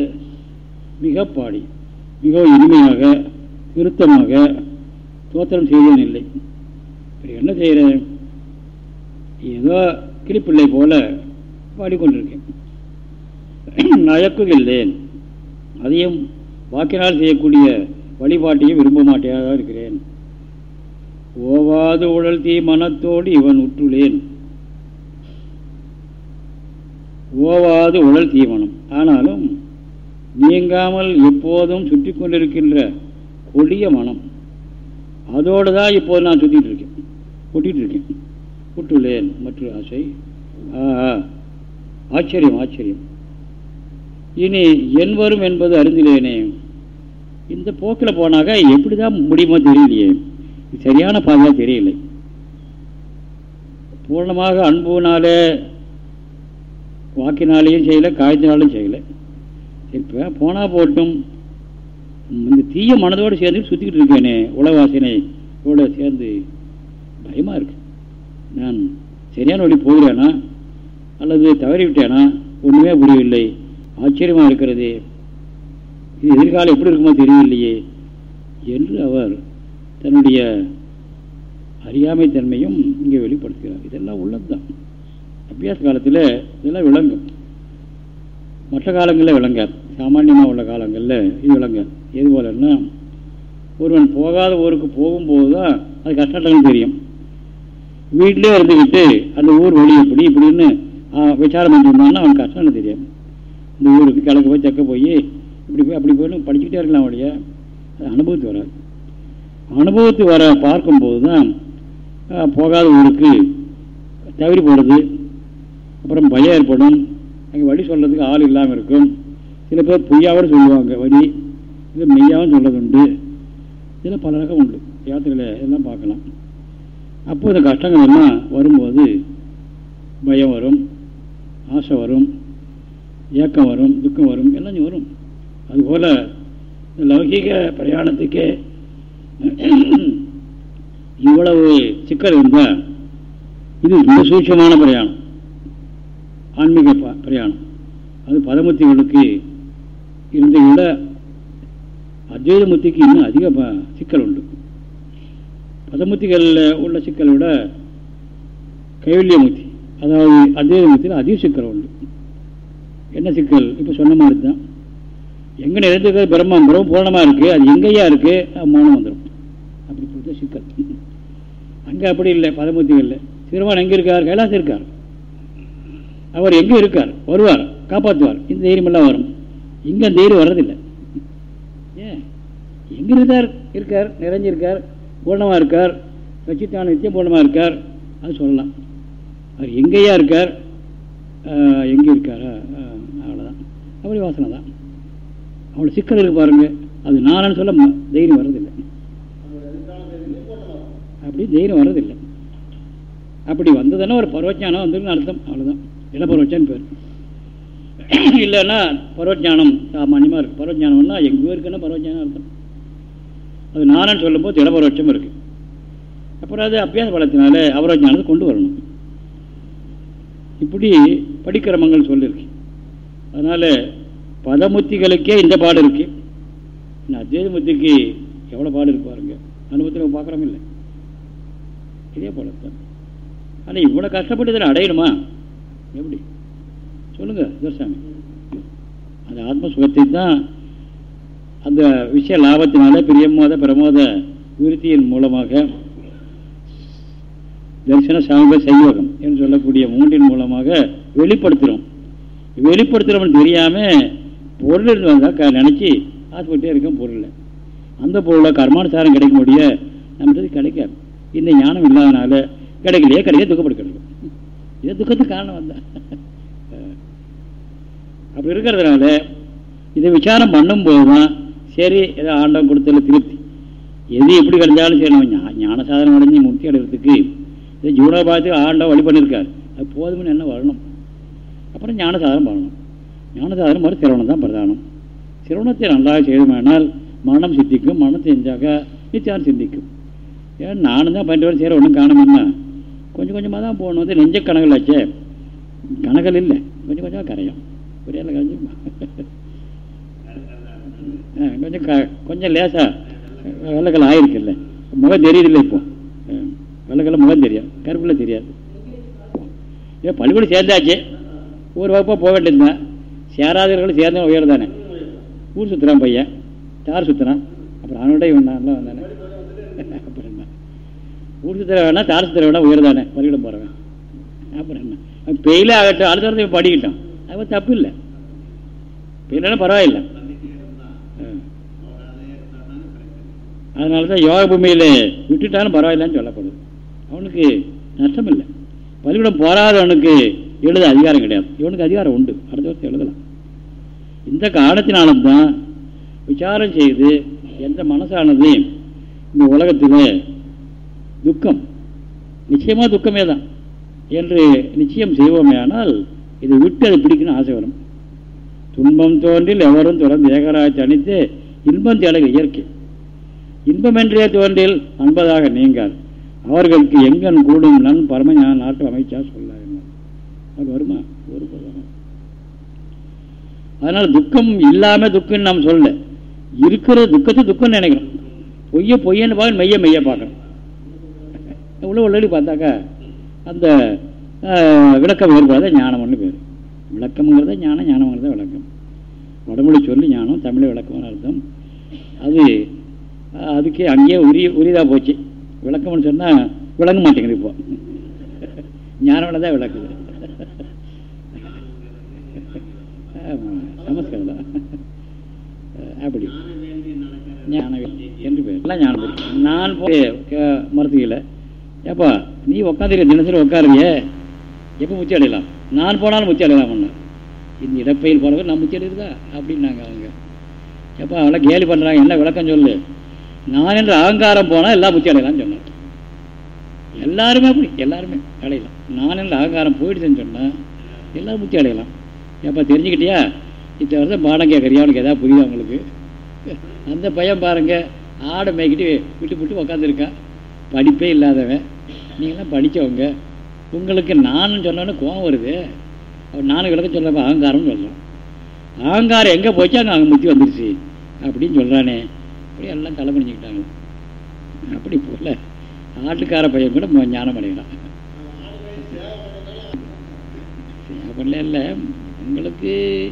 மிக பாடி மிகவும் இனிமையாக விருத்தமாக தோத்திரம் செய்தேன் இல்லை. என்ன செய்கிறேன்? ஏதோ கிளிப்பிள்ளை போல பாடிக்கொண்டிருக்கேன். நயக்குகின்றேன் அதையும் வாக்கினால் செய்யக்கூடிய வழிபாட்டையும் விரும்ப மாட்டேதான் இருக்கிறேன். ஓவாது உடல் தீ மனத்தோடு இவன் உற்றுளேன் ஓவாது உடல் தீவனம். ஆனாலும் நீங்காமல் எப்போதும் சுற்றி கொண்டிருக்கின்ற கொடிய மனம். அதோடு தான் இப்போது நான் சுற்றிட்டு இருக்கேன் ஒட்டிகிட்டு இருக்கேன் உற்றுளேன் மற்ற ஆசை. ஆச்சரியம் ஆச்சரியம். இனி என் வரும் என்பது அறிந்திலேனே. இந்த போக்கில் போனாக்கா எப்படி தான் முடியுமோ தெரியலையே. சரியான பாதையாக தெரியலை. பூர்ணமாக அன்புனாலே வாக்கினாலேயும் செய்யலை காய்ச்சினாலும் செய்யலை. இப்போ போனால் போட்டும். இந்த தீய மனதோடு சேர்ந்து சுற்றிக்கிட்டு இருக்கேனே உலகவாசினை கூட சேர்ந்து பயமாக இருக்கு. நான் சரியான வழி போகிறேனா அல்லது தவறிவிட்டேனா ஒன்றுமே புரியவில்லை. ஆச்சரியமாக இருக்கிறது. இது எதிர்காலம் எப்படி இருக்குமோ தெரியவில்லையே. என்று அவர் தன்னுடைய அறியாமை தன்மையும் இங்கே வெளிப்படுத்துகிறார். இதெல்லாம் உள்ளது தான் அபியாச காலத்தில் இதெல்லாம் விளங்கும். மற்ற காலங்களில் விளங்காது. சாமானியமாக உள்ள காலங்களில் இது விளங்காது. எது போலன்னா ஒருவன் போகாத ஊருக்கு போகும்போது தான் அது கஷ்டங்கள் தெரியும். வீட்டிலே இருந்துக்கிட்டு அந்த ஊர் வழி இப்படி இப்படின்னு விசாரம் பண்ணிருந்தான்னா அவன் கஷ்டம் தெரியும் இந்த ஊருக்கு கிழக்கு போய் தெக்க போய் இப்படி போய் அப்படி போய் படிச்சுக்கிட்டே இருக்கலாம் அவடைய அது அனுபவத்து வராது. அனுபவத்து வர பார்க்கும்போது தான் போகாத ஊருக்கு தவறி போடுறது அப்புறம் பயம் ஏற்படும். அங்கே வழி சொல்கிறதுக்கு ஆள் இல்லாமல் இருக்கும். சில பேர் பொய்யாவும் சொல்லுவாங்க வழி இது மெய்யாவும் சொல்கிறதுண்டு இதில் பல ரகம் உண்டு. யாத்திரையில் எல்லாம் பார்க்கலாம். அப்போது இந்த கஷ்டங்கள் எல்லாம் வரும்போது பயம் வரும் ஆசை வரும் ஏக்கம் வரும் துக்கம் வரும் எல்லாம் வரும். அதுபோல் லௌகீக பிரயாணத்துக்கே இவ்வளவு சிக்கல் இருந்தால் இது ரொம்ப சூட்சமான பிரயாணம். ஆன்மீக பிரயாணம். அது பதமத்திகளுக்கு இருந்த விட அத்வைத முத்திக்கு இன்னும் அதிக சிக்கல் உண்டு. பதமுத்திகளில் உள்ள சிக்கலை விட கைவல்ய முத்தி அதாவது அத்வைத முத்தியில் அதிக சிக்கல் உண்டு. என்ன சிக்கல்? இப்போ சொன்ன மாதிரி தான் எங்கே நிறைந்திருக்கிறது பிரம்மம் பிரம்ம பூரணமாக இருக்குது அது எங்கேயா இருக்குது மௌனம் வந்துடும் அப்படி கொடுத்த சிக்கல். அங்கே அப்படி இல்லை பதமுத்திகளில் சிறுவான் எங்கே இருக்கார்? கைலாசம் இருக்கார். அவர் எங்கே இருக்கார் வருவார் காப்பாற்றுவார் இந்த தைரியமெல்லாம் வரும். இங்கே தைரியம் வர்றதில்லை. ஏன்? எங்கே இருந்தார் இருக்கார் நிறைஞ்சிருக்கார் பூர்ணமாக இருக்கார் சச்சித்தான நித்தியம் பூர்ணமாக இருக்கார் அது சொல்லலாம். அவர் எங்கேயா இருக்கார் எங்கே இருக்காரா? அவ்வளோதான் அப்படி வாசனை தான். அவ்வளோ சிக்கல் இருக்கு பாருங்க. அது நானும் சொல்ல தைரியம் வர்றதில்லை. அப்படி தைரியம் வர்றதில்லை. அப்படி வந்ததுன்னா ஒரு பருவச்சானம் வந்துருன்னு அர்த்தம். அவ்வளோதான் இடப்பருவச்சான்னு பேர். [CLEARS THROAT] இல்லைன்னா பருவஜானம் சாமானியமாக இருக்குது பருவஜானம்னா எங்கே இருக்குன்னா பருவஜானம் அர்த்தம். அது நானன்னு சொல்லும்போது இடப்பருவச்சம் இருக்குது அப்புறம் அது அபியாச பலத்தினால அவரோஜானத்தை கொண்டு வரணும். இப்படி படிக்கிரமங்கள் சொல்லியிருக்கு அதனால் பதமுத்திகளுக்கே இந்த பாடு இருக்கு. நான் முத்திக்கு எவ்வளோ பாடு இருக்கு பாருங்க. அனுபவத்தில் பார்க்குறோம் இல்லை. இதே போல தான் ஆனால் இவ்வளோ கஷ்டப்பட்டு இதில் அடையணுமா? எப்படி? சொல்லுங்க துரசாமி அந்த ஆத்ம சுகத்தை தான் அந்த விஷய லாபத்தினால பிரியமோத பிரமோத விருத்தியின் மூலமாக தரிசன சாமக செய்யோகம் என்று சொல்லக்கூடிய மூன்றின் மூலமாக வெளிப்படுத்துகிறோம் வெளிப்படுத்துகிறோம்னு தெரியாமல் பொருள் இருந்து வந்தால் நினச்சி ஆசைப்பட்டே இருக்கும் பொருள். அந்த பொருளை கர்மானுசாரம் கிடைக்க முடிய நம்மகிட்ட கிடைக்காது. இந்த ஞானம் இல்லாதனால கிடைக்கலையே கிடைக்க துக்கப்படுக்கணும் இதே துக்கத்துக்கு காரணம் வந்தேன் அப்படி இருக்கிறதுனால இதை விசாரம் பண்ணும்போது தான் சரி ஏதோ ஆண்டம் கொடுத்தல திருப்தி எது எப்படி கிடைச்சாலும் சரி நம்ம ஞான சாதனம் அடைஞ்சு முக்தி அடைகிறதுக்கு இது ஜீவனோபாயத்துக்கு ஆண்டம் வழி பண்ணியிருக்காரு. அது போதும்னு என்ன வரணும்? அப்புறம் ஞான சாதனம் பண்ணணும். ஞான சாதனம் மாதிரி சிரவணம் தான் பிரதானம். சிரவணத்தை நல்லா செய்தோமானால் மரணம் சித்திக்கும் மரணம் செஞ்சாக்க நித்தியானம் சிந்திக்கும். ஏன் நானும் தான் பண்ணிட்டு வரேன் சேர ஒன்றும் காணணும்னா கொஞ்சம் கொஞ்சமாக தான் போகணும். வந்து நெஞ்ச கணக்கில் ஆச்சே. கணக்கில் இல்லை. கொஞ்சம் கொஞ்சமாக கரையும். ஒரே கரைஞ்சுமா கொஞ்சம் க கொஞ்சம் லேசாக வெள்ளக்கல் ஆயிருக்குல்ல. முகம் தெரியுதில்ல இப்போ. வெள்ளக்கல்ல முகம் தெரியும் கருப்புல தெரியாது. ஏன் பள்ளிக்கூடம் சேர்ந்தாச்சு. ஒரு வகுப்பாக போக வேண்டியதுதான். சேராதவர்களும் சேர்ந்த உயர் தானே. ஊர் சுற்றுறான் பையன். தார் சுற்றுறான் அப்புறம் அவனோட இவன் நல்லா வந்தானே. ஊர் தர வேணா தாரசு தர வேணா உயர்தானே தானே. பள்ளிக்கூடம் போகிறவன் அப்புறம் என்ன? பெயிலே ஆகட்டும் அடுத்த வருஷம் படிக்கட்டும். அது தப்பு இல்லை. பெயிலான பரவாயில்லை. அதனால தான் யோக பூமியில் விட்டுட்டாலும் பரவாயில்லன்னு சொல்லப்படுது. அவனுக்கு நஷ்டம் இல்லை. பள்ளிக்கூடம் போறாதவனுக்கு எழுத அதிகாரம் கிடையாது. இவனுக்கு அதிகாரம் உண்டு. அடுத்த வருஷம் எழுதலாம். இந்த காரணத்தினால்தான் விசாரம் செய்து எந்த மனசானது இந்த உலகத்தில் துக்கம். நிச்சயமாக துக்கமே தான். என்று நிச்சயம் செய்வோமே ஆனால் இதை விட்டு அதை பிடிக்கணும் ஆசை வரும். துன்பம் தோன்றில் எவரும் தொடர்ந்து ஏகராஜ் அணித்து இன்பம் தேடக இயற்கை. இன்பமென்றே தோன்றில் அன்பதாக நீங்கார் அவர்களுக்கு எங்கன் கூடும் நன் பரமஞான நாட்டு அமைச்சா சொல்ல அது வருமா? ஒரு அதனால் துக்கம் இல்லாமல் துக்கம்னு நாம் சொல்ல இருக்கிற துக்கத்தை துக்கம்னு நினைக்கிறோம். பொய்ய பொய்யன்னு பார்க்க மெய்ய மெய்ய பார்க்கணும். உள்ள உள்ளடி பார்த்தாக்கா அந்த விளக்கம் ஏற்படாத ஞானம்னு பேர். விளக்கம்ங்கிறத ஞானம் ஞானம்ங்கிறத விளக்கம். வடமொழி சொல்லி ஞானம் தமிழை விளக்கம்னு அர்த்தம். அது அதுக்கே அங்கேயே உரிய உரியதாக போச்சு. விளக்கம்னு சொன்னால் விளங்க மாட்டேங்குது இப்போ. ஞானம் தான் விளக்குது. நமஸ்காரம் அப்படி. ஞான என்று பேர். எல்லாம் ஞானம் நான் போய் மருத்துவத்தில் ஏப்பா நீ உட்காந்துருக்க தினசரி உட்காருங்க எப்போ முத்தி அடையலாம்? நான் போனாலும் முத்தி அடையலாம் ஒன்று இந்த இடப்பையில் போனவர் நான் முத்தி அடையுதா அப்படின்னாங்க அவங்க. எப்போ அவெல்லாம் கேலி பண்ணுறாங்க என்ன விளக்கம் சொல்லு. நான் என்ற அகங்காரம் போனால் எல்லாம் முத்தி அடையலாம்னு சொன்னேன். எல்லாருமே அப்படி எல்லாருமே அடையலாம். நான் என்ற அகங்காரம் போயிடுதுன்னு சொன்னால் எல்லோரும் முத்தி அடையலாம். எப்போ தெரிஞ்சுக்கிட்டியா? இத்தனை வருஷம் பாடம் கேட்குறியா? அவனுக்கு எதாவது புரியுது அவங்களுக்கு அந்த பையன் பாருங்கள் ஆடை மேய்க்கிட்டு விட்டு விட்டு உக்காந்துருக்கான் படிப்பே இல்லாதவன். நீங்களாம் படித்தவங்க உங்களுக்கு நான் சொன்னோன்னு கோவம் வருது. அவர் நானும் விளக்கம் சொல்ல அகங்காரம்னு சொல்கிறோம் அகங்காரம் எங்கே போச்சு? அங்கே அங்கே முத்தி வந்துருச்சு. அப்படின்னு சொல்கிறானே அப்படி எல்லாம் தலை பண்ணிக்கிட்டாங்க அப்படி போல. ஆட்டுக்கார பையன் கூட ஞானம் அடையலாம் அப்படிலாம் இல்லை. உங்களுக்கு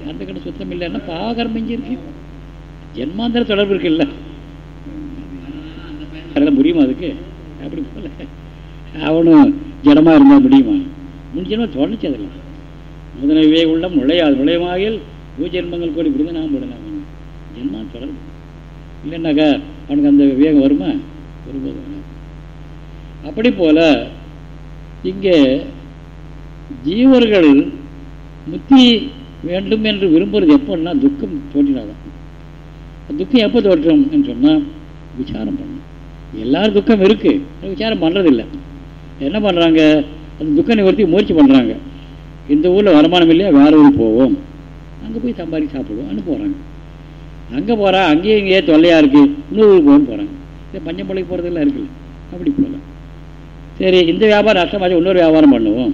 அந்த கடை சுத்தம் இல்லைன்னா பாகரம் இருக்கு. ஜென்மாந்திர தொடர்பு இருக்குல்ல. அதெல்லாம் முடியுமா அதுக்கு? அப்படி போல அவனும் ஜடமாக இருந்தால் முடியுமா? முடிஞ்சமா தோணுச்சு அதெல்லாம் முதனவே உள்ள நுழையாது நுழையமாகில் பூஜென்மங்கள் கூட இப்படி தான் நான் போடலாம் ஜென்மா தொடரும் இல்லைன்னாக்கா அவனுக்கு அந்த விவேகம் வருமா? ஒருபோது அப்படி போல இங்கே ஜீவர்கள் முத்தி வேண்டும் என்று விரும்புறது எப்போன்னா துக்கம் தோன்றினாதான். துக்கம் எப்போ தோற்றும் சொன்னால் விசாரம் பண்ணணும் எல்லாரும் துக்கம் இருக்குது விசாரம் பண்ணுறதில்லை என்ன பண்ணுறாங்க அந்த துக்க நிவர்த்தி முயற்சி பண்ணுறாங்க இந்த ஊரில் வருமானம் இல்லையா? வேறு ஊருக்கு போவோம். அங்கே போய் சம்பாதிக்க சாப்பிடுவோம்னு போகிறாங்க அங்கே போகிறா அங்கேயும் இங்கேயே தொல்லையாக இருக்குது இன்னொரு ஊருக்கு போகணும் போகிறாங்க இல்லை பஞ்சம்பளைக்கு போகிறதெல்லாம் இருக்குல்ல. அப்படி போகலாம். சரி இந்த வியாபாரம் நஷ்டமாச்சு இன்னொரு வியாபாரம் பண்ணுவோம்.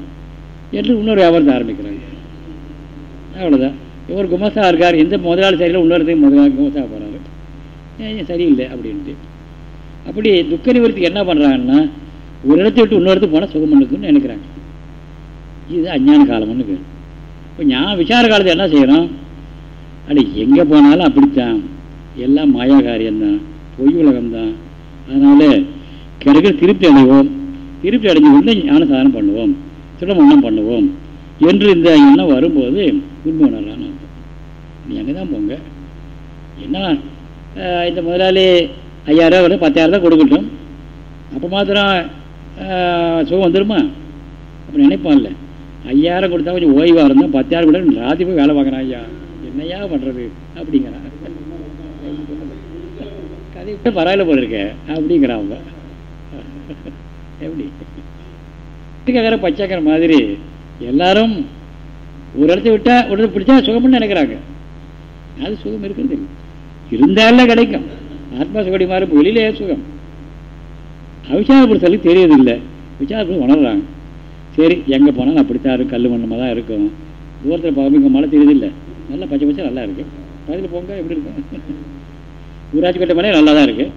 என்று இன்னொரு வியாபாரத்தை ஆரம்பிக்கிறாங்க. அவ்வளோதான் இவர் குமஸ்தா இருக்கார். எந்த முதலாளி சரியில் இன்னொருத்தையும் முதலாளி குமஸ்தா போகிறாரு ஏன் சரியில்லை அப்படின்ட்டு. அப்படி துக்க நிவர்த்திக்கு என்ன பண்ணுறாங்கன்னா ஒரு இடத்தை விட்டு இன்னொரு இடத்துக்கு போனால் சுகம் இருக்குன்னு நினைக்கிறாங்க. இது அஞ்ஞான காலம்னு பேர். இப்போ ஞான விசார காலத்தில் என்ன செய்கிறோம் அட எங்கே போனாலும் அப்படித்தான். எல்லாம் மாயா காரியம்தான் பொய் உலகம்தான். அதனால் கிடைக்கிற திருப்தி அடைவோம். திருப்தி அடைஞ்சு கொண்டு ஞான சாதனம் பண்ணுவோம். சுடமண்ணம் பண்ணுவோம். என்று இந்த எண்ணம் வரும்போது உண்மை உணர்றான்னு அர்த்தம். நீ அங்கே தான் போங்க. என்ன இந்த முதலாளி ஐயாயிரம் வரும் பத்தாயிரம் தான் கொடுக்கட்டும். அப்போ மாத்திரம் சுகம் வந்துடுமா அப்போ நினைப்பான்ல ஐயாயிரம் கொடுத்தா கொஞ்சம் ஓய்வாக இருந்தால் பத்தாயிரம் கூட ராத்தி போய் வேலை பார்க்குறான் ஐயா. என்னையா பண்ணுறது அப்படிங்கிறான். கதை விட்டு பரவாயில்ல போல இருக்க அப்படிங்கிறான் அவங்க. எப்படி? கேட்குற பச்சைக்கிற மாதிரி எல்லாரும் ஒரு இடத்த விட்டால் ஒரு இடத்த பிடிச்சா சுகம்னு நினைக்கிறாங்க. அது சுகம் இருக்கிறது இருந்தாலே கிடைக்கும். ஆத்மா சுகடி மாதிரி வெளியிலே சுகம். அவிசாரப்படுத்தலுக்கு தெரியறதில்லை. விசாரப்படுத்த உணர்றாங்க. சரி எங்கே போனாலும் அப்படித்தான் இருக்கும் கல் மண்ணமாக தான் இருக்கும். தூரத்தில் பார்க்க மழை தெரியுதில்லை நல்லா பச்சை பச்சை நல்லா இருக்குது பதில் போங்க எப்படி இருக்கும் ஊராட்சி கட்ட மலை நல்லா தான் இருக்குது